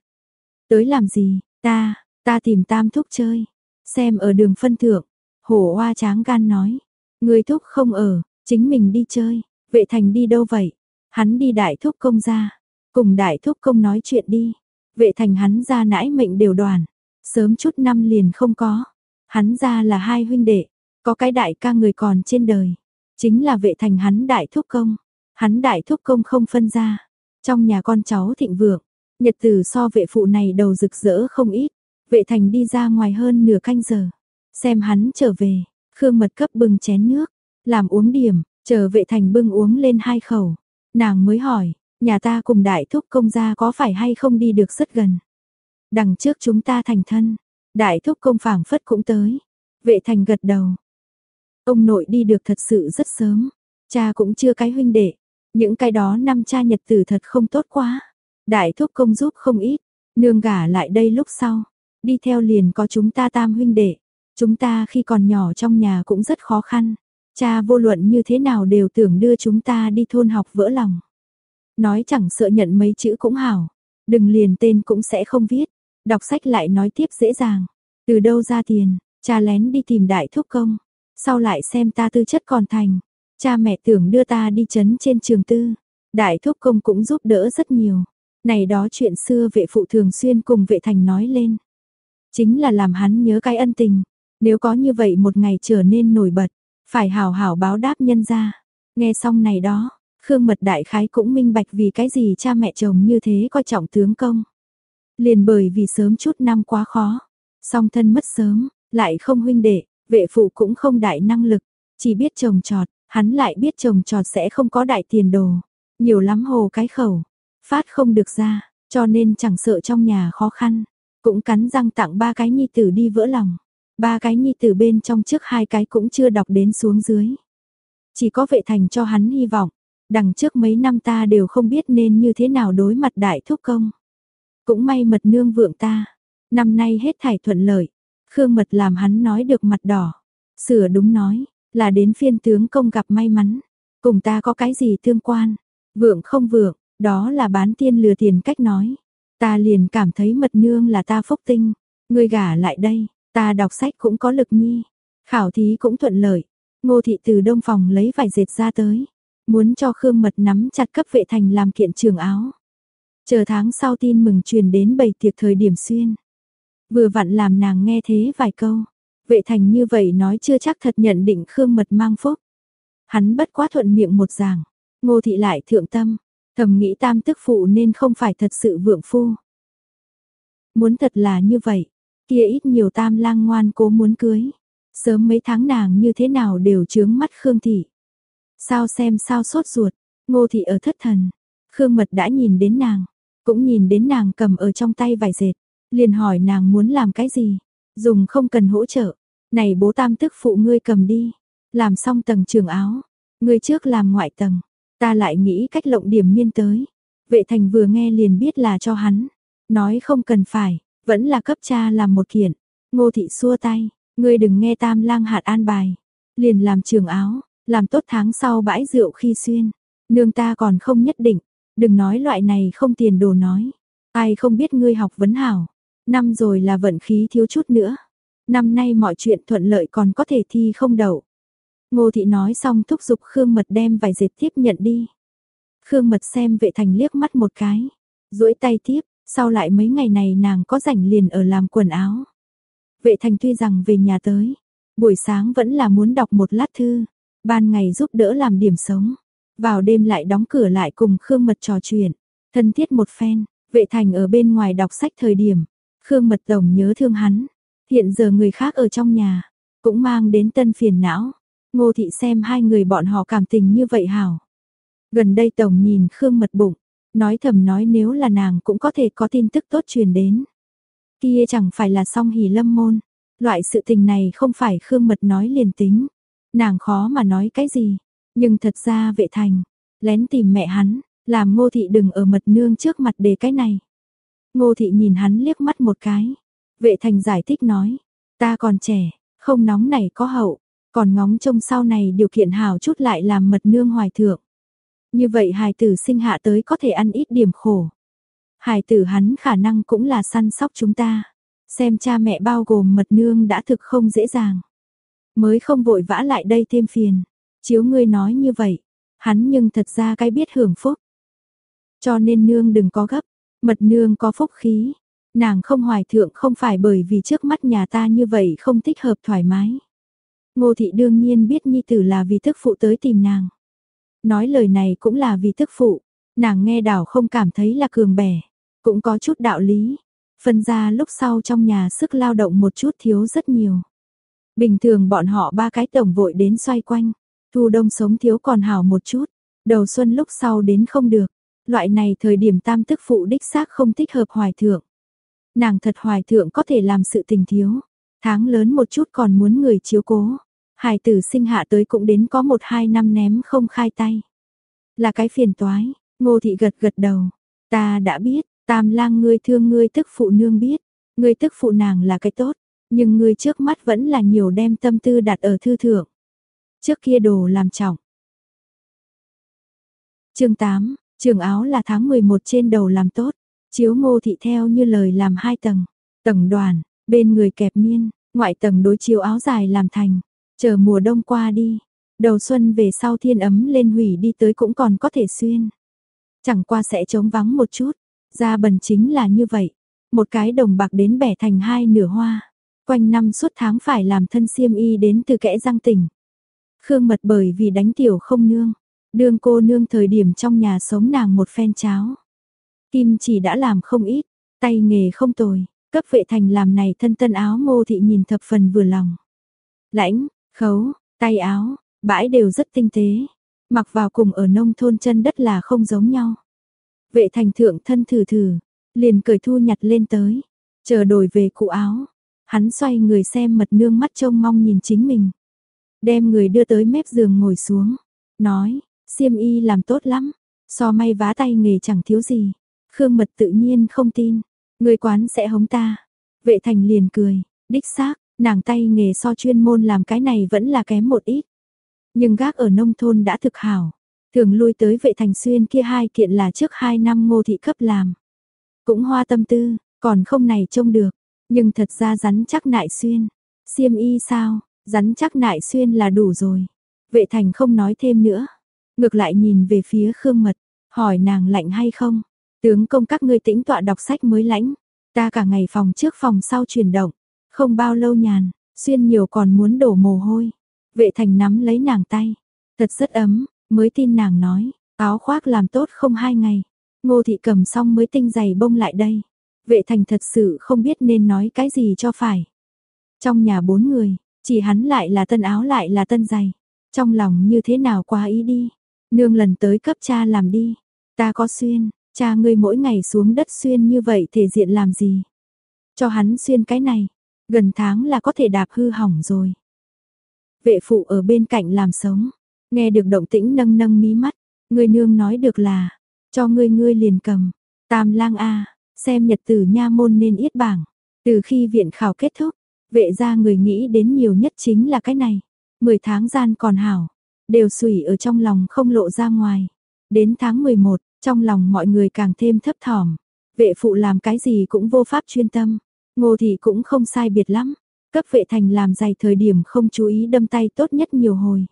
Tới làm gì, ta, ta tìm tam thúc chơi. Xem ở đường phân thượng, hổ oa tráng gan nói. Người thúc không ở, chính mình đi chơi, vệ thành đi đâu vậy? Hắn đi đại thúc công ra, cùng đại thúc công nói chuyện đi. Vệ thành hắn ra nãi mệnh đều đoàn, sớm chút năm liền không có. Hắn ra là hai huynh đệ, có cái đại ca người còn trên đời. Chính là vệ thành hắn đại thúc công. Hắn đại thúc công không phân ra. Trong nhà con cháu thịnh vượng, nhật tử so vệ phụ này đầu rực rỡ không ít. Vệ thành đi ra ngoài hơn nửa canh giờ. Xem hắn trở về, Khương mật cấp bưng chén nước, làm uống điểm, chờ vệ thành bưng uống lên hai khẩu. Nàng mới hỏi, nhà ta cùng đại thúc công gia có phải hay không đi được rất gần. Đằng trước chúng ta thành thân, đại thúc công phảng phất cũng tới. Vệ thành gật đầu. Ông nội đi được thật sự rất sớm, cha cũng chưa cái huynh đệ. Những cái đó năm cha nhật tử thật không tốt quá. Đại thúc công giúp không ít, nương gả lại đây lúc sau. Đi theo liền có chúng ta tam huynh đệ. Chúng ta khi còn nhỏ trong nhà cũng rất khó khăn. Cha vô luận như thế nào đều tưởng đưa chúng ta đi thôn học vỡ lòng. Nói chẳng sợ nhận mấy chữ cũng hảo. Đừng liền tên cũng sẽ không viết. Đọc sách lại nói tiếp dễ dàng. Từ đâu ra tiền, cha lén đi tìm đại thúc công. Sau lại xem ta tư chất còn thành. Cha mẹ tưởng đưa ta đi chấn trên trường tư. Đại thúc công cũng giúp đỡ rất nhiều. Này đó chuyện xưa vệ phụ thường xuyên cùng vệ thành nói lên. Chính là làm hắn nhớ cái ân tình. Nếu có như vậy một ngày trở nên nổi bật, phải hào hảo báo đáp nhân ra. Nghe xong này đó, Khương Mật Đại Khái cũng minh bạch vì cái gì cha mẹ chồng như thế coi trọng tướng công. Liền bởi vì sớm chút năm quá khó, song thân mất sớm, lại không huynh đệ, vệ phụ cũng không đại năng lực, chỉ biết trồng trọt, hắn lại biết trồng trọt sẽ không có đại tiền đồ, nhiều lắm hồ cái khẩu, phát không được ra, cho nên chẳng sợ trong nhà khó khăn, cũng cắn răng tặng ba cái nhi tử đi vỡ lòng. Ba cái nhi tử bên trong trước hai cái cũng chưa đọc đến xuống dưới. Chỉ có vệ thành cho hắn hy vọng, đằng trước mấy năm ta đều không biết nên như thế nào đối mặt đại thúc công. Cũng may mật nương vượng ta, năm nay hết thảy thuận lợi, Khương mật làm hắn nói được mặt đỏ, sửa đúng nói, là đến phiên tướng công gặp may mắn, cùng ta có cái gì tương quan, vượng không vượng, đó là bán tiên lừa tiền cách nói. Ta liền cảm thấy mật nương là ta phúc tinh, ngươi gả lại đây, Ta đọc sách cũng có lực nhi, khảo thí cũng thuận lợi. Ngô thị từ đông phòng lấy vải dệt ra tới, muốn cho Khương Mật nắm chặt cấp vệ thành làm kiện trường áo. Chờ tháng sau tin mừng truyền đến bầy tiệc thời điểm xuyên. Vừa vặn làm nàng nghe thế vài câu, vệ thành như vậy nói chưa chắc thật nhận định Khương Mật mang phúc. Hắn bất quá thuận miệng một giảng, ngô thị lại thượng tâm, thầm nghĩ tam tức phụ nên không phải thật sự vượng phu. Muốn thật là như vậy, Kia ít nhiều tam lang ngoan cố muốn cưới. Sớm mấy tháng nàng như thế nào đều chướng mắt Khương Thị. Sao xem sao sốt ruột, ngô thị ở thất thần. Khương Mật đã nhìn đến nàng, cũng nhìn đến nàng cầm ở trong tay vải dệt. Liền hỏi nàng muốn làm cái gì, dùng không cần hỗ trợ. Này bố tam tức phụ ngươi cầm đi, làm xong tầng trường áo. Ngươi trước làm ngoại tầng, ta lại nghĩ cách lộng điểm miên tới. Vệ thành vừa nghe liền biết là cho hắn. Nói không cần phải, vẫn là cấp cha làm một kiện. Ngô thị xua tay, ngươi đừng nghe tam lang hạt an bài. Liền làm trường áo, làm tốt tháng sau bãi rượu khi xuyên. Nương ta còn không nhất định, đừng nói loại này không tiền đồ nói. Ai không biết ngươi học vấn hảo. Năm rồi là vận khí thiếu chút nữa. Năm nay mọi chuyện thuận lợi còn có thể thi không đậu. Ngô thị nói xong thúc giục Khương Mật đem vài dệt tiếp nhận đi. Khương Mật xem vệ thành liếc mắt một cái, duỗi tay tiếp, sau lại mấy ngày này nàng có rảnh liền ở làm quần áo. Vệ thành tuy rằng về nhà tới, buổi sáng vẫn là muốn đọc một lát thư, ban ngày giúp đỡ làm điểm sống. Vào đêm lại đóng cửa lại cùng Khương Mật trò chuyện, thân thiết một phen, vệ thành ở bên ngoài đọc sách thời điểm, Khương Mật Tổng nhớ thương hắn, hiện giờ người khác ở trong nhà, cũng mang đến tân phiền não, ngô thị xem hai người bọn họ cảm tình như vậy hảo. Gần đây Tổng nhìn Khương Mật bụng, Nói thầm nói nếu là nàng cũng có thể có tin tức tốt truyền đến. Kia chẳng phải là song hỉ lâm môn. Loại sự tình này không phải Khương Mật nói liền tính. Nàng khó mà nói cái gì. Nhưng thật ra vệ thành, lén tìm mẹ hắn, làm ngô thị đừng ở mật nương trước mặt để cái này. Ngô thị nhìn hắn liếc mắt một cái. Vệ thành giải thích nói, ta còn trẻ, không nóng này có hậu, còn ngóng trông sau này điều kiện hảo chút lại làm mật nương hoài thượng. Như vậy hài tử sinh hạ tới có thể ăn ít điểm khổ. Hài tử hắn khả năng cũng là săn sóc chúng ta. Xem cha mẹ bao gồm mật nương đã thực không dễ dàng. Mới không vội vã lại đây thêm phiền. Chiếu ngươi nói như vậy, hắn nhưng thật ra cái biết hưởng phúc. Cho nên nương đừng có gấp, mật nương có phúc khí. Nàng không hoài thượng không phải bởi vì trước mắt nhà ta như vậy không thích hợp thoải mái. Ngô thị đương nhiên biết nhi tử là vì thức phụ tới tìm nàng. Nói lời này cũng là vì thức phụ, nàng nghe đảo không cảm thấy là cường bẻ, cũng có chút đạo lý. Phân ra lúc sau trong nhà sức lao động một chút thiếu rất nhiều. Bình thường bọn họ ba cái tổng vội đến xoay quanh, thu đông sống thiếu còn hào một chút, đầu xuân lúc sau đến không được. Loại này thời điểm tam tức phụ đích xác không thích hợp hoài thượng. Nàng thật hoài thượng có thể làm sự tình thiếu, tháng lớn một chút còn muốn người chiếu cố. Hài tử sinh hạ tới cũng đến có một hai năm ném không khai tay. Là cái phiền toái, ngô thị gật gật đầu. Ta đã biết, tam lang ngươi thương ngươi tức phụ nương biết. Ngươi tức phụ nàng là cái tốt, nhưng ngươi trước mắt vẫn là nhiều đem tâm tư đặt ở thư thượng. Trước kia đồ làm trọng. chương 8, trường áo là tháng 11 trên đầu làm tốt. Chiếu ngô thị theo như lời làm hai tầng. Tầng đoàn, bên người kẹp miên, ngoại tầng đối chiếu áo dài làm thành. Chờ mùa đông qua đi, đầu xuân về sau thiên ấm lên hủy đi tới cũng còn có thể xuyên. Chẳng qua sẽ trống vắng một chút, da bần chính là như vậy. Một cái đồng bạc đến bẻ thành hai nửa hoa. Quanh năm suốt tháng phải làm thân xiêm y đến từ kẽ răng tỉnh. Khương mật bởi vì đánh tiểu không nương. Đương cô nương thời điểm trong nhà sống nàng một phen cháo. Kim chỉ đã làm không ít, tay nghề không tồi, cấp vệ thành làm này thân tân áo ngô thị nhìn thập phần vừa lòng. Lãnh, khấu, tay áo, bãi đều rất tinh tế, mặc vào cùng ở nông thôn chân đất là không giống nhau. Vệ thành thượng thân thử thử, liền cởi thu nhặt lên tới, chờ đổi về cụ áo. Hắn xoay người xem mật nương mắt trông mong nhìn chính mình. Đem người đưa tới mép giường ngồi xuống, nói, xiêm y làm tốt lắm, so may vá tay nghề chẳng thiếu gì. Khương mật tự nhiên không tin, người quán sẽ hống ta. Vệ thành liền cười, đích xác, Nàng tay nghề so chuyên môn làm cái này vẫn là kém một ít. Nhưng gác ở nông thôn đã thực hảo. Thường lui tới vệ thành xuyên kia hai kiện là trước hai năm ngô thị cấp làm. Cũng hoa tâm tư, còn không này trông được. Nhưng thật ra rắn chắc nại xuyên. Xiêm y sao, rắn chắc nại xuyên là đủ rồi. Vệ thành không nói thêm nữa. Ngược lại nhìn về phía Khương Mật, hỏi nàng lạnh hay không. Tướng công các ngươi tĩnh tọa đọc sách mới lãnh. Ta cả ngày phòng trước phòng sau chuyển động. Không bao lâu nhàn, xuyên nhiều còn muốn đổ mồ hôi. Vệ thành nắm lấy nàng tay. Thật rất ấm, mới tin nàng nói, áo khoác làm tốt không hai ngày. Ngô thị cầm xong mới tinh giày bông lại đây. Vệ thành thật sự không biết nên nói cái gì cho phải. Trong nhà bốn người, chỉ hắn lại là tân áo lại là tân giày. Trong lòng như thế nào quá ý đi. Nương lần tới cấp cha làm đi. Ta có xuyên, cha ngươi mỗi ngày xuống đất xuyên như vậy thể diện làm gì. Cho hắn xuyên cái này. Gần tháng là có thể đạp hư hỏng rồi. Vệ phụ ở bên cạnh làm sống, nghe được động tĩnh nâng nâng mí mắt, người nương nói được là, cho ngươi ngươi liền cầm, tam lang a xem nhật tử nha môn nên yết bảng, từ khi viện khảo kết thúc, vệ gia người nghĩ đến nhiều nhất chính là cái này, 10 tháng gian còn hảo, đều sủi ở trong lòng không lộ ra ngoài, đến tháng 11, trong lòng mọi người càng thêm thấp thỏm, vệ phụ làm cái gì cũng vô pháp chuyên tâm, Ngô thị cũng không sai biệt lắm, cấp vệ thành làm dày thời điểm không chú ý đâm tay tốt nhất nhiều hồi.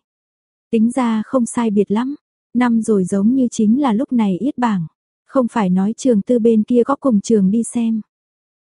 Tính ra không sai biệt lắm, năm rồi giống như chính là lúc này yết bảng, không phải nói trường tư bên kia có cùng trường đi xem.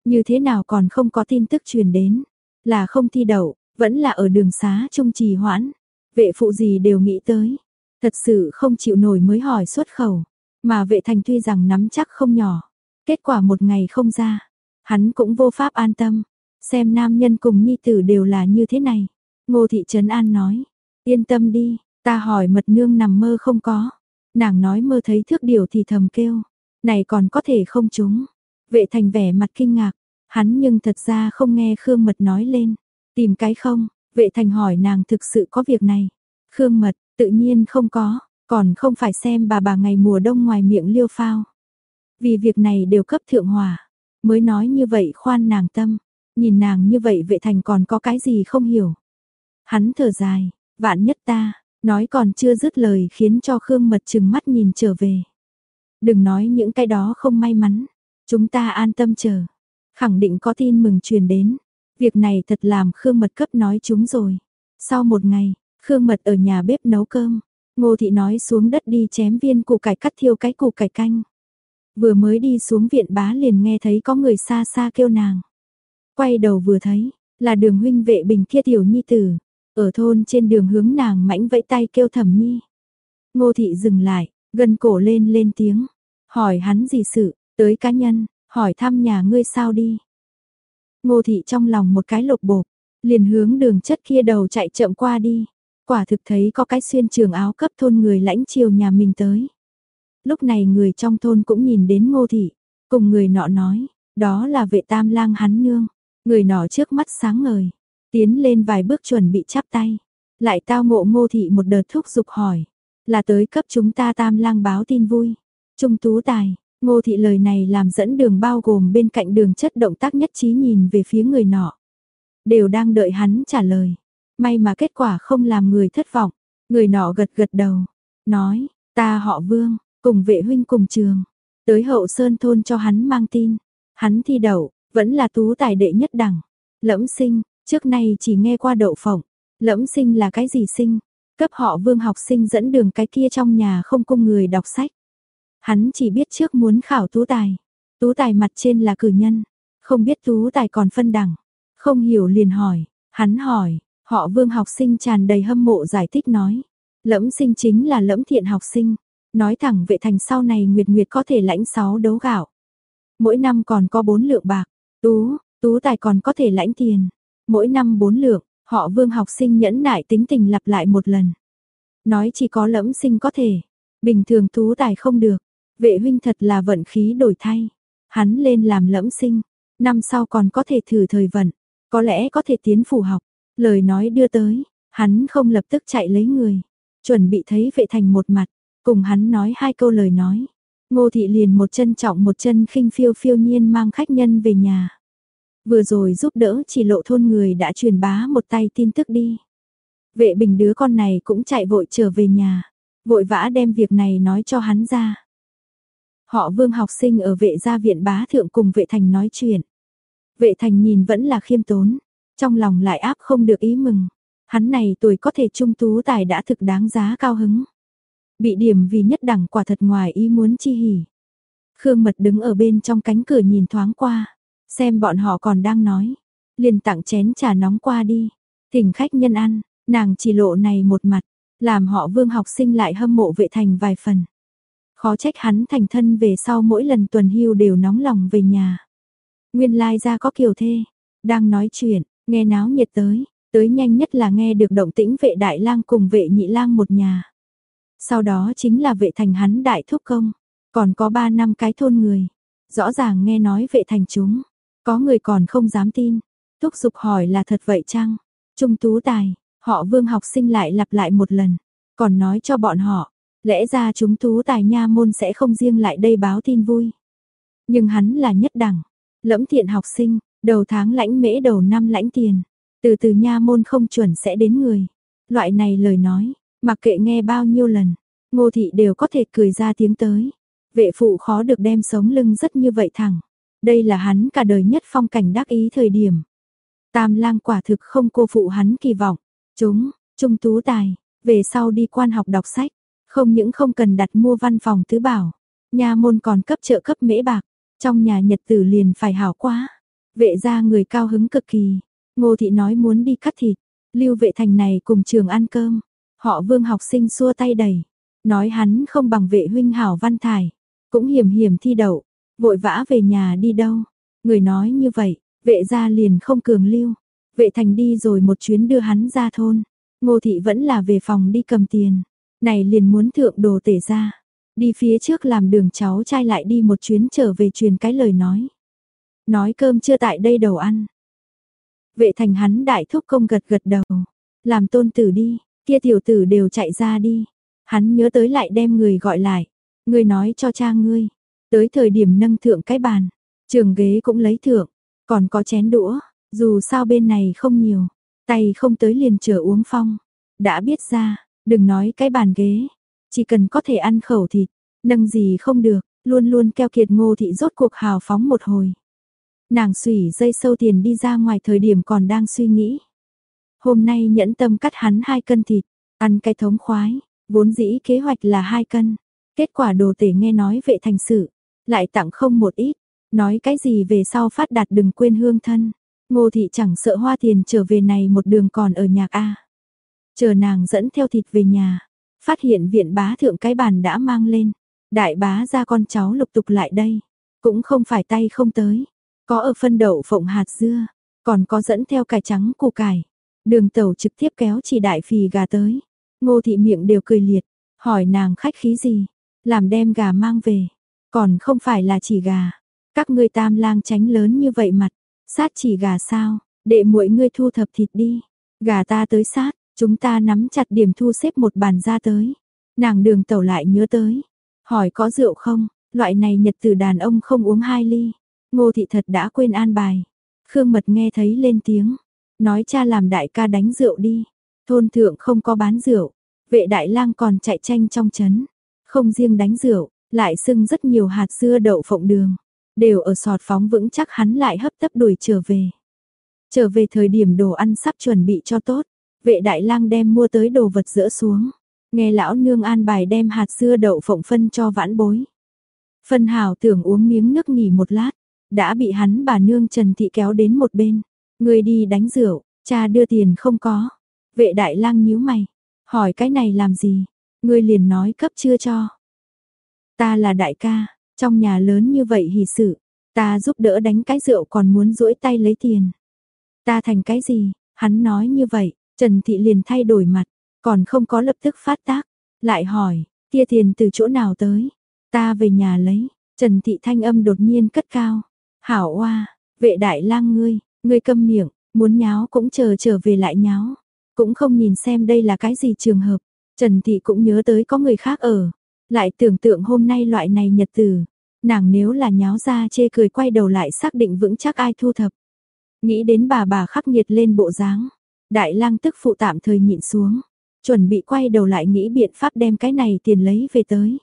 Như thế nào còn không có tin tức truyền đến, là không thi đậu, vẫn là ở đường xá trung trì hoãn, vệ phụ gì đều nghĩ tới. Thật sự không chịu nổi mới hỏi xuất khẩu, mà vệ thành tuy rằng nắm chắc không nhỏ, kết quả một ngày không ra, Hắn cũng vô pháp an tâm, xem nam nhân cùng nhi tử đều là như thế này. Ngô thị trấn an nói, yên tâm đi, ta hỏi mật nương nằm mơ không có. Nàng nói mơ thấy thước điều thì thầm kêu, này còn có thể không chúng. Vệ thành vẻ mặt kinh ngạc, hắn nhưng thật ra không nghe Khương Mật nói lên. Tìm cái không, vệ thành hỏi nàng thực sự có việc này. Khương Mật, tự nhiên không có, còn không phải xem bà bà ngày mùa đông ngoài miệng liêu phao. Vì việc này đều cấp thượng hòa mới nói như vậy khoan nàng tâm, nhìn nàng như vậy vệ thành còn có cái gì không hiểu. Hắn thở dài, vạn nhất ta, nói còn chưa dứt lời khiến cho Khương Mật chừng mắt nhìn trở về. Đừng nói những cái đó không may mắn, chúng ta an tâm chờ, khẳng định có tin mừng truyền đến. Việc này thật làm Khương Mật cấp nói chúng rồi. Sau một ngày, Khương Mật ở nhà bếp nấu cơm, Ngô Thị nói xuống đất đi chém viên củ cải cắt thiêu cái củ cải canh. Vừa mới đi xuống viện bá liền nghe thấy có người xa xa kêu nàng. Quay đầu vừa thấy, là đường huynh vệ bình kia tiểu nhi tử. Ở thôn trên đường hướng nàng mãnh vẫy tay kêu thẩm nhi. Ngô thị dừng lại, gần cổ lên lên tiếng. Hỏi hắn gì sự, tới cá nhân, hỏi thăm nhà ngươi sao đi. Ngô thị trong lòng một cái lục bộp, liền hướng đường chất kia đầu chạy chậm qua đi. Quả thực thấy có cái xuyên trường áo cấp thôn người lãnh chiều nhà mình tới. Lúc này người trong thôn cũng nhìn đến ngô thị, cùng người nọ nói, đó là vệ tam lang hắn nương. Người nọ trước mắt sáng ngời, tiến lên vài bước chuẩn bị chắp tay. Lại tao ngộ ngô thị một đợt thúc giục hỏi, là tới cấp chúng ta tam lang báo tin vui. Trung tú tài, ngô thị lời này làm dẫn đường bao gồm bên cạnh đường chất động tác nhất trí nhìn về phía người nọ. Đều đang đợi hắn trả lời. May mà kết quả không làm người thất vọng. Người nọ gật gật đầu, nói, ta họ vương, cùng vệ huynh cùng trường. Tới hậu sơn thôn cho hắn mang tin. Hắn thi đậu, vẫn là tú tài đệ nhất đẳng. Lẫm sinh, trước nay chỉ nghe qua đậu phộng. Lẫm sinh là cái gì sinh? Cấp họ vương học sinh dẫn đường cái kia trong nhà không cung người đọc sách. Hắn chỉ biết trước muốn khảo tú tài. Tú tài mặt trên là cử nhân. Không biết tú tài còn phân đẳng. Không hiểu liền hỏi. Hắn hỏi, họ vương học sinh tràn đầy hâm mộ giải thích nói. Lẫm sinh chính là lẫm thiện học sinh. Nói thẳng vệ thành sau này Nguyệt Nguyệt có thể lãnh 6 đấu gạo. Mỗi năm còn có 4 lượng bạc. Tú, tú tài còn có thể lãnh tiền. Mỗi năm 4 lượng, họ vương học sinh nhẫn nại tính tình lặp lại một lần. Nói chỉ có lẫm sinh có thể. Bình thường tú tài không được. Vệ huynh thật là vận khí đổi thay. Hắn lên làm lẫm sinh. Năm sau còn có thể thử thời vận. Có lẽ có thể tiến phủ học. Lời nói đưa tới. Hắn không lập tức chạy lấy người. Chuẩn bị thấy vệ thành một mặt. Cùng hắn nói hai câu lời nói. Ngô thị liền một chân trọng một chân khinh phiêu phiêu nhiên mang khách nhân về nhà. Vừa rồi giúp đỡ chỉ lộ thôn người đã truyền bá một tay tin tức đi. Vệ bình đứa con này cũng chạy vội trở về nhà. Vội vã đem việc này nói cho hắn ra. Họ vương học sinh ở vệ gia viện bá thượng cùng vệ thành nói chuyện. Vệ thành nhìn vẫn là khiêm tốn. Trong lòng lại áp không được ý mừng. Hắn này tuổi có thể trung tú tài đã thực đáng giá cao hứng. Bị điểm vì nhất đẳng quả thật ngoài ý muốn chi hỉ. Khương Mật đứng ở bên trong cánh cửa nhìn thoáng qua, xem bọn họ còn đang nói, liền tặng chén trà nóng qua đi, thỉnh khách nhân ăn, nàng chỉ lộ này một mặt, làm họ Vương học sinh lại hâm mộ vệ thành vài phần. Khó trách hắn thành thân về sau mỗi lần tuần hưu đều nóng lòng về nhà. Nguyên lai ra có kiều thê, đang nói chuyện, nghe náo nhiệt tới, tới nhanh nhất là nghe được động tĩnh vệ đại lang cùng vệ nhị lang một nhà. Sau đó chính là vệ thành hắn đại thúc công, còn có ba năm cái thôn người. Rõ ràng nghe nói vệ thành chúng, có người còn không dám tin. Thúc giục hỏi là thật vậy chăng? Trung tú tài, họ vương học sinh lại lặp lại một lần, còn nói cho bọn họ, lẽ ra chúng tú tài nha môn sẽ không riêng lại đây báo tin vui. Nhưng hắn là nhất đẳng, lẫm thiện học sinh, đầu tháng lãnh mễ đầu năm lãnh tiền, từ từ nha môn không chuẩn sẽ đến người. Loại này lời nói, Mặc kệ nghe bao nhiêu lần, ngô thị đều có thể cười ra tiếng tới. Vệ phụ khó được đem sống lưng rất như vậy thẳng. Đây là hắn cả đời nhất phong cảnh đắc ý thời điểm. Tam lang quả thực không cô phụ hắn kỳ vọng. Chúng, trung tú tài, về sau đi quan học đọc sách. Không những không cần đặt mua văn phòng tứ bảo. Nhà môn còn cấp trợ cấp mễ bạc. Trong nhà nhật tử liền phải hảo quá. Vệ ra người cao hứng cực kỳ. Ngô thị nói muốn đi cắt thịt. Lưu vệ thành này cùng trường ăn cơm. Họ vương học sinh xua tay đẩy, nói hắn không bằng vệ huynh hảo văn thải, cũng hiểm hiểm thi đậu, vội vã về nhà đi đâu. Người nói như vậy, vệ gia liền không cường lưu, vệ thành đi rồi một chuyến đưa hắn ra thôn, ngô thị vẫn là về phòng đi cầm tiền, này liền muốn thượng đồ tể ra, đi phía trước làm đường cháu trai lại đi một chuyến trở về truyền cái lời nói. Nói cơm chưa tại đây đầu ăn. Vệ thành hắn đại thúc công gật gật đầu, làm tôn tử đi, Kia tiểu tử đều chạy ra đi. Hắn nhớ tới lại đem người gọi lại. Người nói cho cha ngươi. Tới thời điểm nâng thượng cái bàn. Trường ghế cũng lấy thượng. Còn có chén đũa. Dù sao bên này không nhiều. tay không tới liền chờ uống phong. Đã biết ra, đừng nói cái bàn ghế, chỉ cần có thể ăn khẩu thịt, nâng gì không được, luôn luôn keo kiệt ngô thị rốt cuộc hào phóng một hồi. Nàng sủy dây sâu tiền đi ra ngoài thời điểm còn đang suy nghĩ. Hôm nay nhẫn tâm cắt hắn hai cân thịt, ăn cái thống khoái, vốn dĩ kế hoạch là hai cân. Kết quả đồ tể nghe nói vệ thành sự, lại tặng không một ít, nói cái gì về sau phát đạt đừng quên hương thân. Ngô thị chẳng sợ hoa tiền trở về này một đường còn ở nhạc A. Chờ nàng dẫn theo thịt về nhà, phát hiện viện bá thượng cái bàn đã mang lên. Đại bá ra con cháu lục tục lại đây, cũng không phải tay không tới, có ở phân đậu phộng hạt dưa, còn có dẫn theo cải trắng củ cải. Đường tàu trực tiếp kéo chỉ đại phì gà tới. Ngô thị miệng đều cười liệt, hỏi nàng khách khí gì, làm đem gà mang về, còn không phải là chỉ gà. Các ngươi tam lang tránh lớn như vậy mặt, sát chỉ gà sao, để mỗi ngươi thu thập thịt đi. Gà ta tới sát, chúng ta nắm chặt điểm thu xếp một bàn ra tới. Nàng đường tẩu lại nhớ tới, hỏi có rượu không, loại này nhật từ đàn ông không uống hai ly. Ngô thị thật đã quên an bài. Khương Mật nghe thấy lên tiếng, nói cha làm đại ca đánh rượu đi. Thôn thượng không có bán rượu, vệ đại lang còn chạy tranh trong chấn, không riêng đánh rượu, lại xưng rất nhiều hạt dưa đậu phộng đường, đều ở sọt phóng vững chắc hắn lại hấp tấp đuổi trở về. Trở về thời điểm đồ ăn sắp chuẩn bị cho tốt, vệ đại lang đem mua tới đồ vật dỡ xuống, nghe lão nương an bài đem hạt dưa đậu phộng phân cho vãn bối. Phân hào tưởng uống miếng nước nghỉ một lát, đã bị hắn bà nương Trần Thị kéo đến một bên. Người đi đánh rượu, cha đưa tiền không có. Vệ đại lang nhíu mày, hỏi cái này làm gì? Người liền nói cấp chưa cho. Ta là đại ca, trong nhà lớn như vậy hỉ sự, ta giúp đỡ đánh cái rượu còn muốn duỗi tay lấy tiền. Ta thành cái gì? Hắn nói như vậy, Trần Thị liền thay đổi mặt, còn không có lập tức phát tác, lại hỏi, kia tiền từ chỗ nào tới? Ta về nhà lấy, Trần Thị thanh âm đột nhiên cất cao, Hảo oa, vệ đại lang ngươi, ngươi câm miệng, muốn nháo cũng chờ trở về lại nháo. Cũng không nhìn xem đây là cái gì trường hợp. Trần Thị cũng nhớ tới có người khác ở. Lại tưởng tượng hôm nay loại này nhật tử. Nàng nếu là nháo ra chê cười quay đầu lại xác định vững chắc ai thu thập. Nghĩ đến bà bà khắc nghiệt lên bộ dáng. Đại lang tức phụ tạm thời nhịn xuống. Chuẩn bị quay đầu lại nghĩ biện pháp đem cái này tiền lấy về tới.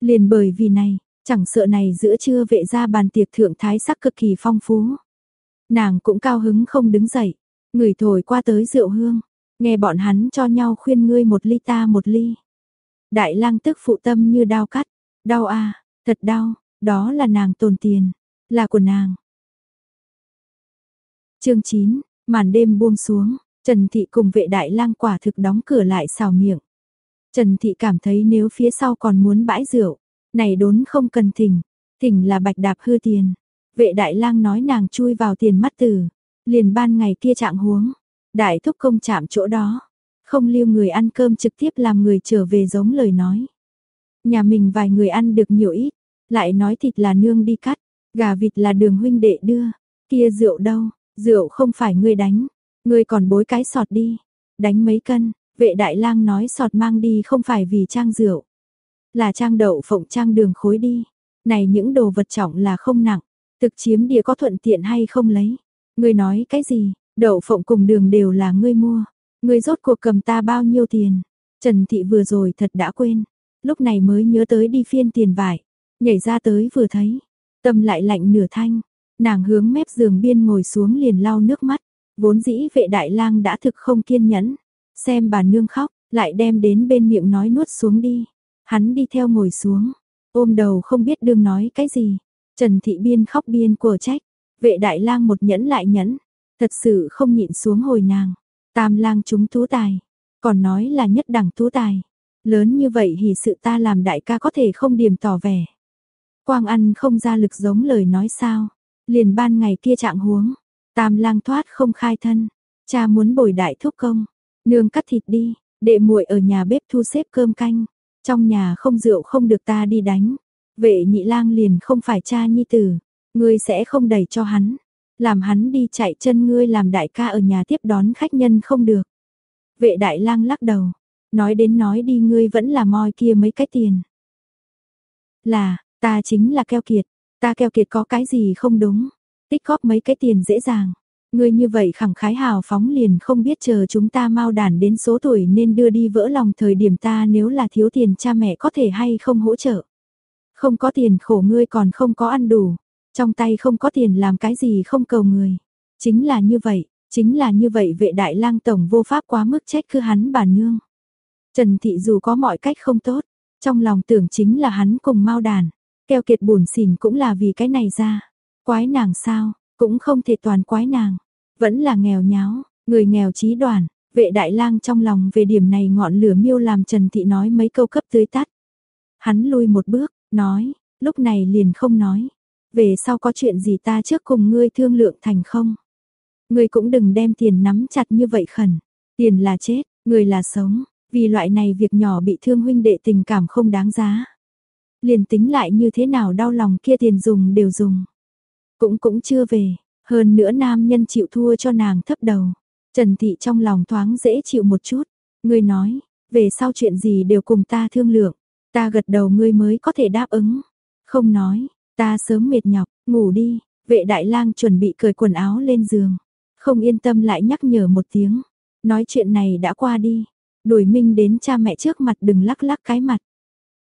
Liền bởi vì này, Chẳng sợ này giữa trưa vệ ra bàn tiệc thượng thái sắc cực kỳ phong phú. Nàng cũng cao hứng không đứng dậy, người thổi qua tới rượu hương, nghe bọn hắn cho nhau khuyên ngươi một ly ta một ly. Đại lang tức phụ tâm như đau cắt, đau à, thật đau, đó là nàng tồn tiền, là của nàng. Chương 9, màn đêm buông xuống, Trần Thị cùng vệ đại lang quả thực đóng cửa lại xào miệng. Trần Thị cảm thấy nếu phía sau còn muốn bãi rượu, này đốn không cần thỉnh, thỉnh là bạch đạp hư tiền. Vệ đại lang nói nàng chui vào tiền mắt tử, liền ban ngày kia trạng huống. Đại thúc công chạm chỗ đó, không lưu người ăn cơm trực tiếp làm người trở về giống lời nói. Nhà mình vài người ăn được nhiều ít, lại nói thịt là nương đi cắt, gà vịt là đường huynh đệ đưa, kia rượu đâu, rượu không phải ngươi đánh, ngươi còn bối cái sọt đi, đánh mấy cân, vệ đại lang nói sọt mang đi không phải vì trang rượu, là trang đậu phộng trang đường khối đi. Này những đồ vật trọng là không nặng, thực chiếm địa có thuận tiện hay không lấy. Ngươi nói cái gì, đậu phộng cùng đường đều là ngươi mua người rốt cuộc cầm ta bao nhiêu tiền. Trần Thị vừa rồi thật đã quên. Lúc này mới nhớ tới đi phiên tiền vải. Nhảy ra tới vừa thấy. Tâm lại lạnh nửa thanh. Nàng hướng mép giường biên ngồi xuống liền lau nước mắt. Vốn dĩ vệ đại lang đã thực không kiên nhẫn. Xem bà nương khóc, lại đem đến bên miệng nói nuốt xuống đi. Hắn đi theo ngồi xuống, ôm đầu không biết đương nói cái gì. Trần Thị Biên khóc biên của trách, vệ đại lang một nhẫn lại nhẫn, thật sự không nhịn xuống hồi nàng. Tam lang chúng tú tài, còn nói là nhất đẳng tú tài. Lớn như vậy thì sự ta làm đại ca có thể không điểm tỏ vẻ. Quang ăn không ra lực giống lời nói sao. Liền ban ngày kia trạng huống, tam lang thoát không khai thân. Cha muốn bồi đại thúc công, nương cắt thịt đi, đệ muội ở nhà bếp thu xếp cơm canh. Trong nhà không rượu không được ta đi đánh. Vệ nhị lang liền không phải cha nhi tử. Ngươi sẽ không đẩy cho hắn. Làm hắn đi chạy chân ngươi làm đại ca ở nhà tiếp đón khách nhân không được. Vệ đại lang lắc đầu. Nói đến nói đi ngươi vẫn là moi kia mấy cái tiền. Là, ta chính là keo kiệt. Ta keo kiệt có cái gì không đúng. Tích góp mấy cái tiền dễ dàng. Ngươi như vậy khẳng khái hào phóng liền không biết chờ chúng ta mau đàn đến số tuổi nên đưa đi vỡ lòng thời điểm ta nếu là thiếu tiền cha mẹ có thể hay không hỗ trợ. Không có tiền khổ ngươi còn không có ăn đủ, trong tay không có tiền làm cái gì không cầu người. Chính là như vậy, chính là như vậy vệ đại lang tổng vô pháp quá mức trách cứ hắn bà nương. Trần Thị dù có mọi cách không tốt, trong lòng tưởng chính là hắn cùng mau đàn, keo kiệt buồn xỉn cũng là vì cái này ra. Quái nàng sao, cũng không thể toàn quái nàng, vẫn là nghèo nháo, người nghèo trí đoàn, vệ đại lang trong lòng về điểm này ngọn lửa miêu làm Trần Thị nói mấy câu cấp tưới tắt. Hắn lui một bước, nói, lúc này liền không nói, về sau có chuyện gì ta trước cùng ngươi thương lượng thành không. Ngươi cũng đừng đem tiền nắm chặt như vậy khẩn, tiền là chết, người là sống, vì loại này việc nhỏ bị thương huynh đệ tình cảm không đáng giá. Liền tính lại như thế nào đau lòng kia tiền dùng đều dùng. Cũng cũng chưa về, hơn nữa nam nhân chịu thua cho nàng thấp đầu. Trần Thị trong lòng thoáng dễ chịu một chút. Ngươi nói, về sau chuyện gì đều cùng ta thương lượng. Ta gật đầu ngươi mới có thể đáp ứng. Không nói, ta sớm mệt nhọc, ngủ đi. Vệ đại lang chuẩn bị cởi quần áo lên giường. Không yên tâm lại nhắc nhở một tiếng. Nói chuyện này đã qua đi. Đuổi minh đến cha mẹ trước mặt đừng lắc lắc cái mặt.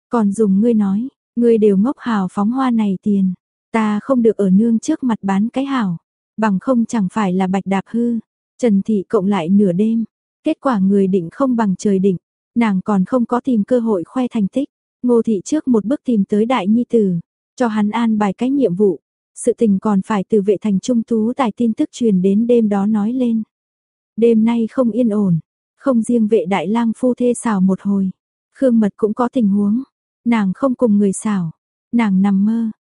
Còn dùng ngươi nói, ngươi đều ngốc hào phóng hoa này tiền. Ta không được ở nương trước mặt bán cái hảo, bằng không chẳng phải là bạch đạp hư. Trần Thị cộng lại nửa đêm, kết quả người định không bằng trời định, nàng còn không có tìm cơ hội khoe thành tích. Ngô Thị trước một bước tìm tới đại nhi tử, cho hắn an bài cái nhiệm vụ. Sự tình còn phải từ vệ thành trung tú tài tin tức truyền đến đêm đó nói lên. Đêm nay không yên ổn, không riêng vệ đại lang phu thê xảo một hồi. Khương Mật cũng có tình huống, nàng không cùng người xảo, nàng nằm mơ,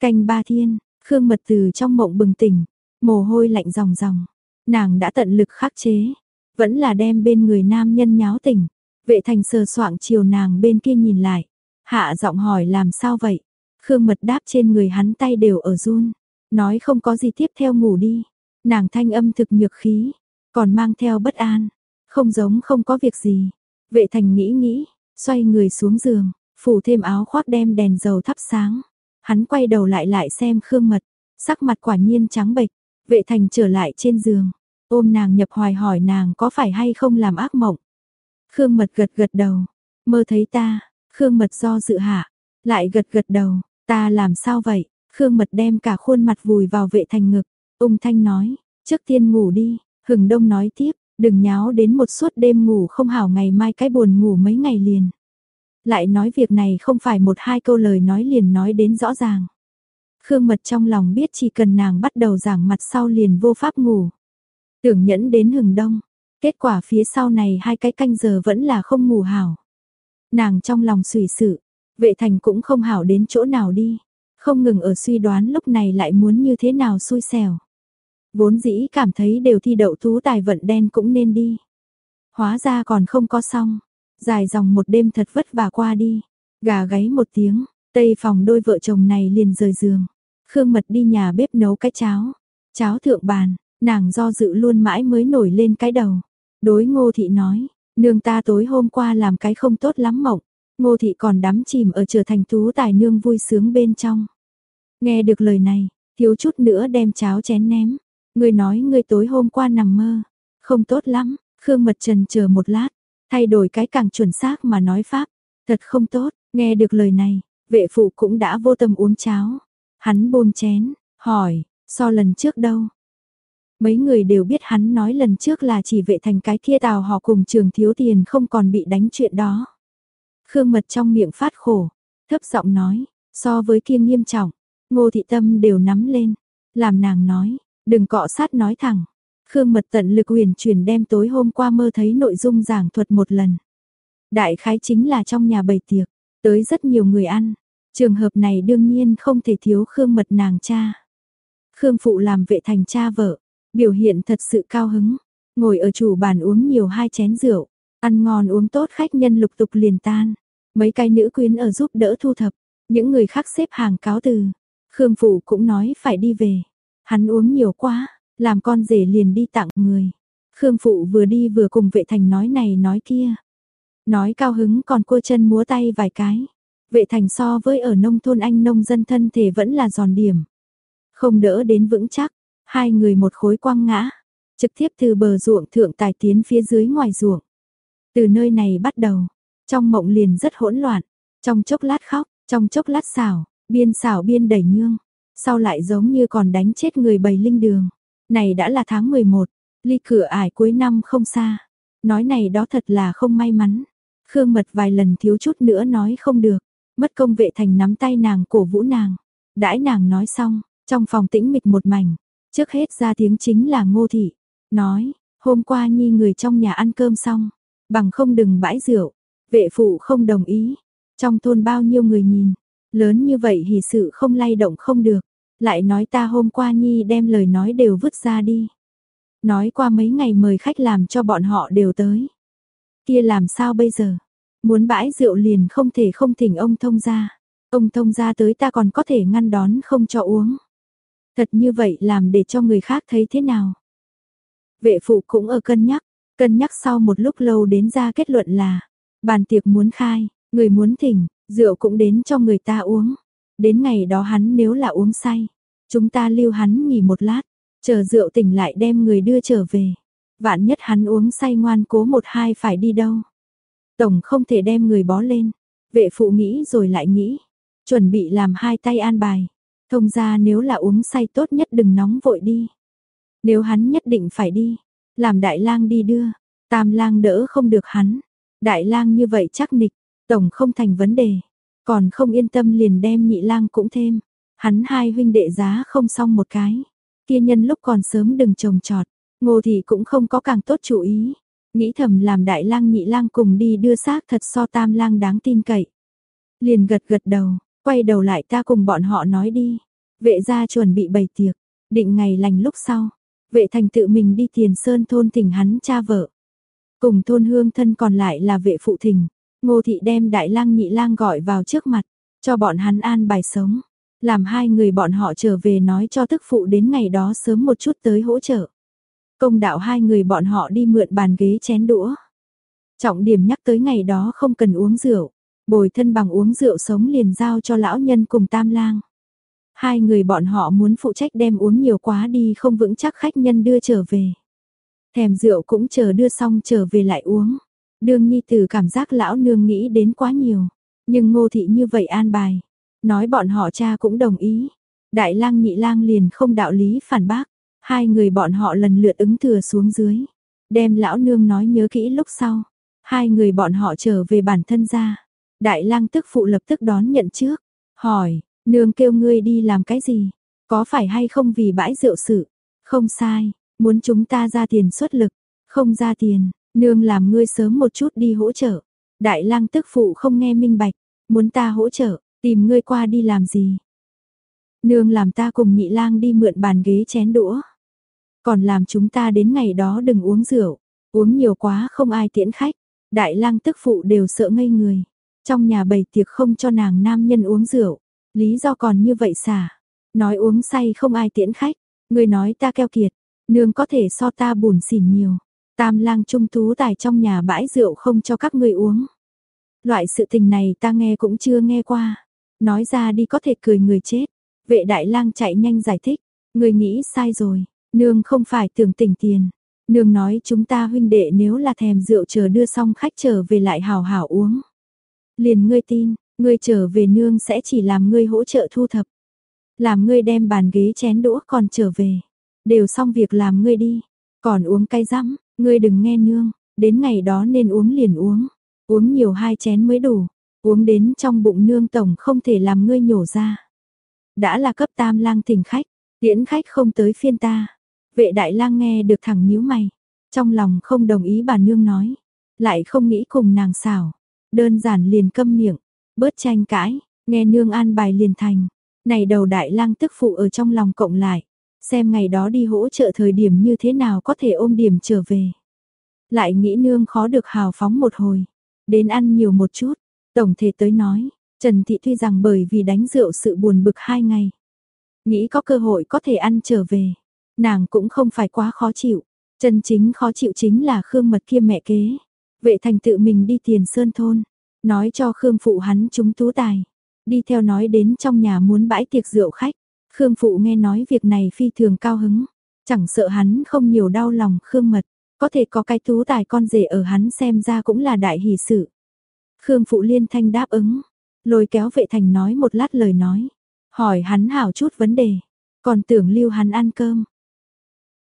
Canh ba thiên, Khương Mật từ trong mộng bừng tỉnh, mồ hôi lạnh ròng ròng. Nàng đã tận lực khắc chế, vẫn là đem bên người nam nhân nháo tỉnh. Vệ thành sờ soạng chiều nàng bên kia nhìn lại, hạ giọng hỏi làm sao vậy. Khương Mật đáp trên người hắn tay đều ở run, nói không có gì tiếp theo ngủ đi. Nàng thanh âm thực nhược khí, còn mang theo bất an, không giống không có việc gì. Vệ thành nghĩ nghĩ, xoay người xuống giường, phủ thêm áo khoác đem đèn dầu thắp sáng. Hắn quay đầu lại lại xem Khương Mật, sắc mặt quả nhiên trắng bệch, vệ thành trở lại trên giường, ôm nàng nhập hoài hỏi nàng có phải hay không làm ác mộng. Khương Mật gật gật đầu, mơ thấy ta, Khương Mật do dự hạ, lại gật gật đầu, ta làm sao vậy, Khương Mật đem cả khuôn mặt vùi vào vệ thành ngực, ung thanh nói, trước tiên ngủ đi, hừng đông nói tiếp, đừng nháo đến một suốt đêm ngủ không hảo ngày mai cái buồn ngủ mấy ngày liền lại nói việc này không phải một hai câu lời nói liền nói đến rõ ràng. Khương Mật trong lòng biết chỉ cần nàng bắt đầu giảng mặt sau liền vô pháp ngủ. Tưởng nhẫn đến hừng đông, kết quả phía sau này hai cái canh giờ vẫn là không ngủ hảo. Nàng trong lòng suy sự, vệ thành cũng không hảo đến chỗ nào đi, không ngừng ở suy đoán lúc này lại muốn như thế nào xui xẻo. Vốn dĩ cảm thấy đều thi đậu thú tài vận đen cũng nên đi. Hóa ra còn không có xong, Dài dòng một đêm thật vất vả qua đi, gà gáy một tiếng, tây phòng đôi vợ chồng này liền rời giường. Khương Mật đi nhà bếp nấu cái cháo, cháo thượng bàn, nàng do dự luôn mãi mới nổi lên cái đầu. Đối ngô thị nói, nương ta tối hôm qua làm cái không tốt lắm mộng, ngô thị còn đắm chìm ở trở thành tú tài nương vui sướng bên trong. Nghe được lời này, thiếu chút nữa đem cháo chén ném. Người nói người tối hôm qua nằm mơ, không tốt lắm, Khương Mật Trần chờ một lát, Thay đổi cái càng chuẩn xác mà nói pháp, thật không tốt, nghe được lời này, vệ phụ cũng đã vô tâm uống cháo. Hắn buông chén, hỏi, so lần trước đâu? Mấy người đều biết hắn nói lần trước là chỉ vệ thành cái kia tào họ cùng trường thiếu tiền không còn bị đánh chuyện đó. Khương mật trong miệng phát khổ, thấp giọng nói, so với kia nghiêm trọng, ngô thị tâm đều nắm lên, làm nàng nói, đừng cọ sát nói thẳng, Khương Mật tận lực huyền chuyển đem tối hôm qua mơ thấy nội dung giảng thuật một lần. Đại khái chính là trong nhà bầy tiệc, tới rất nhiều người ăn. Trường hợp này đương nhiên không thể thiếu Khương Mật nàng cha. Khương Phụ làm vệ thành cha vợ, biểu hiện thật sự cao hứng. Ngồi ở chủ bàn uống nhiều hai chén rượu, ăn ngon uống tốt khách nhân lục tục liền tan. Mấy cái nữ quyến ở giúp đỡ thu thập, những người khác xếp hàng cáo từ. Khương Phụ cũng nói phải đi về. Hắn uống nhiều quá, làm con rể liền đi tặng người. Khương Phụ vừa đi vừa cùng vệ thành nói này nói kia. Nói cao hứng còn cua chân múa tay vài cái. Vệ thành so với ở nông thôn anh nông dân thân thể vẫn là giòn điểm. Không đỡ đến vững chắc, Hai người một khối quăng ngã, trực tiếp từ bờ ruộng thượng tài tiến phía dưới ngoài ruộng. Từ nơi này bắt đầu, trong mộng liền rất hỗn loạn, trong chốc lát khóc, trong chốc lát xảo, biên xảo biên đẩy nhương, sau lại giống như còn đánh chết người bầy linh đường. Này đã là tháng 11, ly cửa ải cuối năm không xa. Nói này đó thật là không may mắn. Khương Mật vài lần thiếu chút nữa nói không được, mất công vệ thành nắm tay nàng cổ vũ nàng. Đãi nàng nói xong, trong phòng tĩnh mịch một mảnh, trước hết ra tiếng chính là Ngô thị, nói, hôm qua nhi người trong nhà ăn cơm xong, bằng không đừng bãi rượu. Vệ phụ không đồng ý. Trong thôn bao nhiêu người nhìn, lớn như vậy thì sự không lay động không được, lại nói ta hôm qua nhi đem lời nói đều vứt ra đi. Nói qua mấy ngày mời khách làm cho bọn họ đều tới. Kia làm sao bây giờ? Muốn bãi rượu liền không thể không thỉnh ông thông ra. Ông thông ra tới ta còn có thể ngăn đón không cho uống. Thật như vậy làm để cho người khác thấy thế nào? Vệ phụ cũng ở cân nhắc, cân nhắc sau một lúc lâu đến ra kết luận là, bàn tiệc muốn khai, người muốn thỉnh, rượu cũng đến cho người ta uống. Đến ngày đó hắn nếu là uống say, chúng ta lưu hắn nghỉ một lát, chờ rượu tỉnh lại đem người đưa trở về. Vạn nhất hắn uống say ngoan cố một hai phải đi đâu. Tổng không thể đem người bó lên. Vệ phụ nghĩ rồi lại nghĩ. Chuẩn bị làm hai tay an bài. Thông ra nếu là uống say tốt nhất đừng nóng vội đi. Nếu hắn nhất định phải đi. Làm đại lang đi đưa. Tam lang đỡ không được hắn. Đại lang như vậy chắc nịch. Tổng không thành vấn đề. Còn không yên tâm liền đem nhị lang cũng thêm. Hắn hai huynh đệ giá không xong một cái. Kia nhân lúc còn sớm đừng trồng trọt. Ngô thị cũng không có càng tốt chủ ý. Nghĩ thầm làm đại lang nhị lang cùng đi đưa xác thật so tam lang đáng tin cậy. Liền gật gật đầu, quay đầu lại ta cùng bọn họ nói đi. Vệ gia chuẩn bị bày tiệc, định ngày lành lúc sau. Vệ thành tự mình đi tiền sơn thôn thỉnh hắn cha vợ. Cùng thôn hương thân còn lại là vệ phụ thỉnh. Ngô thị đem đại lang nhị lang gọi vào trước mặt, cho bọn hắn an bài sống. Làm hai người bọn họ trở về nói cho tức phụ đến ngày đó sớm một chút tới hỗ trợ. Công đạo hai người bọn họ đi mượn bàn ghế chén đũa. Trọng điểm nhắc tới ngày đó không cần uống rượu, bồi thân bằng uống rượu sống liền giao cho lão nhân cùng tam lang. Hai người bọn họ muốn phụ trách đem uống nhiều quá đi không vững chắc khách nhân đưa trở về. Thèm rượu cũng chờ đưa xong trở về lại uống. Đương nhi tử cảm giác lão nương nghĩ đến quá nhiều. Nhưng ngô thị như vậy an bài. Nói bọn họ cha cũng đồng ý. Đại lang nhị lang liền không đạo lý phản bác. Hai người bọn họ lần lượt ứng thừa xuống dưới. Đem lão nương nói nhớ kỹ lúc sau. Hai người bọn họ trở về bản thân ra. Đại lang tức phụ lập tức đón nhận trước. Hỏi, nương kêu ngươi đi làm cái gì? Có phải hay không vì bãi rượu sự? Không sai, muốn chúng ta ra tiền xuất lực. Không ra tiền, nương làm ngươi sớm một chút đi hỗ trợ. Đại lang tức phụ không nghe minh bạch, muốn ta hỗ trợ, tìm ngươi qua đi làm gì? Nương làm ta cùng nhị lang đi mượn bàn ghế chén đũa. Còn làm chúng ta đến ngày đó đừng uống rượu, uống nhiều quá không ai tiễn khách. Đại lang tức phụ đều sợ ngây người. Trong nhà bày tiệc không cho nàng nam nhân uống rượu. Lý do còn như vậy xả. Nói uống say không ai tiễn khách. Người nói ta keo kiệt. Nương có thể so ta buồn xỉn nhiều. Tam lang trung tú tài trong nhà bãi rượu không cho các người uống. Loại sự tình này ta nghe cũng chưa nghe qua. Nói ra đi có thể cười người chết. Vệ đại lang chạy nhanh giải thích. Người nghĩ sai rồi. Nương không phải tưởng tỉnh tiền. Nương nói chúng ta huynh đệ nếu là thèm rượu chờ đưa xong khách trở về lại hào hảo uống. Liền ngươi tin, ngươi trở về nương sẽ chỉ làm ngươi hỗ trợ thu thập. Làm ngươi đem bàn ghế chén đũa còn trở về. Đều xong việc làm ngươi đi. Còn uống cay rắm, ngươi đừng nghe nương, đến ngày đó nên uống liền uống. Uống nhiều hai chén mới đủ. Uống đến trong bụng nương tổng không thể làm ngươi nhổ ra. Đã là cấp tam lang thỉnh khách, tiễn khách không tới phiên ta. Vệ đại lang nghe được thẳng nhíu mày, trong lòng không đồng ý bà nương nói, lại không nghĩ cùng nàng xảo, đơn giản liền câm miệng, bớt tranh cãi, nghe nương an bài liền thành. Này đầu đại lang tức phụ ở trong lòng cộng lại, xem ngày đó đi hỗ trợ thời điểm như thế nào có thể ôm điểm trở về. Lại nghĩ nương khó được hào phóng một hồi, đến ăn nhiều một chút, tổng thể tới nói, Trần Thị tuy rằng bởi vì đánh rượu sự buồn bực hai ngày, nghĩ có cơ hội có thể ăn trở về, Nàng cũng không phải quá khó chịu, chân chính khó chịu chính là Khương Mật kia mẹ kế. Vệ thành tự mình đi tiền sơn thôn, nói cho Khương phụ hắn chúng tú tài. Đi theo nói đến trong nhà muốn bãi tiệc rượu khách. Khương phụ nghe nói việc này phi thường cao hứng, Chẳng sợ hắn không nhiều đau lòng Khương Mật, có thể có cái tú tài con rể ở hắn xem ra cũng là đại hỷ sự. Khương Phụ Liên Thanh đáp ứng, lôi kéo vệ thành nói một lát lời nói, hỏi hắn hảo chút vấn đề, còn tưởng lưu hắn ăn cơm.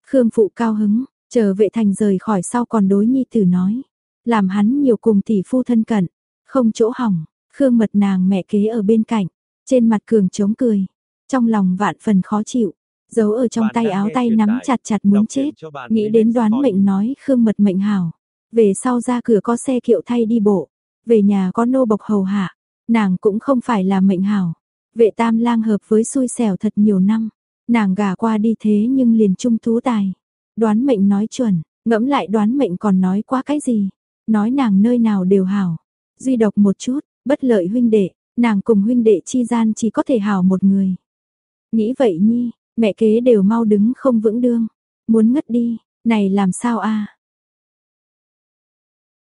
Khương Phụ cao hứng, chờ vệ thành rời khỏi sau còn đối nhi tử nói, làm hắn nhiều cùng tỷ phu thân cận, không chỗ hỏng, Khương Mật nàng mẹ kế ở bên cạnh, trên mặt cường chống cười, trong lòng vạn phần khó chịu, giấu ở trong tay áo tay nắm chặt chặt muốn chết, nghĩ đến đoán mệnh nói Khương Mật mệnh hảo, về sau ra cửa có xe kiệu thay đi bộ, về nhà có nô bộc hầu hạ, nàng cũng không phải là mệnh hảo. Vệ tam lang hợp với xui xẻo thật nhiều năm, nàng gả qua đi thế nhưng liền trung tú tài. Đoán mệnh nói chuẩn, ngẫm lại đoán mệnh còn nói quá cái gì, nói nàng nơi nào đều hảo. Duy độc một chút, bất lợi huynh đệ, nàng cùng huynh đệ chi gian chỉ có thể hảo một người. Nghĩ vậy nhi, mẹ kế đều mau đứng không vững đương, muốn ngất đi, này làm sao a?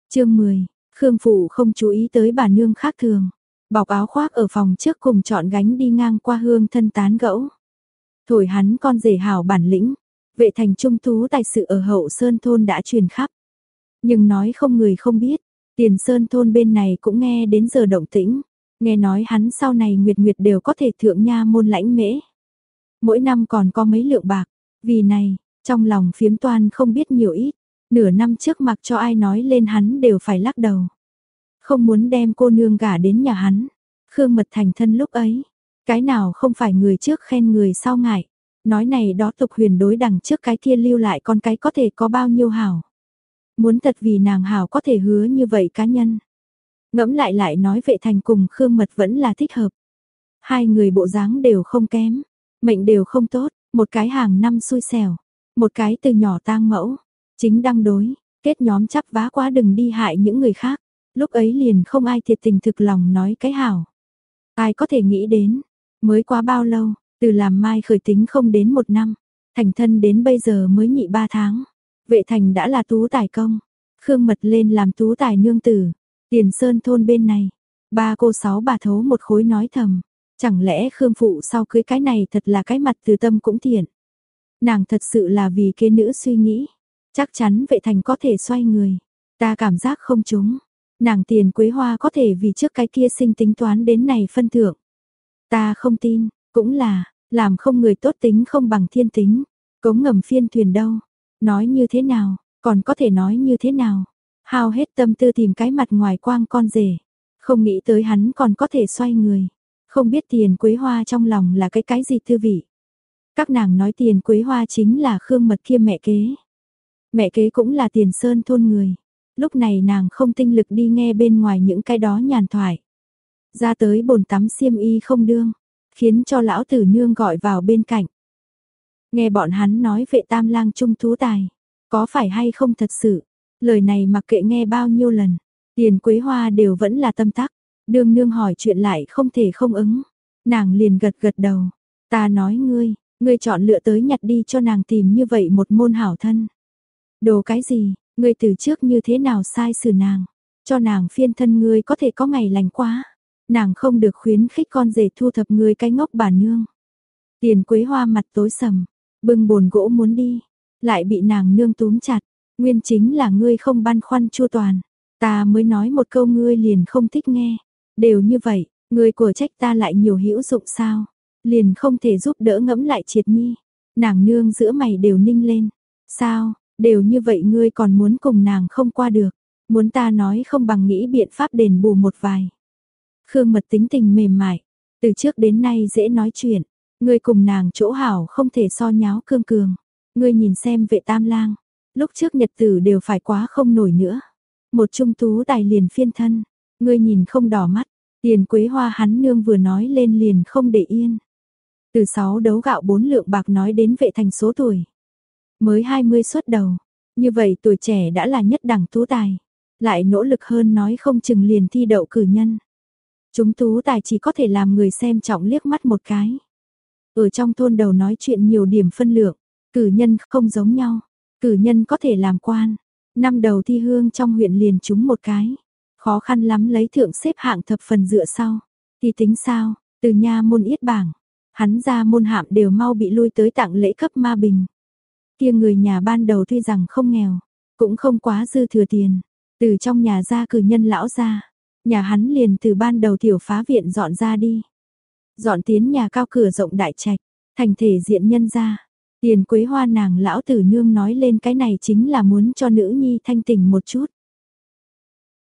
Chương 10 Khương Phụ không chú ý tới bà nương khác thường. Bọc áo khoác ở phòng trước cùng chọn gánh đi ngang qua hương thân tán gẫu. Thổi hắn con rể hảo bản lĩnh. Vệ thành trung tú tài sự ở hậu sơn thôn đã truyền khắp. Nhưng nói không người không biết. Tiền sơn thôn bên này cũng nghe đến giờ động tĩnh. Nghe nói hắn sau này nguyệt nguyệt đều có thể thượng nha môn lãnh mễ. Mỗi năm còn có mấy lượng bạc. Vì này, trong lòng phiếm toan không biết nhiều ít. Nửa năm trước mặc cho ai nói lên hắn đều phải lắc đầu. Không muốn đem cô nương gả đến nhà hắn. Khương Mật thành thân lúc ấy. Cái nào không phải người trước khen người sau ngại. Nói này đó tục huyền đối đằng trước cái kia lưu lại con cái có thể có bao nhiêu hảo. Muốn thật vì nàng hảo có thể hứa như vậy cá nhân. Ngẫm lại lại nói vệ thành cùng Khương Mật vẫn là thích hợp. Hai người bộ dáng đều không kém. Mệnh đều không tốt. Một cái hàng năm xui xẻo. Một cái từ nhỏ tang mẫu Chính đăng đối, kết nhóm chắp vá quá đừng đi hại những người khác. Lúc ấy liền không ai thiệt tình thực lòng nói cái hảo. Ai có thể nghĩ đến, mới quá bao lâu, từ làm mai khởi tính không đến một năm, thành thân đến bây giờ mới nhị ba tháng. Vệ thành đã là tú tài công, khương mật lên làm tú tài nương tử, tiền sơn thôn bên này. Ba cô sáu bà thấu một khối nói thầm, chẳng lẽ khương phụ sau cưới cái này thật là cái mặt từ tâm cũng thiện. Nàng thật sự là vì kế nữ suy nghĩ. Chắc chắn vệ thành có thể xoay người. Ta cảm giác không trúng. Nàng tiền quế hoa có thể vì trước cái kia sinh tính toán đến này phân thượng. Ta không tin, cũng là, làm không người tốt tính không bằng thiên tính. Cống ngầm phiên thuyền đâu. Nói như thế nào, còn có thể nói như thế nào. Hao hết tâm tư tìm cái mặt ngoài quang con rể. Không nghĩ tới hắn còn có thể xoay người. Không biết tiền quế hoa trong lòng là cái cái gì thư vị. Các nàng nói tiền quế hoa chính là khương mật kia mẹ kế. Mẹ kế cũng là tiền sơn thôn người. Lúc này nàng không tinh lực đi nghe bên ngoài những cái đó nhàn thoại. Ra tới bồn tắm xiêm y không đương, khiến cho lão tử nương gọi vào bên cạnh. Nghe bọn hắn nói vệ tam lang trung thú tài, có phải hay không thật sự, lời này mặc kệ nghe bao nhiêu lần, tiền quế hoa đều vẫn là tâm tắc, đương nương hỏi chuyện lại không thể không ứng. Nàng liền gật gật đầu, ta nói ngươi, ngươi chọn lựa tới nhặt đi cho nàng tìm như vậy một môn hảo thân. Đồ cái gì, ngươi từ trước như thế nào sai xử nàng, cho nàng phiên thân ngươi có thể có ngày lành quá. Nàng không được khuyến khích con rể thu thập ngươi cái ngốc bà nương. Tiền quế hoa mặt tối sầm, bưng bồn gỗ muốn đi, lại bị nàng nương túm chặt, nguyên chính là ngươi không băn khoăn chu toàn. Ta mới nói một câu ngươi liền không thích nghe, đều như vậy, ngươi của trách ta lại nhiều hữu dụng sao, liền không thể giúp đỡ ngẫm lại triệt nhi. Nàng nương giữa mày đều ninh lên, sao, Đều như vậy ngươi còn muốn cùng nàng không qua được, muốn ta nói không bằng nghĩ biện pháp đền bù một vài. Khương mật tính tình mềm mại, từ trước đến nay dễ nói chuyện, ngươi cùng nàng chỗ hảo không thể so nháo cương cường. Ngươi nhìn xem vệ tam lang, lúc trước nhật tử đều phải quá không nổi nữa. Một trung tú tài liền phiên thân, ngươi nhìn không đỏ mắt, tiền quế hoa hắn nương vừa nói lên liền không để yên. Từ sáu đấu gạo bốn lượng bạc nói đến vệ thành số tuổi. Mới 20 xuất đầu, như vậy tuổi trẻ đã là nhất đẳng tú tài, lại nỗ lực hơn nói không chừng liền thi đậu cử nhân. Chúng tú tài chỉ có thể làm người xem trọng liếc mắt một cái. Ở trong thôn đầu nói chuyện nhiều điểm phân lượng, cử nhân không giống nhau, cử nhân có thể làm quan. Năm đầu thi hương trong huyện liền chúng một cái, khó khăn lắm lấy thượng xếp hạng thập phần dựa sau. Thì tính sao, từ nha môn yết bảng, hắn ra môn hạm đều mau bị lui tới tặng lễ cấp ma bình. Kia người nhà ban đầu tuy rằng không nghèo, cũng không quá dư thừa tiền, từ trong nhà ra cử nhân lão ra, nhà hắn liền từ ban đầu tiểu phá viện dọn ra đi. Dọn tiến nhà cao cửa rộng đại trạch, thành thể diện nhân ra. Tiền quế hoa nàng lão tử nương nói lên cái này chính là muốn cho nữ nhi thanh tỉnh một chút.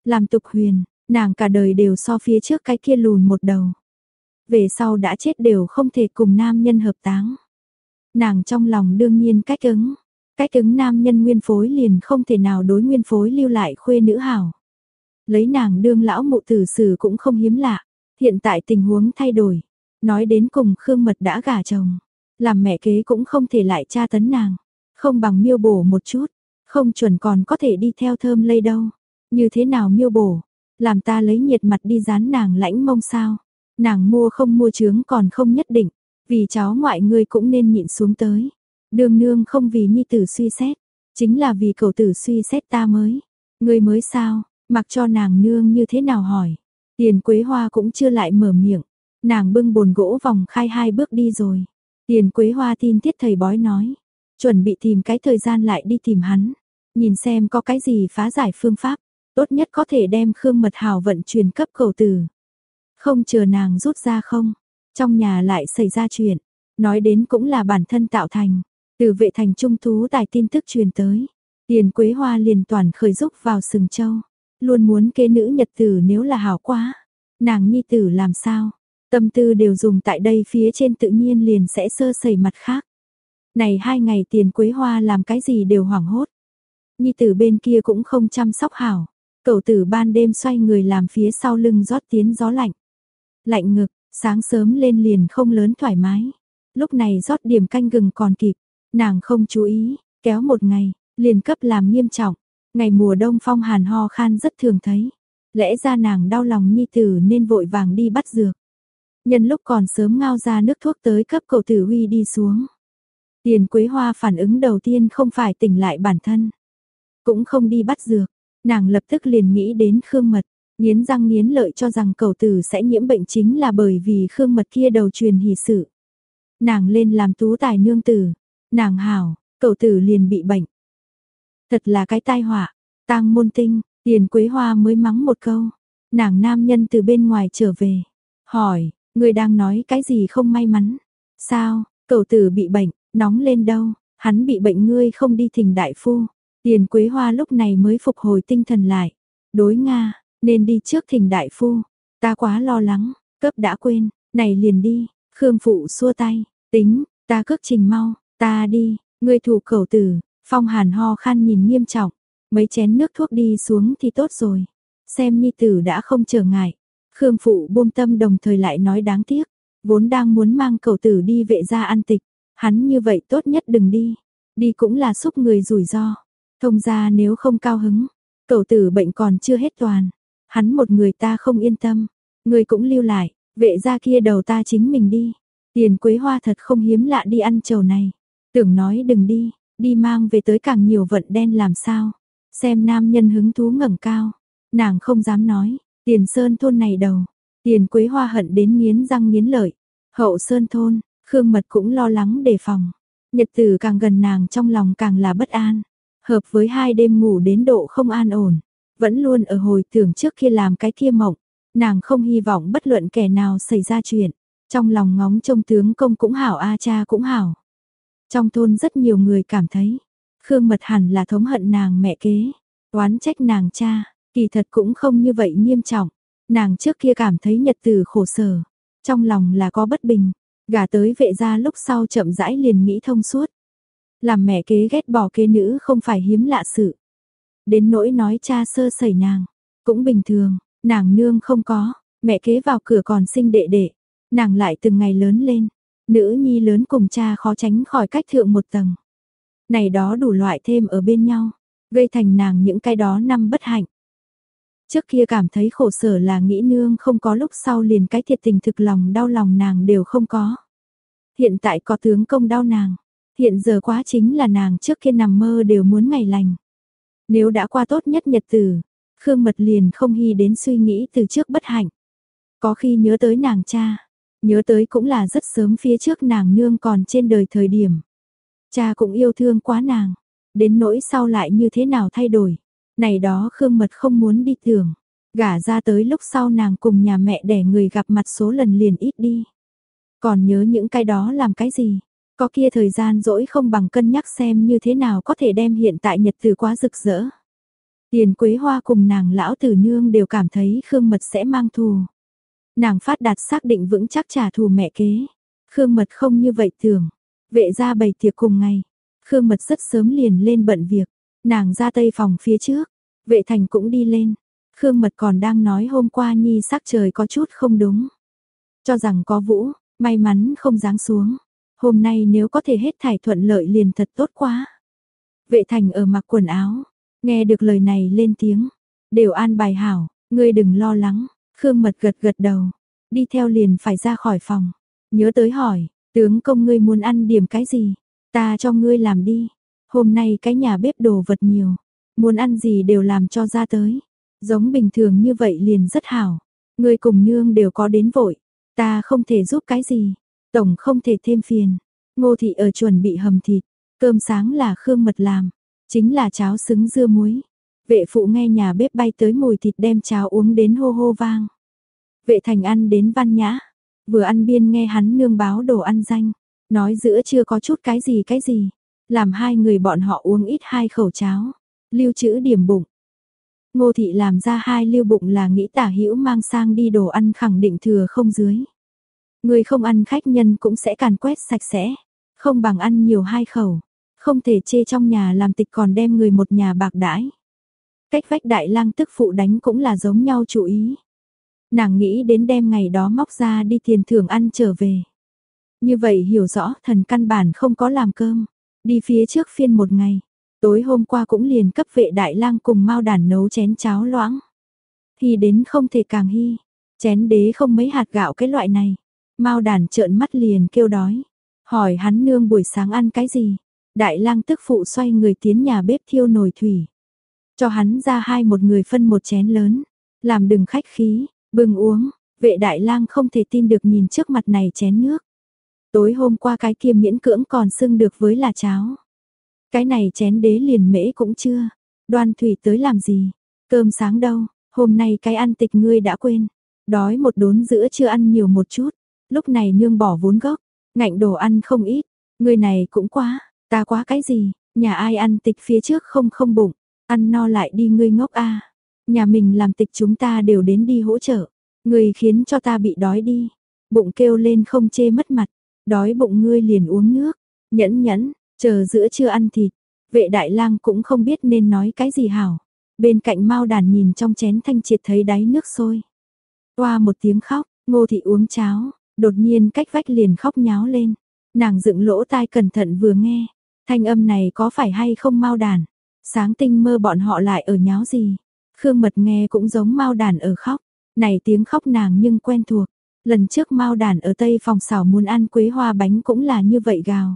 Làm tục huyền, nàng cả đời đều so phía trước cái kia lùn một đầu. Về sau đã chết đều không thể cùng nam nhân hợp táng. Nàng trong lòng đương nhiên cách ứng, cách ứng nam nhân nguyên phối liền không thể nào đối nguyên phối lưu lại khuê nữ hảo. Lấy nàng đương lão mụ tử xử cũng không hiếm lạ, hiện tại tình huống thay đổi, nói đến cùng Khương Mật đã gả chồng, làm mẹ kế cũng không thể lại tra tấn nàng, không bằng miêu bổ một chút, không chuẩn còn có thể đi theo thơm lây đâu. Như thế nào miêu bổ, làm ta lấy nhiệt mặt đi dán nàng lãnh mông sao? Nàng mua không mua trướng còn không nhất định, vì cháu ngoại ngươi cũng nên nhịn xuống tới. Đường nương không vì nhi tử suy xét, chính là vì cậu tử suy xét ta mới. Ngươi mới sao, mặc cho nàng nương như thế nào hỏi. Tiền quế hoa cũng chưa lại mở miệng, nàng bưng bồn gỗ vòng khai hai bước đi rồi. Tiền quế hoa tin tiết thầy bói nói, chuẩn bị tìm cái thời gian lại đi tìm hắn, nhìn xem có cái gì phá giải phương pháp, tốt nhất có thể đem Khương Mật Hào vận chuyển cấp cầu tử. Không chờ nàng rút ra không, trong nhà lại xảy ra chuyện, nói đến cũng là bản thân tạo thành, từ vệ thành trung thú tài tin tức truyền tới, tiền quế hoa liền toàn khởi rúc vào sừng châu, luôn muốn kế nữ nhật tử nếu là hảo quá, nàng nhi tử làm sao, tâm tư đều dùng tại đây phía trên tự nhiên liền sẽ sơ sẩy mặt khác. Này hai ngày tiền quế hoa làm cái gì đều hoảng hốt. Nhi tử bên kia cũng không chăm sóc hảo. Cậu tử ban đêm xoay người làm phía sau lưng rót tiến gió lạnh. Lạnh ngực, sáng sớm lên liền không lớn thoải mái. Lúc này rót điểm canh gừng còn kịp, nàng không chú ý, kéo một ngày, liền cấp làm nghiêm trọng. Ngày mùa đông phong hàn ho khan rất thường thấy. Lẽ ra nàng đau lòng nhi tử nên vội vàng đi bắt dược. Nhân lúc còn sớm ngao ra nước thuốc tới cấp cậu tử huy đi xuống. Tiền quế hoa phản ứng đầu tiên không phải tỉnh lại bản thân. Cũng không đi bắt dược. Nàng lập tức liền nghĩ đến Khương Mật, nghiến răng nghiến lợi cho rằng cầu tử sẽ nhiễm bệnh chính là bởi vì Khương Mật kia đầu truyền hỷ sự. Nàng lên làm tú tài nương tử, nàng hảo, cầu tử liền bị bệnh. Thật là cái tai họa, tang môn tinh, tiền quế hoa mới mắng một câu. Nàng nam nhân từ bên ngoài trở về, hỏi, người đang nói cái gì không may mắn? Sao, cầu tử bị bệnh, nóng lên đâu, hắn bị bệnh ngươi không đi thỉnh đại phu, Tiền Quế Hoa lúc này mới phục hồi tinh thần lại. Đối Nga, nên đi trước thỉnh đại phu. Ta quá lo lắng, cấp đã quên, này liền đi. Khương Phụ xua tay, tính, ta cước trình mau, ta đi, ngươi thủ cầu tử. Phong hàn ho khan nhìn nghiêm trọng, mấy chén nước thuốc đi xuống thì tốt rồi. Xem nhi tử đã không trở ngại. Khương Phụ buông tâm đồng thời lại nói đáng tiếc, vốn đang muốn mang cầu tử đi vệ gia ăn tịch. Hắn như vậy tốt nhất đừng đi, đi cũng là xúc người rủi ro. Thông ra nếu không cao hứng, cậu tử bệnh còn chưa hết toàn. Hắn một người ta không yên tâm, người cũng lưu lại, vệ ra kia đầu ta chính mình đi. Tiền quế hoa thật không hiếm lạ đi ăn trầu này. Tưởng nói đừng đi, đi mang về tới càng nhiều vận đen làm sao. Xem nam nhân hứng thú ngẩng cao, nàng không dám nói, tiền sơn thôn này đầu. Tiền quế hoa hận đến nghiến răng nghiến lợi. Hậu sơn thôn, Khương Mật cũng lo lắng đề phòng. Nhật tử càng gần nàng trong lòng càng là bất an hợp với hai đêm ngủ đến độ không an ổn, vẫn luôn ở hồi tưởng trước khi làm cái kia mộng, nàng không hy vọng bất luận kẻ nào xảy ra chuyện, trong lòng ngóng trông tướng công cũng hảo a cha cũng hảo. Trong thôn rất nhiều người cảm thấy, Khương Mật hẳn là thống hận nàng mẹ kế, oán trách nàng cha, kỳ thật cũng không như vậy nghiêm trọng, nàng trước kia cảm thấy nhật từ khổ sở, trong lòng là có bất bình, gả tới vệ gia lúc sau chậm rãi liền nghĩ thông suốt. Làm mẹ kế ghét bỏ kế nữ không phải hiếm lạ sự. Đến nỗi nói cha sơ sẩy nàng, cũng bình thường, nàng nương không có, mẹ kế vào cửa còn sinh đệ đệ, nàng lại từng ngày lớn lên, nữ nhi lớn cùng cha khó tránh khỏi cách thượng một tầng. Này đó đủ loại thêm ở bên nhau, gây thành nàng những cái đó năm bất hạnh. Trước kia cảm thấy khổ sở là nghĩ nương không có lúc sau liền cái thiệt tình thực lòng đau lòng nàng đều không có. Hiện tại có tướng công đau nàng, Hiện giờ quá chính là nàng trước kia nằm mơ đều muốn ngày lành. Nếu đã qua tốt nhất nhật tử, Khương Mật liền không hy đến suy nghĩ từ trước bất hạnh. Có khi nhớ tới nàng cha, nhớ tới cũng là rất sớm phía trước nàng nương còn trên đời thời điểm. cha cũng yêu thương quá nàng, đến nỗi sau lại như thế nào thay đổi. Này đó Khương Mật không muốn đi thưởng. gả ra tới lúc sau nàng cùng nhà mẹ đẻ người gặp mặt số lần liền ít đi. Còn nhớ những cái đó làm cái gì? Có kia thời gian dỗi không bằng cân nhắc xem như thế nào có thể đem hiện tại nhật từ quá rực rỡ. Tiền Quế Hoa cùng nàng lão tử nương đều cảm thấy Khương Mật sẽ mang thù. Nàng phát đạt xác định vững chắc trả thù mẹ kế. Khương Mật không như vậy tưởng. Vệ ra bày tiệc cùng ngày. Khương Mật rất sớm liền lên bận việc. Nàng ra tây phòng phía trước. Vệ thành cũng đi lên. Khương Mật còn đang nói hôm qua nhi sắc trời có chút không đúng. Cho rằng có vũ, may mắn không giáng xuống. Hôm nay nếu có thể hết thải thuận lợi liền thật tốt quá. Vệ thành ở mặc quần áo, nghe được lời này lên tiếng. Đều an bài hảo, ngươi đừng lo lắng. Khương Mật gật gật đầu, đi theo liền phải ra khỏi phòng. Nhớ tới hỏi, tướng công ngươi muốn ăn điểm cái gì? Ta cho ngươi làm đi. Hôm nay cái nhà bếp đồ vật nhiều, muốn ăn gì đều làm cho ra tới. Giống bình thường như vậy liền rất hảo. người cùng nương đều có đến vội, ta không thể giúp cái gì. Tổng không thể thêm phiền. Ngô thị ở chuẩn bị hầm thịt, cơm sáng là Khương Mật làm, chính là cháo xứng dưa muối. Vệ phụ nghe nhà bếp bay tới mùi thịt đem cháo uống đến hô hô vang. Vệ thành ăn đến văn nhã, vừa ăn biên nghe hắn nương báo đồ ăn danh, nói giữa chưa có chút cái gì cái gì, làm hai người bọn họ uống ít hai khẩu cháo, lưu trữ điểm bụng. Ngô thị làm ra hai lưu bụng là nghĩ tả hữu mang sang đi đồ ăn khẳng định thừa không dưới. Người không ăn khách nhân cũng sẽ càn quét sạch sẽ, không bằng ăn nhiều hai khẩu, không thể chê trong nhà làm tịch còn đem người một nhà bạc đãi. Cách vách đại lang tức phụ đánh cũng là giống nhau chủ ý. Nàng nghĩ đến đem ngày đó móc ra đi tiền thưởng ăn trở về. Như vậy hiểu rõ thần căn bản không có làm cơm. Đi phía trước phiên một ngày. Tối hôm qua cũng liền cấp vệ đại lang cùng mau đàn nấu chén cháo loãng. Hy đến không thể càng hy. Chén đế không mấy hạt gạo cái loại này. mau đàn trợn mắt liền kêu đói. Hỏi hắn nương buổi sáng ăn cái gì. Đại lang tức phụ xoay người tiến nhà bếp thiêu nồi thủy. Cho hắn ra hai một người phân một chén lớn. Làm đừng khách khí, bưng uống, vệ đại lang không thể tin được nhìn trước mặt này chén nước. Tối hôm qua cái kia miễn cưỡng còn xưng được với là cháo. Cái này chén đế liền mễ cũng chưa. Đoan thủy tới làm gì? Cơm sáng đâu? Hôm nay cái ăn tịch ngươi đã quên. Đói một đốn giữa chưa ăn nhiều một chút. Lúc này nương bỏ vốn gốc. Ngạnh đồ ăn không ít. ngươi này cũng quá. Ta quá cái gì? Nhà ai ăn tịch phía trước không không bụng. Ăn no lại đi ngươi ngốc a. Nhà mình làm tịch chúng ta đều đến đi hỗ trợ. Ngươi khiến cho ta bị đói đi. Bụng kêu lên không chê mất mặt. Đói bụng ngươi liền uống nước. Nhẫn nhẫn, chờ giữa chưa ăn thịt. Vệ đại lang cũng không biết nên nói cái gì hảo. Bên cạnh Mao Đàn nhìn trong chén thanh triệt thấy đáy nước sôi. Qua một tiếng khóc, Ngô thị uống cháo, đột nhiên cách vách liền khóc nháo lên. Nàng dựng lỗ tai cẩn thận vừa nghe, thanh âm này có phải hay không Mao Đàn? Sáng tinh mơ bọn họ lại ở nháo gì? Khương Mật nghe cũng giống Mao Đàn ở khóc, này tiếng khóc nàng nhưng quen thuộc. Lần trước Mao Đàn ở Tây phòng xảo muốn ăn quế hoa bánh cũng là như vậy gào.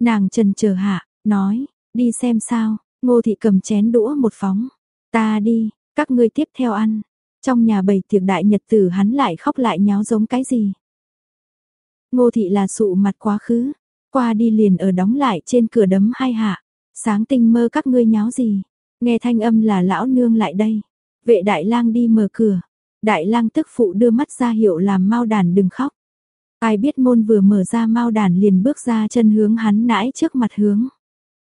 Nàng trần chờ hạ, nói, đi xem sao, ngô thị cầm chén đũa một phóng. Ta đi, các ngươi tiếp theo ăn. Trong nhà bầy tiệc đại nhật tử hắn lại khóc lại nháo giống cái gì. Ngô thị là sụ mặt quá khứ, qua đi liền ở đóng lại trên cửa đấm hai hạ. Sáng tinh mơ các ngươi nháo gì? Nghe thanh âm là lão nương lại đây. Vệ đại lang đi mở cửa. Đại lang tức phụ đưa mắt ra hiệu làm mau đàn đừng khóc. Ai biết môn vừa mở ra mau đàn liền bước ra chân hướng hắn nãi trước mặt hướng.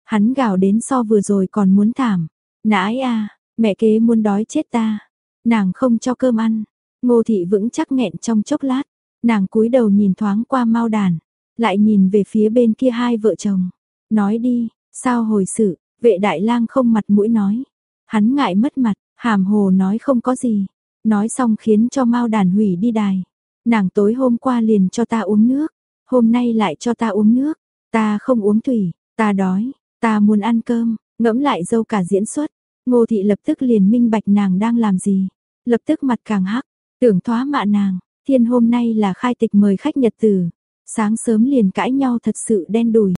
Hắn gào đến so vừa rồi còn muốn thảm. Nãi à, mẹ kế muốn đói chết ta. Nàng không cho cơm ăn. Ngô thị vững chắc nghẹn trong chốc lát. Nàng cúi đầu nhìn thoáng qua mau đàn. Lại nhìn về phía bên kia hai vợ chồng. Nói đi, sao hồi sự, vệ đại lang không mặt mũi nói. Hắn ngại mất mặt, hàm hồ nói không có gì. Nói xong khiến cho mau đàn hủy đi đài. Nàng tối hôm qua liền cho ta uống nước, hôm nay lại cho ta uống nước, ta không uống thủy, ta đói, ta muốn ăn cơm, ngẫm lại dâu cả diễn xuất, ngô thị lập tức liền minh bạch nàng đang làm gì, lập tức mặt càng hắc, tưởng thoá mạ nàng, thiên hôm nay là khai tịch mời khách nhật tử, sáng sớm liền cãi nhau thật sự đen đủi,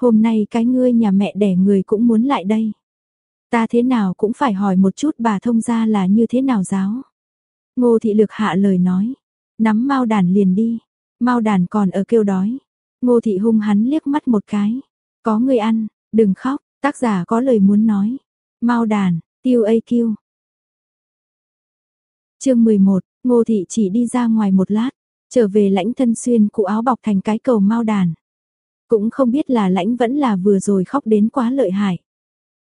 hôm nay cái ngươi nhà mẹ đẻ người cũng muốn lại đây. Ta thế nào cũng phải hỏi một chút bà thông gia là như thế nào giáo. Ngô thị lực hạ lời nói, nắm mau đàn liền đi, mau đàn còn ở kêu đói. Ngô thị hung hắn liếc mắt một cái, có người ăn, đừng khóc, tác giả có lời muốn nói. Mau đàn, tiêu AQ. Chương 11, Ngô thị chỉ đi ra ngoài một lát, trở về lãnh thân xuyên cụ áo bọc thành cái cầu mau đàn. Cũng không biết là lãnh vẫn là vừa rồi khóc đến quá lợi hại.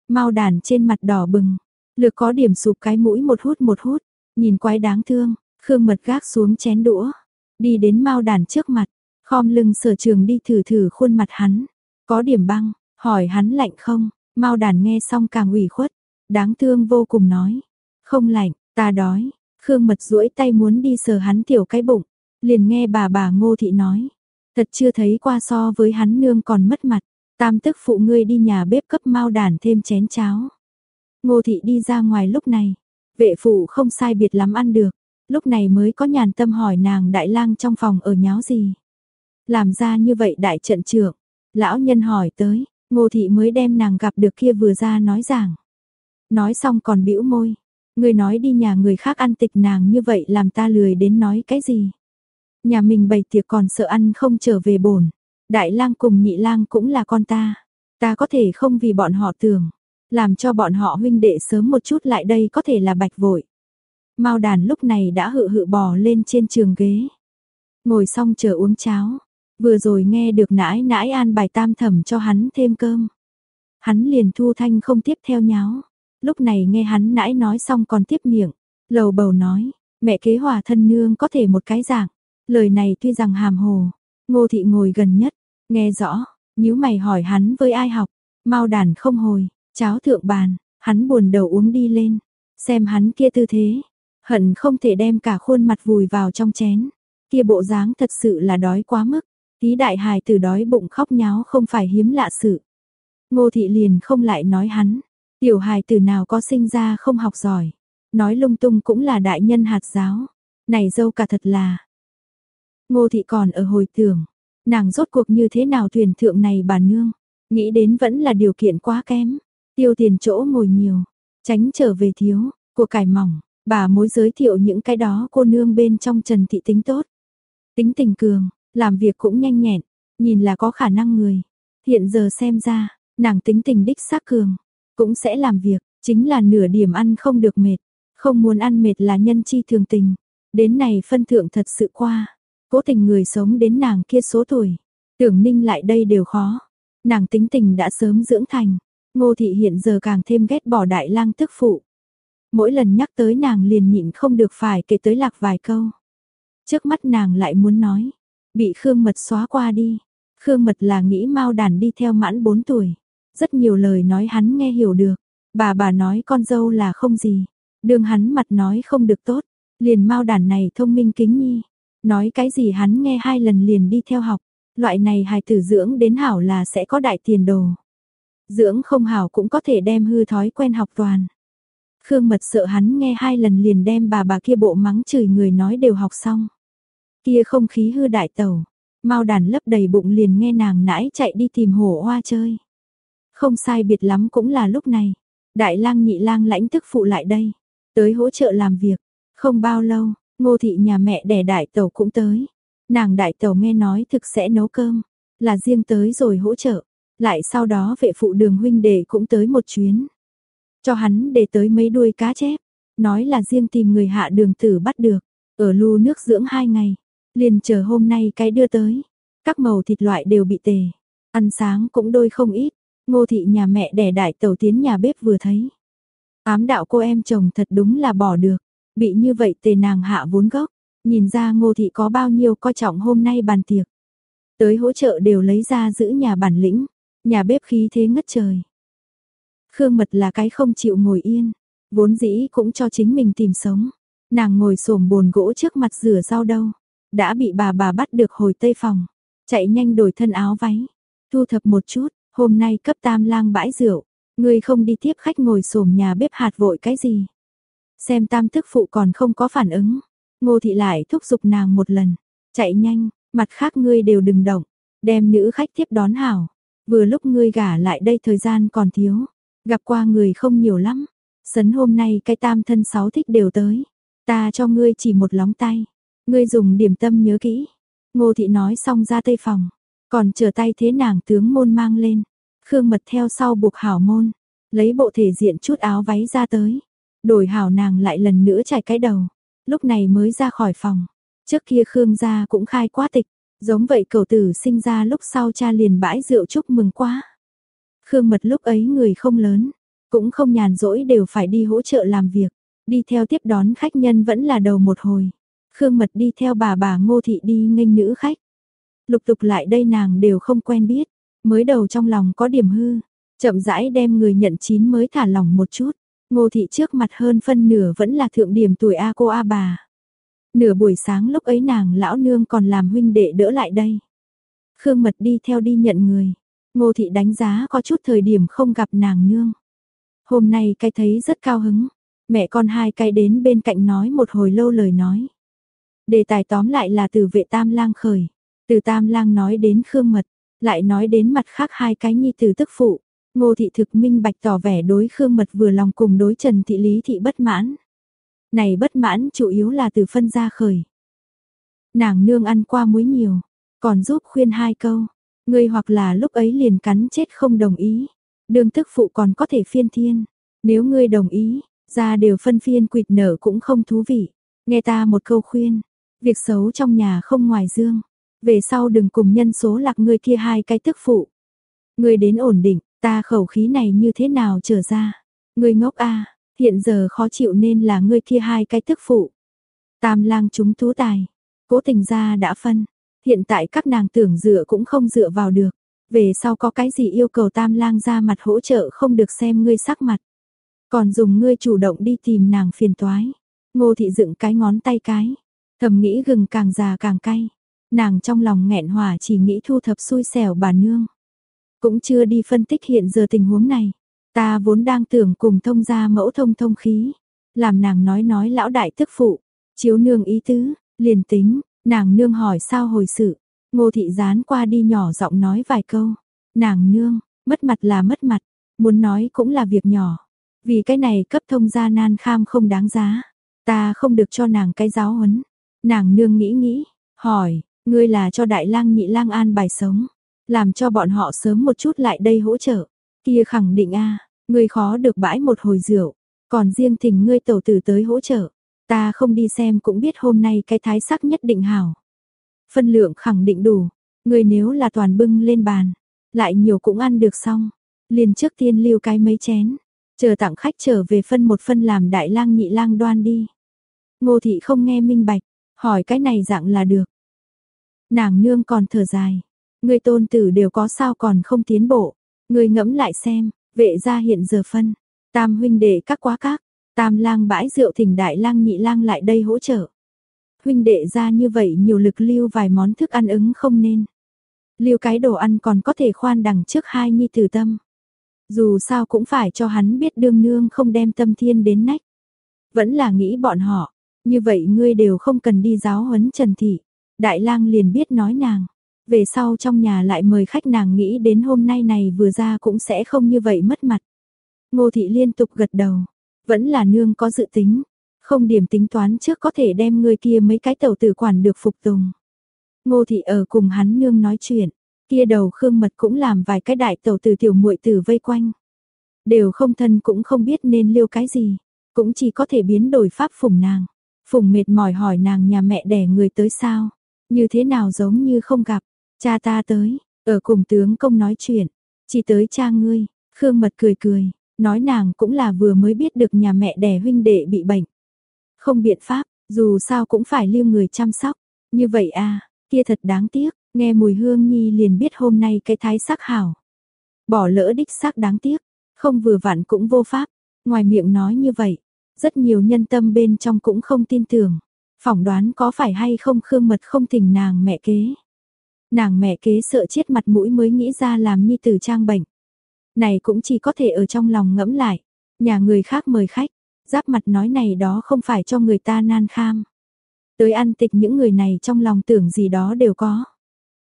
Mau đàn trên mặt đỏ bừng, lược có điểm sụp cái mũi một hút một hút, nhìn quái đáng thương, Khương Mật gác xuống chén đũa, đi đến Mao Đàn trước mặt, khom lưng sở trường đi thử thử khuôn mặt hắn, có điểm băng, hỏi hắn lạnh không, Mao Đàn nghe xong càng ủy khuất, đáng thương vô cùng nói, không lạnh, ta đói, Khương Mật duỗi tay muốn đi sờ hắn tiểu cái bụng, liền nghe bà bà Ngô Thị nói, thật chưa thấy qua so với hắn nương còn mất mặt, tam tức phụ ngươi đi nhà bếp cấp Mao Đàn thêm chén cháo. Ngô Thị đi ra ngoài lúc này, vệ phụ không sai biệt lắm ăn được, lúc này mới có nhàn tâm hỏi nàng đại lang trong phòng ở nháo gì. Làm ra như vậy đại trận trưởng, lão nhân hỏi tới, ngô thị mới đem nàng gặp được kia vừa ra nói giảng. Nói xong còn bĩu môi, người nói đi nhà người khác ăn tịch nàng như vậy làm ta lười đến nói cái gì. Nhà mình bày tiệc còn sợ ăn không trở về bổn, đại lang cùng nhị lang cũng là con ta, ta có thể không vì bọn họ tưởng, làm cho bọn họ huynh đệ sớm một chút lại đây có thể là bạch vội. Mao đàn lúc này đã hự hự bò lên trên trường ghế. Ngồi xong chờ uống cháo. Vừa rồi nghe được nãi nãi an bài tam thẩm cho hắn thêm cơm. Hắn liền thu thanh không tiếp theo nháo. Lúc này nghe hắn nãi nói xong còn tiếp miệng. Lầu bầu nói, mẹ kế hòa thân nương có thể một cái dạng. Lời này tuy rằng hàm hồ. Ngô thị ngồi gần nhất, nghe rõ, nhíu mày hỏi hắn với ai học. Mao đàn không hồi, cháo thượng bàn, hắn buồn đầu uống đi lên. Xem hắn kia tư thế, Hận không thể đem cả khuôn mặt vùi vào trong chén. Kia bộ dáng thật sự là đói quá mức. Tí đại hài từ đói bụng khóc nháo không phải hiếm lạ sự. Ngô thị liền không lại nói hắn. Tiểu hài từ nào có sinh ra không học giỏi. Nói lung tung cũng là đại nhân hạt giáo. Này dâu cả thật là. Ngô thị còn ở hồi tưởng. Nàng rốt cuộc như thế nào thuyền thượng này bà nương. Nghĩ đến vẫn là điều kiện quá kém. Tiêu tiền chỗ ngồi nhiều. Tránh trở về thiếu. Của cải mỏng. Bà mối giới thiệu những cái đó cô nương bên trong Trần Thị tính tốt. Tính tình cường, làm việc cũng nhanh nhẹn, nhìn là có khả năng người. Hiện giờ xem ra, nàng tính tình đích xác cường, cũng sẽ làm việc, chính là nửa điểm ăn không được mệt. Không muốn ăn mệt là nhân chi thường tình. Đến này phân thượng thật sự qua. Cố tình người sống đến nàng kia số tuổi. Tưởng ninh lại đây đều khó. Nàng tính tình đã sớm dưỡng thành. Ngô thị hiện giờ càng thêm ghét bỏ đại lang tức phụ mỗi lần nhắc tới nàng liền nhịn không được phải kể tới lạc vài câu. Trước mắt nàng lại muốn nói, bị Khương Mật xóa qua đi. Khương Mật là nghĩ mau đàn đi theo mãn 4 tuổi. Rất nhiều lời nói hắn nghe hiểu được. Bà bà nói con dâu là không gì. Đường hắn mặt nói không được tốt. Liền mau đàn này thông minh kính nhi. Nói cái gì hắn nghe hai lần liền đi theo học. Loại này hài tử dưỡng đến hảo là sẽ có đại tiền đồ. Dưỡng không hảo cũng có thể đem hư thói quen học toàn. Khương Mật sợ hắn nghe hai lần liền đem bà bà kia bộ mắng chửi người nói đều học xong. Kia không khí hư đại tẩu, mau đàn lấp đầy bụng liền nghe nàng nãi chạy đi tìm hổ hoa chơi. Không sai biệt lắm cũng là lúc này, đại lang nhị lang lãnh tức phụ lại đây, tới hỗ trợ làm việc. Không bao lâu, ngô thị nhà mẹ đẻ đại tẩu cũng tới. Nàng đại tẩu nghe nói thực sẽ nấu cơm, là riêng tới rồi hỗ trợ. Lại sau đó vệ phụ đường huynh đệ cũng tới một chuyến. Cho hắn để tới mấy đuôi cá chép, nói là riêng tìm người hạ đường tử bắt được, ở lu nước dưỡng hai ngày, liền chờ hôm nay cái đưa tới. Các màu thịt loại đều bị tề, ăn sáng cũng đôi không ít, ngô thị nhà mẹ đẻ đại tẩu tiến nhà bếp vừa thấy. Ám đạo cô em chồng thật đúng là bỏ được, bị như vậy tề nàng hạ vốn gốc, nhìn ra ngô thị có bao nhiêu coi trọng hôm nay bàn tiệc. Tới hỗ trợ đều lấy ra giữ nhà bản lĩnh, nhà bếp khí thế ngất trời. Khương Mật là cái không chịu ngồi yên, vốn dĩ cũng cho chính mình tìm sống. Nàng ngồi xổm bồn gỗ trước mặt rửa rau đâu, đã bị bà bà bắt được hồi tây phòng, chạy nhanh đổi thân áo váy, thu thập một chút, hôm nay cấp tam lang bãi rượu, ngươi không đi tiếp khách ngồi xổm nhà bếp hạt vội cái gì. Xem tam thức phụ còn không có phản ứng, ngô thị lại thúc giục nàng một lần, chạy nhanh, mặt khác ngươi đều đừng động, đem nữ khách tiếp đón hảo, vừa lúc ngươi gả lại đây thời gian còn thiếu, Gặp qua người không nhiều lắm. Sấn hôm nay cái tam thân sáu thích đều tới. Ta cho ngươi chỉ một lóng tay. Ngươi dùng điểm tâm nhớ kỹ. Ngô thị nói xong ra tây phòng. Còn chờ tay thế nàng tướng môn mang lên. Khương Mật theo sau buộc hảo môn, lấy bộ thể diện chút áo váy ra tới. Đổi hảo nàng lại lần nữa chải cái đầu, lúc này mới ra khỏi phòng. Trước kia Khương gia cũng khai quá tịch, giống vậy cầu tử sinh ra lúc sau cha liền bãi rượu chúc mừng quá. Khương Mật lúc ấy người không lớn, cũng không nhàn rỗi đều phải đi hỗ trợ làm việc, đi theo tiếp đón khách nhân vẫn là đầu một hồi. Khương Mật đi theo bà bà Ngô Thị đi nghênh nữ khách. Lục tục lại đây nàng đều không quen biết, mới đầu trong lòng có điểm hư, chậm rãi đem người nhận chín mới thả lòng một chút. Ngô Thị trước mặt hơn phân nửa vẫn là thượng điểm tuổi A cô A bà. Nửa buổi sáng lúc ấy nàng lão nương còn làm huynh đệ đỡ lại đây. Khương Mật đi theo đi nhận người. Ngô Thị đánh giá có chút thời điểm không gặp nàng nương. Hôm nay cái thấy rất cao hứng. Mẹ con hai cái đến bên cạnh nói một hồi lâu lời nói. Đề tài tóm lại là từ vệ tam lang khởi. Từ tam lang nói đến Khương Mật. Lại nói đến mặt khác hai cái nhi từ tức phụ. Ngô Thị thực minh bạch tỏ vẻ đối Khương Mật vừa lòng cùng đối Trần Thị Lý Thị bất mãn. Này bất mãn chủ yếu là từ phân ra khởi. Nàng nương ăn qua muối nhiều, còn giúp khuyên hai câu. Ngươi hoặc là lúc ấy liền cắn chết không đồng ý. Đường tức phụ còn có thể phiên thiên. Nếu ngươi đồng ý, ra đều phân phiên quỵt nở cũng không thú vị. Nghe ta một câu khuyên. Việc xấu trong nhà không ngoài dương. Về sau đừng cùng nhân số lạc ngươi kia hai cái tức phụ. Ngươi đến ổn định, ta khẩu khí này như thế nào trở ra. Ngươi ngốc a hiện giờ khó chịu nên là ngươi kia hai cái tức phụ. Tam lang chúng tú tài. Cố tình ra đã phân. Hiện tại các nàng tưởng dựa cũng không dựa vào được. Về sau có cái gì yêu cầu tam lang ra mặt hỗ trợ không được xem ngươi sắc mặt. Còn dùng ngươi chủ động đi tìm nàng phiền toái. Ngô thị dựng cái ngón tay cái. Thầm nghĩ gừng càng già càng cay. Nàng trong lòng nghẹn hòa chỉ nghĩ thu thập xui xẻo bà nương. Cũng chưa đi phân tích hiện giờ tình huống này. Ta vốn đang tưởng cùng thông gia mẫu thông thông khí. Làm nàng nói nói lão đại tức phụ. Chiếu nương ý tứ, liền tính, nàng nương hỏi sao hồi sự. Ngô thị gián qua đi nhỏ giọng nói vài câu. Nàng nương, mất mặt là mất mặt, muốn nói cũng là việc nhỏ. Vì cái này cấp thông gia nan kham không đáng giá. Ta không được cho nàng cái giáo huấn. Nàng nương nghĩ nghĩ, hỏi, ngươi là cho đại lang nhị lang an bài sống. Làm cho bọn họ sớm một chút lại đây hỗ trợ. Kia khẳng định a, ngươi khó được bãi một hồi rượu, còn riêng thỉnh ngươi tẩu tử tới hỗ trợ. Ta không đi xem cũng biết hôm nay cái thái sắc nhất định hảo. Phân lượng khẳng định đủ, người nếu là toàn bưng lên bàn, lại nhiều cũng ăn được xong. Liền trước tiên lưu cái mấy chén, chờ tặng khách trở về phân một phân làm đại lang nhị lang đoan đi. Ngô thị không nghe minh bạch, hỏi cái này dạng là được. Nàng nương còn thở dài, người tôn tử đều có sao còn không tiến bộ. Người ngẫm lại xem, vệ gia hiện giờ phân, tam huynh đệ các quá các, tam lang bãi rượu thỉnh đại lang nhị lang lại đây hỗ trợ. Huynh đệ ra như vậy nhiều lực lưu vài món thức ăn ứng không nên. Lưu cái đồ ăn còn có thể khoan đằng trước hai nhi tử tâm. Dù sao cũng phải cho hắn biết đương nương không đem tâm thiên đến nách. Vẫn là nghĩ bọn họ, như vậy ngươi đều không cần đi giáo huấn Trần Thị. Đại lang liền biết nói nàng. Về sau trong nhà lại mời khách nàng nghĩ đến hôm nay này vừa ra cũng sẽ không như vậy mất mặt. Ngô thị liên tục gật đầu. Vẫn là nương có dự tính. Không điểm tính toán trước có thể đem người kia mấy cái tàu tử quản được phục tùng. Ngô thị ở cùng hắn nương nói chuyện. Kia đầu khương mật cũng làm vài cái đại tàu tử tiểu muội tử vây quanh. Đều không thân cũng không biết nên liêu cái gì. Cũng chỉ có thể biến đổi pháp phùng nàng. Phùng mệt mỏi hỏi nàng nhà mẹ đẻ người tới sao. Như thế nào giống như không gặp. Cha ta tới, ở cùng tướng công nói chuyện, chỉ tới cha ngươi, Khương Mật cười cười, nói nàng cũng là vừa mới biết được nhà mẹ đẻ huynh đệ bị bệnh. Không biện pháp, dù sao cũng phải lưu người chăm sóc, như vậy à, kia thật đáng tiếc, nghe mùi hương nhi liền biết hôm nay cái thái sắc hảo. Bỏ lỡ đích xác đáng tiếc, không vừa vặn cũng vô pháp, ngoài miệng nói như vậy, rất nhiều nhân tâm bên trong cũng không tin tưởng, phỏng đoán có phải hay không Khương Mật không thỉnh nàng mẹ kế. Nàng mẹ kế sợ chết mặt mũi mới nghĩ ra làm nhi tử trang bệnh. Này cũng chỉ có thể ở trong lòng ngẫm lại. Nhà người khác mời khách, giáp mặt nói này đó không phải cho người ta nan kham. Tới ăn tịch những người này trong lòng tưởng gì đó đều có.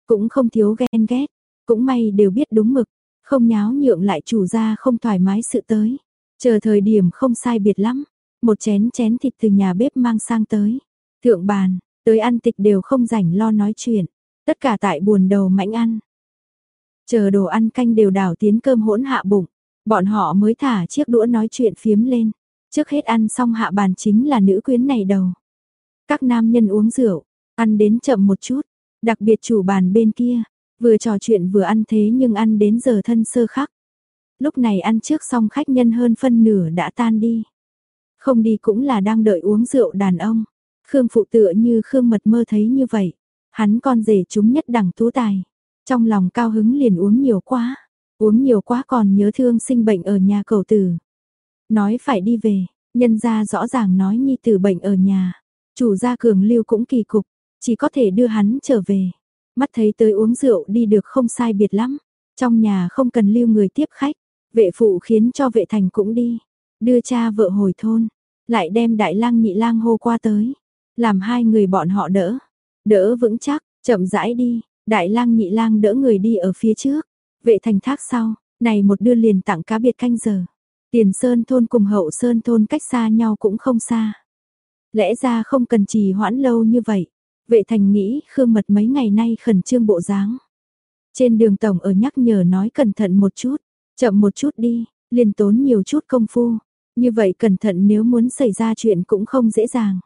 Cũng không thiếu ghen ghét, cũng may đều biết đúng mực, không nháo nhượng lại chủ gia không thoải mái sự tới. Chờ thời điểm không sai biệt lắm, một chén chén thịt từ nhà bếp mang sang tới. Thượng bàn, tới ăn tịch đều không rảnh lo nói chuyện. Tất cả tại buồn đầu mãnh ăn chờ đồ ăn canh đều đảo tiến cơm hỗn hạ bụng, bọn họ mới thả chiếc đũa nói chuyện phiếm lên. Trước hết ăn xong hạ bàn chính là nữ quyến này đầu. Các nam nhân uống rượu, ăn đến chậm một chút, đặc biệt chủ bàn bên kia, vừa trò chuyện vừa ăn thế nhưng ăn đến giờ thân sơ khắc. Lúc này ăn trước xong khách nhân hơn phân nửa đã tan đi. Không đi cũng là đang đợi uống rượu đàn ông. Khương phụ tựa như Khương mật mơ thấy như vậy. Hắn con rể chúng nhất đẳng tú tài. Trong lòng cao hứng liền uống nhiều quá. Uống nhiều quá còn nhớ thương sinh bệnh ở nhà cầu tử. Nói phải đi về, nhân ra rõ ràng nói nhi tử bệnh ở nhà. Chủ gia cường lưu cũng kỳ cục, chỉ có thể đưa hắn trở về. Mắt thấy tới uống rượu đi được không sai biệt lắm. Trong nhà không cần lưu người tiếp khách, vệ phụ khiến cho vệ thành cũng đi. Đưa cha vợ hồi thôn, lại đem đại lang nhị lang hô qua tới. Làm hai người bọn họ đỡ, đỡ vững chắc, chậm rãi đi, đại lang nhị lang đỡ người đi ở phía trước. Vệ thành thác sau, này một đưa liền tặng cá biệt canh giờ. Tiền Sơn thôn cùng hậu Sơn thôn cách xa nhau cũng không xa. Lẽ ra không cần trì hoãn lâu như vậy. Vệ thành nghĩ Khương Mật mấy ngày nay khẩn trương bộ dáng. Trên đường tổng ở nhắc nhở nói cẩn thận một chút, chậm một chút đi, liền tốn nhiều chút công phu. Như vậy cẩn thận nếu muốn xảy ra chuyện cũng không dễ dàng.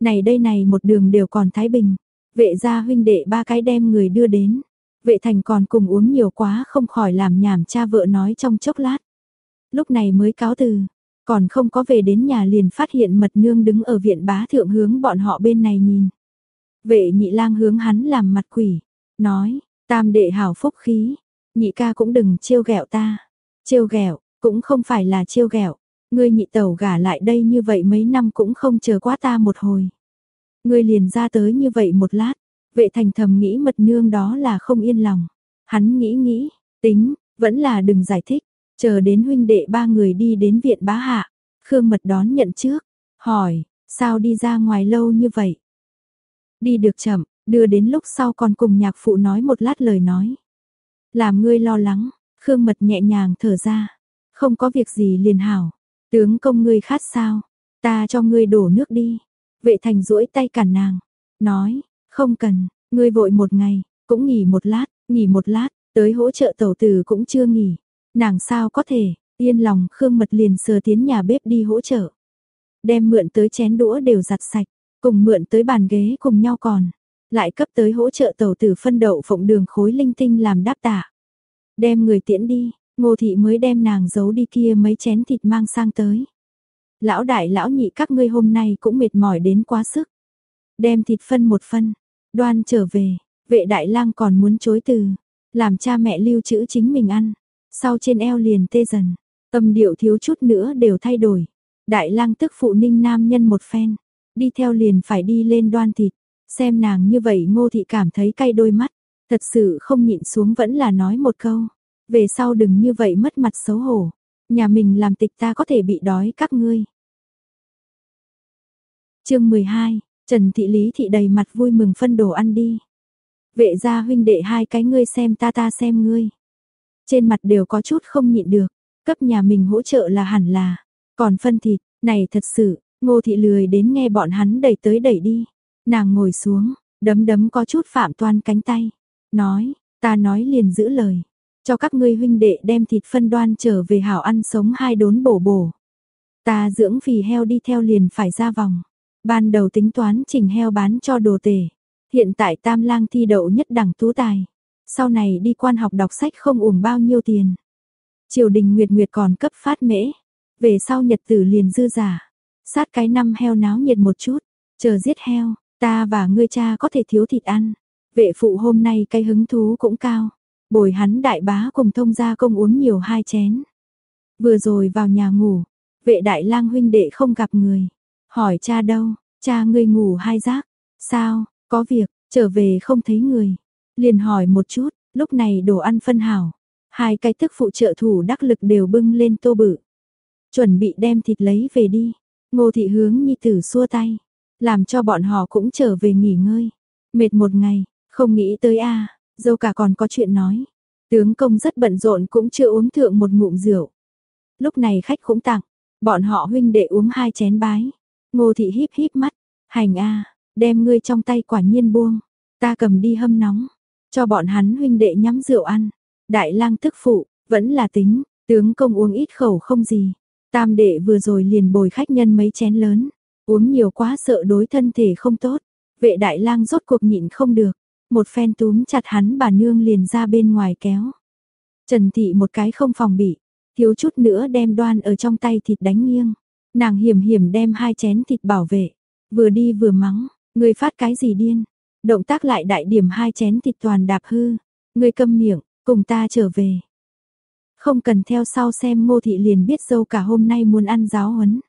Này đây này một đường đều còn thái bình, vệ gia huynh đệ ba cái đem người đưa đến. Vệ thành còn cùng uống nhiều quá không khỏi làm nhảm cha vợ nói trong chốc lát. Lúc này mới cáo từ, còn không có về đến nhà liền phát hiện mật nương đứng ở viện bá thượng hướng bọn họ bên này nhìn. Vệ nhị lang hướng hắn làm mặt quỷ, nói, tam đệ hảo phúc khí, nhị ca cũng đừng trêu ghẹo ta. Trêu ghẹo, cũng không phải là trêu ghẹo, ngươi nhị tẩu gả lại đây như vậy mấy năm cũng không chờ quá ta một hồi. Ngươi liền ra tới như vậy một lát, vệ thành thầm nghĩ mật nương đó là không yên lòng. Hắn nghĩ nghĩ, tính, vẫn là đừng giải thích, chờ đến huynh đệ ba người đi đến viện bá hạ. Khương mật đón nhận trước, hỏi, sao đi ra ngoài lâu như vậy? Đi được chậm, đưa đến lúc sau còn cùng nhạc phụ nói một lát lời nói. Làm ngươi lo lắng, Khương mật nhẹ nhàng thở ra, không có việc gì liền hảo. Tướng công ngươi khát sao? Ta cho ngươi đổ nước đi. Vệ thành duỗi tay cản nàng. Nói, không cần, ngươi vội một ngày, cũng nghỉ một lát, nghỉ một lát, tới hỗ trợ tẩu tử cũng chưa nghỉ. Nàng sao có thể, yên lòng Khương Mật liền sờ tiến nhà bếp đi hỗ trợ. Đem mượn tới chén đũa đều giặt sạch, cùng mượn tới bàn ghế cùng nhau còn. Lại cấp tới hỗ trợ tẩu tử phân đậu phộng đường khối linh tinh làm đáp tạ. Đem người tiễn đi, Ngô thị mới đem nàng giấu đi kia mấy chén thịt mang sang tới. Lão đại lão nhị các ngươi hôm nay cũng mệt mỏi đến quá sức. Đem thịt phân một phân, đoan trở về, vệ đại lang còn muốn chối từ, làm cha mẹ lưu trữ chính mình ăn. Sau trên eo liền tê dần, tâm điệu thiếu chút nữa đều thay đổi. Đại lang tức phụ ninh nam nhân một phen, đi theo liền phải đi lên đoan thịt, xem nàng như vậy ngô thị cảm thấy cay đôi mắt, thật sự không nhịn xuống vẫn là nói một câu. Về sau đừng như vậy mất mặt xấu hổ. Nhà mình làm tịch ta có thể bị đói các ngươi. chương 12, Trần Thị Lý Thị đầy mặt vui mừng phân đồ ăn đi. Vệ gia huynh đệ hai cái ngươi xem ta ta xem ngươi. Trên mặt đều có chút không nhịn được, cấp nhà mình hỗ trợ là hẳn là. Còn phân thịt, này thật sự, ngô thị lười đến nghe bọn hắn đẩy tới đẩy đi. Nàng ngồi xuống, đấm đấm có chút phạm toan cánh tay. Nói, ta nói liền giữ lời. Cho các ngươi huynh đệ đem thịt phân đoan trở về hảo ăn sống hai đốn bổ bổ. Ta dưỡng phì heo đi theo liền phải ra vòng. Ban đầu tính toán chỉnh heo bán cho đồ tể. Hiện tại tam lang thi đậu nhất đẳng tú tài. Sau này đi quan học đọc sách không uổng bao nhiêu tiền. Triều đình Nguyệt Nguyệt còn cấp phát mễ. Về sau nhật tử liền dư giả. Sát cái năm heo náo nhiệt một chút. Chờ giết heo, ta và ngươi cha có thể thiếu thịt ăn. Vệ phụ hôm nay cái hứng thú cũng cao. Bồi hắn đại bá cùng thông gia công uống nhiều hai chén. Vừa rồi vào nhà ngủ, vệ đại lang huynh đệ không gặp người. Hỏi cha đâu, cha ngươi ngủ hai giác. Sao, có việc, trở về không thấy người. Liền hỏi một chút, lúc này đồ ăn phân hảo. Hai cái thức phụ trợ thủ đắc lực đều bưng lên tô bự. Chuẩn bị đem thịt lấy về đi. Ngô thị hướng nhi tử xua tay. Làm cho bọn họ cũng trở về nghỉ ngơi. Mệt một ngày, không nghĩ tới a dâu cả còn có chuyện nói. Tướng công rất bận rộn cũng chưa uống thượng một ngụm rượu. Lúc này khách cũng tặng, bọn họ huynh đệ uống hai chén bái. Ngô thị híp híp mắt, hành a, đem ngươi trong tay quả nhiên buông, ta cầm đi hâm nóng, cho bọn hắn huynh đệ nhắm rượu ăn. Đại lang tức phụ, vẫn là tính, tướng công uống ít khẩu không gì. Tam đệ vừa rồi liền bồi khách nhân mấy chén lớn, uống nhiều quá sợ đối thân thể không tốt. Vệ đại lang rốt cuộc nhịn không được, một phen túm chặt hắn bà nương liền ra bên ngoài kéo. Trần Thị một cái không phòng bị, thiếu chút nữa đem đoan ở trong tay thịt đánh nghiêng. Nàng hiểm hiểm đem hai chén thịt bảo vệ, vừa đi vừa mắng, người phát cái gì điên. Động tác lại đại điểm hai chén thịt toàn đạp hư, người câm miệng, cùng ta trở về. Không cần theo sau xem ngô thị liền biết dâu cả hôm nay muốn ăn giáo huấn.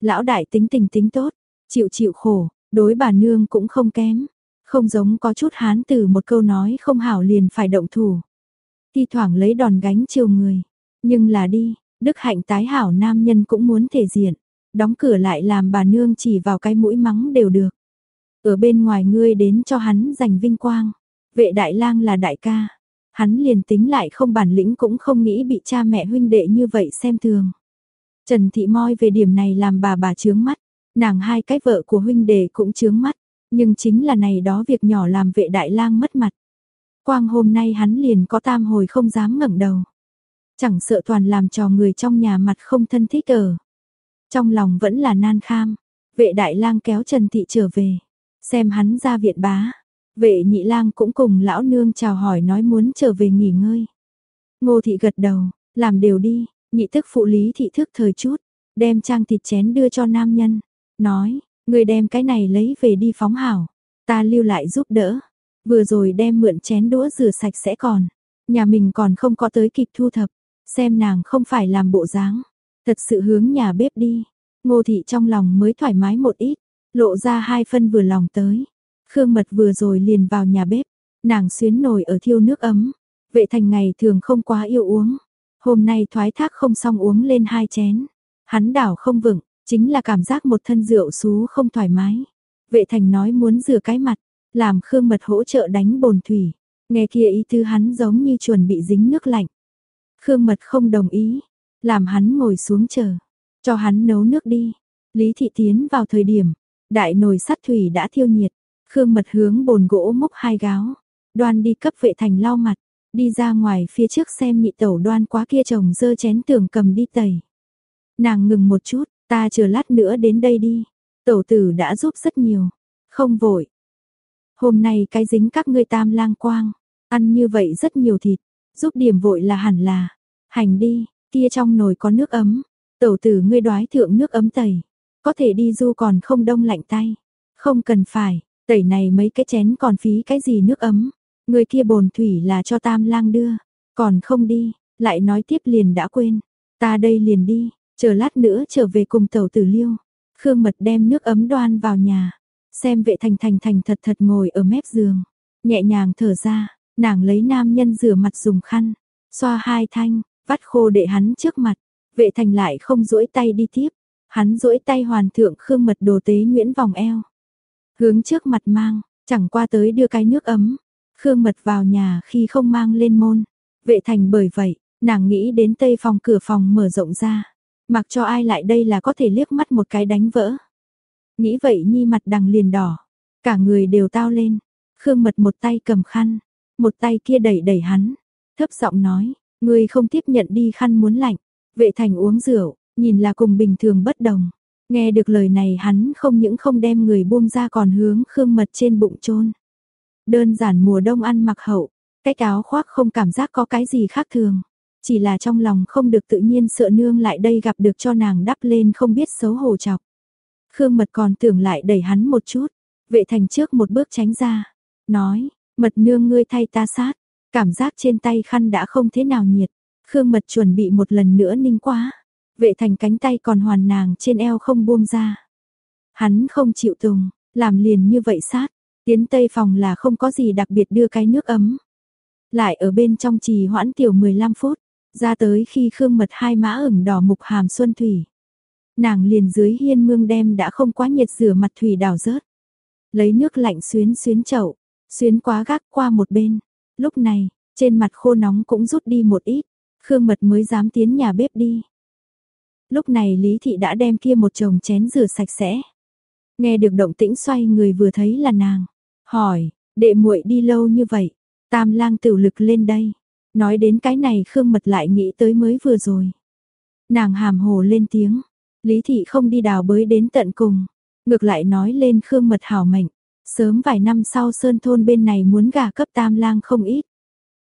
Lão đại tính tình tính tốt, chịu chịu khổ, đối bà nương cũng không kém. Không giống có chút hán từ một câu nói không hảo liền phải động thủ. Thi thoảng lấy đòn gánh chiều người. Nhưng là đi, đức hạnh tái hảo nam nhân cũng muốn thể diện. Đóng cửa lại làm bà nương chỉ vào cái mũi mắng đều được. Ở bên ngoài ngươi đến cho hắn giành vinh quang. Vệ đại lang là đại ca. Hắn liền tính lại không bản lĩnh cũng không nghĩ bị cha mẹ huynh đệ như vậy xem thường. Trần Thị Moi về điểm này làm bà bà chướng mắt. Nàng hai cái vợ của huynh đệ cũng chướng mắt. Nhưng chính là này đó việc nhỏ làm vệ đại lang mất mặt. Quang hôm nay hắn liền có tam hồi không dám ngẩng đầu. Chẳng sợ toàn làm cho người trong nhà mặt không thân thích ở. Trong lòng vẫn là nan kham. Vệ đại lang kéo Trần Thị trở về. Xem hắn ra viện bá. Vệ nhị lang cũng cùng lão nương chào hỏi nói muốn trở về nghỉ ngơi. Ngô thị gật đầu, làm đều đi, nhị thức phụ lý thị thức thời chút, đem trang thịt chén đưa cho nam nhân. Nói, người đem cái này lấy về đi phóng hảo, ta lưu lại giúp đỡ. Vừa rồi đem mượn chén đũa rửa sạch sẽ còn, nhà mình còn không có tới kịp thu thập, xem nàng không phải làm bộ dáng, thật sự hướng nhà bếp đi. Ngô thị trong lòng mới thoải mái một ít, lộ ra hai phân vừa lòng tới. Khương Mật vừa rồi liền vào nhà bếp, nàng xuyến nồi ở thiêu nước ấm. Vệ thành ngày thường không quá yêu uống. Hôm nay thoái thác không xong uống lên hai chén. Hắn đảo không vững, chính là cảm giác một thân rượu xú không thoải mái. Vệ thành nói muốn rửa cái mặt, làm Khương Mật hỗ trợ đánh bồn thủy. Nghe kia ý tư hắn giống như chuẩn bị dính nước lạnh. Khương Mật không đồng ý, làm hắn ngồi xuống chờ, cho hắn nấu nước đi. Lý Thị Tiến vào thời điểm, đại nồi sắt thủy đã thiêu nhiệt, Khương Mật hướng bồn gỗ múc hai gáo, đoan đi cấp vệ thành lau mặt, đi ra ngoài phía trước xem nhị tẩu đoan quá kia chồng dơ chén tưởng cầm đi tẩy. Nàng ngừng một chút, ta chờ lát nữa đến đây đi, tẩu tử đã giúp rất nhiều, không vội. Hôm nay cái dính các ngươi tam lang quang, ăn như vậy rất nhiều thịt, giúp điểm vội là hẳn là, hành đi, kia trong nồi có nước ấm, tẩu tử ngươi đoái thượng nước ấm tẩy, có thể đi du còn không đông lạnh tay, không cần phải, Tẩy này mấy cái chén còn phí cái gì nước ấm. Người kia bồn thủy là cho tam lang đưa. Còn không đi, lại nói tiếp liền đã quên. Ta đây liền đi, chờ lát nữa trở về cùng tàu tử liêu. Khương mật đem nước ấm đoan vào nhà. Xem vệ thành thành thành thật thật ngồi ở mép giường. Nhẹ nhàng thở ra, nàng lấy nam nhân rửa mặt dùng khăn. Xoa hai thanh, vắt khô để hắn trước mặt. Vệ thành lại không duỗi tay đi tiếp. Hắn duỗi tay hoàn thượng khương mật đồ tế nguyễn vòng eo. Hướng trước mặt mang, chẳng qua tới đưa cái nước ấm. Khương mật vào nhà khi không mang lên môn. Vệ thành bởi vậy, nàng nghĩ đến tây phòng cửa phòng mở rộng ra. Mặc cho ai lại đây là có thể liếc mắt một cái đánh vỡ. Nghĩ vậy nhi mặt đằng liền đỏ. Cả người đều tao lên. Khương mật một tay cầm khăn. Một tay kia đẩy đẩy hắn. Thấp giọng nói, người không tiếp nhận đi khăn muốn lạnh. Vệ thành uống rượu, nhìn là cùng bình thường bất đồng. Nghe được lời này hắn không những không đem người buông ra còn hướng khương mật trên bụng chôn Đơn giản mùa đông ăn mặc hậu, cái áo khoác không cảm giác có cái gì khác thường. Chỉ là trong lòng không được tự nhiên sợ nương lại đây gặp được cho nàng đắp lên không biết xấu hổ chọc. Khương mật còn tưởng lại đẩy hắn một chút, vệ thành trước một bước tránh ra, nói, mật nương ngươi thay ta sát, cảm giác trên tay khăn đã không thế nào nhiệt, Khương mật chuẩn bị một lần nữa ninh quá, Vệ thành cánh tay còn hoàn nàng trên eo không buông ra. Hắn không chịu tùng, làm liền như vậy sát. Tiến tây phòng là không có gì đặc biệt đưa cái nước ấm. Lại ở bên trong trì hoãn tiểu 15 phút. Ra tới khi khương mật hai mã ửng đỏ mục hàm xuân thủy. Nàng liền dưới hiên mương đem đã không quá nhiệt rửa mặt thủy đào rớt. Lấy nước lạnh xuyến xuyến chậu, xuyến quá gác qua một bên. Lúc này, trên mặt khô nóng cũng rút đi một ít. Khương mật mới dám tiến nhà bếp đi. Lúc này Lý Thị đã đem kia một chồng chén rửa sạch sẽ. Nghe được động tĩnh xoay người vừa thấy là nàng. Hỏi, đệ muội đi lâu như vậy, tam lang tiểu lực lên đây. Nói đến cái này Khương Mật lại nghĩ tới mới vừa rồi. Nàng hàm hồ lên tiếng, Lý Thị không đi đào bới đến tận cùng, ngược lại nói lên Khương Mật hảo mệnh. Sớm vài năm sau Sơn Thôn bên này muốn gà cấp tam lang không ít.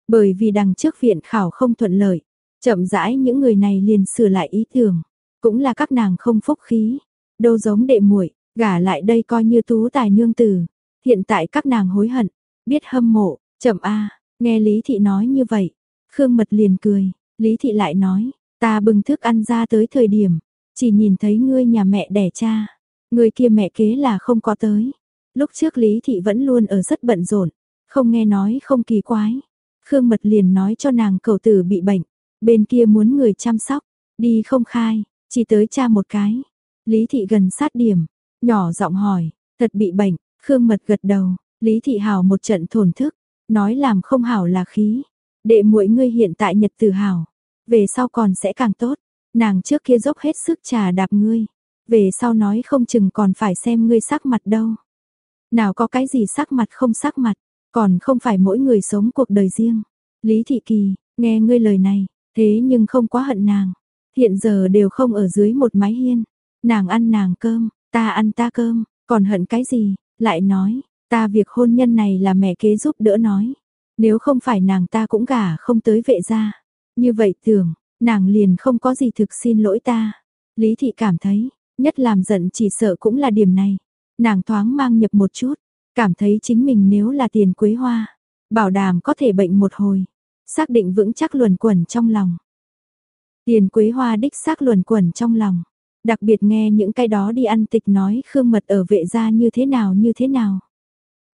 Bởi vì đằng trước viện khảo không thuận lợi, chậm rãi những người này liền sửa lại ý tưởng. Cũng là các nàng không phúc khí, đâu giống đệ muội gả lại đây coi như tú tài nương tử. Hiện tại các nàng hối hận, biết hâm mộ, chậm a nghe Lý Thị nói như vậy. Khương Mật liền cười, Lý Thị lại nói, ta bưng thức ăn ra tới thời điểm, chỉ nhìn thấy ngươi nhà mẹ đẻ cha, người kia mẹ kế là không có tới. Lúc trước Lý Thị vẫn luôn ở rất bận rộn, không nghe nói không kỳ quái. Khương Mật liền nói cho nàng cầu tử bị bệnh, bên kia muốn người chăm sóc, đi không khai, chỉ tới cha một cái. Lý Thị gần sát điểm, nhỏ giọng hỏi, thật bị bệnh, Khương Mật gật đầu, Lý Thị hào một trận thổn thức, nói làm không hảo là khí. Đệ muội ngươi hiện tại nhật tử hảo, về sau còn sẽ càng tốt. Nàng trước kia dốc hết sức trà đạp ngươi, về sau nói không chừng còn phải xem ngươi sắc mặt đâu. Nào có cái gì sắc mặt không sắc mặt, còn không phải mỗi người sống cuộc đời riêng. Lý Thị Kỳ, nghe ngươi lời này, thế nhưng không quá hận nàng. Hiện giờ đều không ở dưới một mái hiên. Nàng ăn nàng cơm, ta ăn ta cơm, còn hận cái gì? Lại nói, ta việc hôn nhân này là mẹ kế giúp đỡ nói. Nếu không phải nàng ta cũng gả không tới vệ gia. Như vậy tưởng, nàng liền không có gì thực xin lỗi ta. Lý Thị cảm thấy, nhất làm giận chỉ sợ cũng là điểm này. Nàng thoáng mang nhập một chút, cảm thấy chính mình nếu là tiền quế hoa, bảo đảm có thể bệnh một hồi, xác định vững chắc luồn quẩn trong lòng. Tiền quế hoa đích xác luồn quẩn trong lòng, đặc biệt nghe những cái đó đi ăn tịch nói khương mật ở vệ gia như thế nào như thế nào.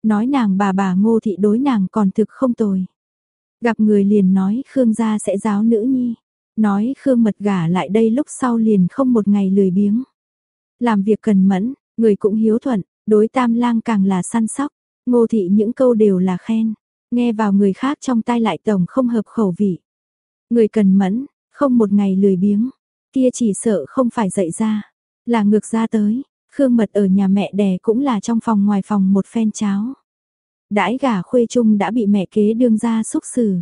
Nói nàng bà bà ngô thị đối nàng còn thực không tồi. Gặp người liền nói khương gia sẽ giáo nữ nhi, nói khương mật gả lại đây lúc sau liền không một ngày lười biếng. Làm việc cần mẫn, Người cũng hiếu thuận, đối tam lang càng là săn sóc, ngô thị những câu đều là khen, nghe vào người khác trong tai lại tổng không hợp khẩu vị. Người cần mẫn, không một ngày lười biếng, kia chỉ sợ không phải dậy ra, là ngược ra tới, Khương Mật ở nhà mẹ đẻ cũng là trong phòng ngoài phòng một phen cháo. Đãi gà khuê trung đã bị mẹ kế đương ra xúc xử.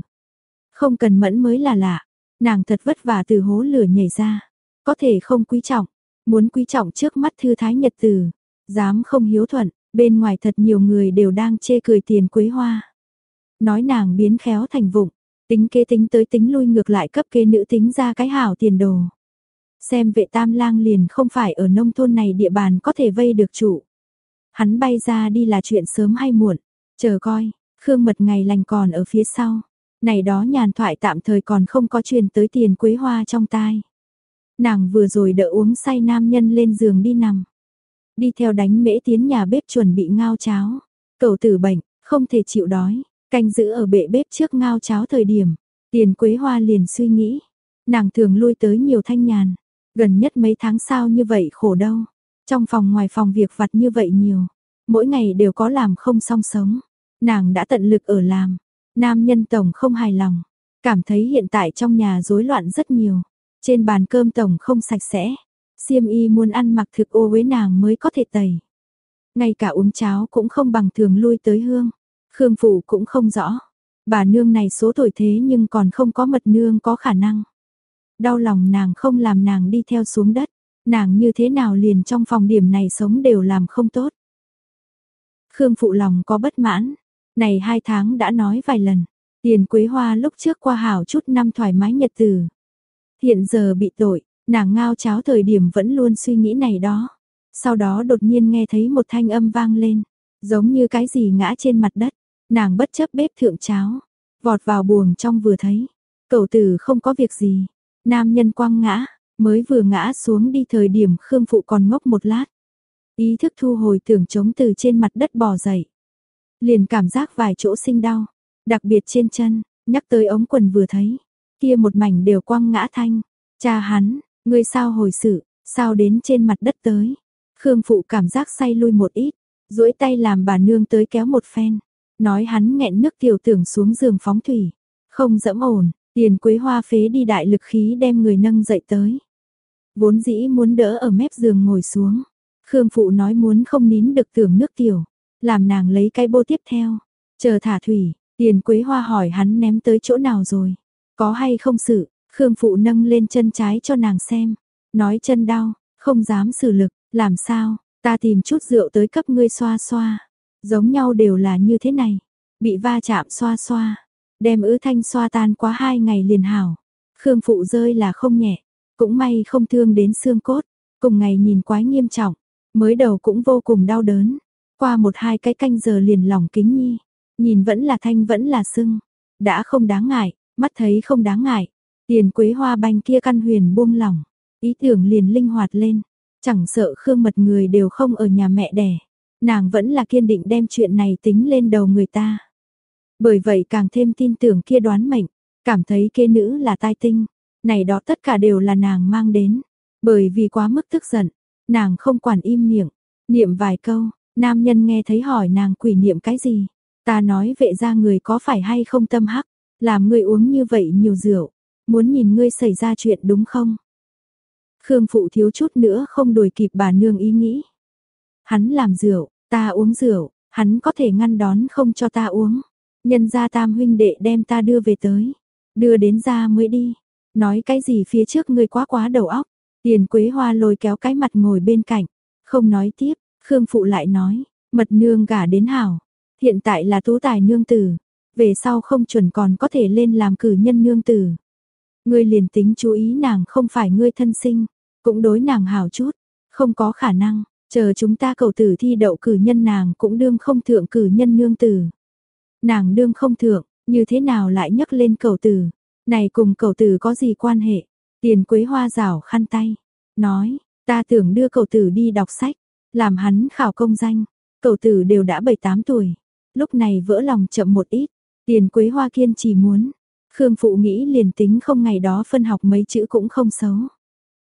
Không cần mẫn mới là lạ, nàng thật vất vả từ hố lửa nhảy ra, có thể không quý trọng, Muốn quý trọng trước mắt thư thái nhật tử, dám không hiếu thuận, bên ngoài thật nhiều người đều đang chê cười tiền quế hoa. Nói nàng biến khéo thành vụng, tính kế tính tới tính lui ngược lại cấp kê nữ tính ra cái hảo tiền đồ. Xem vệ tam lang liền không phải ở nông thôn này địa bàn có thể vây được chủ. Hắn bay ra đi là chuyện sớm hay muộn, chờ coi, Khương Mật ngày lành còn ở phía sau. Này đó nhàn thoại tạm thời còn không có truyền tới tiền quế hoa trong tai. Nàng vừa rồi đỡ uống say nam nhân lên giường đi nằm. Đi theo đánh mễ tiến nhà bếp chuẩn bị ngao cháo. Cầu tử bệnh, không thể chịu đói, canh giữ ở bệ bếp trước ngao cháo thời điểm. Tiền quế hoa liền suy nghĩ. Nàng thường lui tới nhiều thanh nhàn. Gần nhất mấy tháng sau như vậy khổ đâu. Trong phòng ngoài phòng việc vặt như vậy nhiều. Mỗi ngày đều có làm không song sống. Nàng đã tận lực ở làm. Nam nhân tổng không hài lòng. Cảm thấy hiện tại trong nhà rối loạn rất nhiều. Trên bàn cơm tổng không sạch sẽ, xiêm y muốn ăn mặc thực ô với nàng mới có thể tẩy. Ngay cả uống cháo cũng không bằng thường lui tới hương. Khương Phụ cũng không rõ. Bà nương này số tuổi thế nhưng còn không có mật nương có khả năng. Đau lòng nàng không làm nàng đi theo xuống đất. Nàng như thế nào liền trong phòng điểm này sống đều làm không tốt. Khương Phụ lòng có bất mãn. Này hai tháng đã nói vài lần. Tiền Quế Hoa lúc trước qua hảo chút năm thoải mái nhật từ. Hiện giờ bị tội, nàng ngao cháo thời điểm vẫn luôn suy nghĩ này đó. Sau đó đột nhiên nghe thấy một thanh âm vang lên, giống như cái gì ngã trên mặt đất. Nàng bất chấp bếp thượng cháo, vọt vào buồng trong vừa thấy. Cậu tử không có việc gì. Nam nhân quăng ngã, mới vừa ngã xuống đi thời điểm Khương Phụ còn ngốc một lát. Ý thức thu hồi tưởng chống từ trên mặt đất bò dậy. Liền cảm giác vài chỗ sinh đau, đặc biệt trên chân, nhắc tới ống quần vừa thấy, kia một mảnh đều quăng ngã thanh. Cha hắn, ngươi sao hồi sự, sao đến trên mặt đất tới. Khương phụ cảm giác say lui một ít, duỗi tay làm bà nương tới kéo một phen. Nói hắn nghẹn nước tiểu tưởng xuống giường phóng thủy. Không dẫm ổn, tiền quế hoa phế đi đại lực khí đem người nâng dậy tới. Vốn dĩ muốn đỡ ở mép giường ngồi xuống. Khương phụ nói muốn không nín được tưởng nước tiểu. Làm nàng lấy cái bô tiếp theo. Chờ thả thủy, tiền quế hoa hỏi hắn ném tới chỗ nào rồi. có hay không sự, Khương Phụ nâng lên chân trái cho nàng xem, nói chân đau, không dám sử lực, làm sao, ta tìm chút rượu tới cấp ngươi xoa xoa, giống nhau đều là như thế này, bị va chạm xoa xoa, đem ứ thanh xoa tan quá hai ngày liền hảo, Khương Phụ rơi là không nhẹ, cũng may không thương đến xương cốt, cùng ngày nhìn quái nghiêm trọng, mới đầu cũng vô cùng đau đớn, qua một hai cái canh giờ liền lòng kính nhi, nhìn vẫn là thanh vẫn là sưng, đã không đáng ngại, mắt thấy không đáng ngại, tiền quế hoa banh kia căn huyền buông lỏng, ý tưởng liền linh hoạt lên, chẳng sợ Khương Mật người đều không ở nhà mẹ đẻ, nàng vẫn là kiên định đem chuyện này tính lên đầu người ta. Bởi vậy càng thêm tin tưởng kia đoán mệnh, cảm thấy kia nữ là tai tinh, này đó tất cả đều là nàng mang đến, bởi vì quá mức tức giận, nàng không quản im miệng, niệm vài câu, nam nhân nghe thấy hỏi nàng quỷ niệm cái gì, ta nói vệ ra người có phải hay không tâm hắc, làm người uống như vậy nhiều rượu, muốn nhìn ngươi xảy ra chuyện đúng không? Khương phụ thiếu chút nữa không đuổi kịp bà nương ý nghĩ. Hắn làm rượu, ta uống rượu, hắn có thể ngăn đón không cho ta uống. Nhân gia tam huynh đệ đem ta đưa về tới, đưa đến ra mới đi. Nói cái gì phía trước ngươi quá quá đầu óc. Tiền Quế Hoa lôi kéo cái mặt ngồi bên cạnh, không nói tiếp, Khương phụ lại nói, mật nương gả đến hảo, hiện tại là tú tài nương tử, về sau không chuẩn còn có thể lên làm cử nhân nương tử. Ngươi liền tính chú ý nàng không phải ngươi thân sinh, cũng đối nàng hảo chút, không có khả năng, chờ chúng ta cầu tử thi đậu cử nhân nàng cũng đương không thượng cử nhân nương tử. Nàng đương không thượng, như thế nào lại nhấc lên cầu tử, này cùng cầu tử có gì quan hệ? Tiền quế hoa rảo khăn tay, nói, ta tưởng đưa cầu tử đi đọc sách, làm hắn khảo công danh, cầu tử đều đã 7-8 tuổi, lúc này vỡ lòng chậm một ít, tiền quế hoa kiên trì muốn, Khương Phụ nghĩ liền tính không ngày đó phân học mấy chữ cũng không xấu.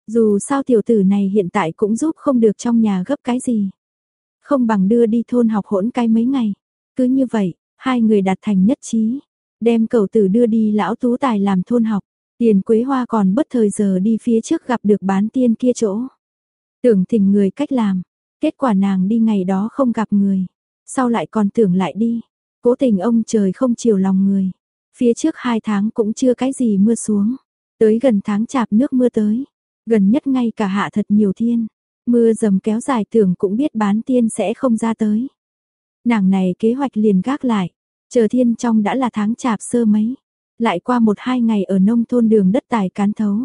Dù sao tiểu tử này hiện tại cũng giúp không được trong nhà gấp cái gì. Không bằng đưa đi thôn học hỗn cái mấy ngày. Cứ như vậy, hai người đạt thành nhất trí. Đem cầu tử đưa đi lão tú tài làm thôn học. Tiền quế hoa còn bất thời giờ đi phía trước gặp được bán tiên kia chỗ. Tưởng thỉnh người cách làm. Kết quả nàng đi ngày đó không gặp người. Sau lại còn tưởng lại đi. Cố tình ông trời không chiều lòng người. Phía trước hai tháng cũng chưa cái gì mưa xuống. Tới gần tháng chạp nước mưa tới. Gần nhất ngay cả hạ thật nhiều thiên. Mưa dầm kéo dài tưởng cũng biết bán tiên sẽ không ra tới. Nàng này kế hoạch liền gác lại. Chờ thiên trong đã là tháng chạp sơ mấy. Lại qua một hai ngày ở nông thôn đường đất tài cán thấu.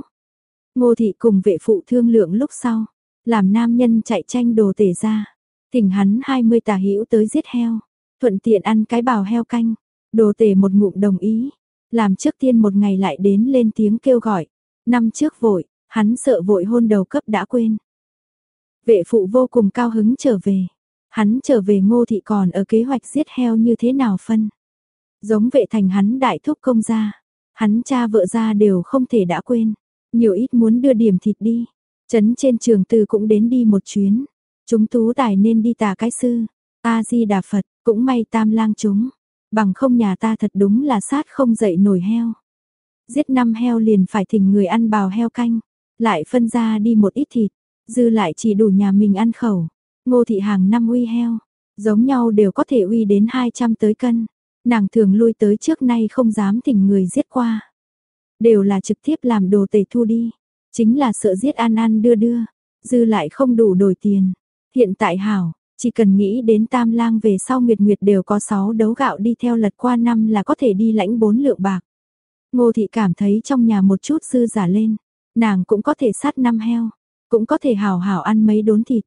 Ngô thị cùng vệ phụ thương lượng lúc sau. Làm nam nhân chạy tranh đồ tể ra. Thỉnh hắn 20 tà hữu tới giết heo. Thuận tiện ăn cái bào heo canh. Đồ tể một ngụm đồng ý. Làm trước tiên một ngày lại đến lên tiếng kêu gọi. Năm trước vội, hắn sợ vội hôn đầu cấp đã quên. Vệ phụ vô cùng cao hứng trở về. Hắn trở về ngô thị còn ở kế hoạch giết heo như thế nào phân. Giống vệ thành hắn đại thúc công gia. Hắn cha vợ ra đều không thể đã quên. Nhiều ít muốn đưa điểm thịt đi. Trấn trên trường từ cũng đến đi một chuyến. Chúng tú tài nên đi tà cái sư. A-di-đà Phật, cũng may tam lang chúng. Bằng không nhà ta thật đúng là sát không dậy nổi heo. Giết năm heo liền phải thỉnh người ăn bào heo canh, lại phân ra đi một ít thịt, dư lại chỉ đủ nhà mình ăn khẩu. Ngô thị hàng năm uy heo, giống nhau đều có thể uy đến 200 tới cân. Nàng thường lui tới trước nay không dám thỉnh người giết qua. Đều là trực tiếp làm đồ tể thu đi. Chính là sợ giết an an đưa đưa. Dư lại không đủ đổi tiền. Hiện tại hảo, chỉ cần nghĩ đến tam lang về sau Nguyệt Nguyệt đều có 6 đấu gạo đi theo lật qua năm là có thể đi lãnh 4 lượng bạc. Ngô thị cảm thấy trong nhà một chút dư giả lên, nàng cũng có thể sát năm heo, cũng có thể hào hào ăn mấy đốn thịt,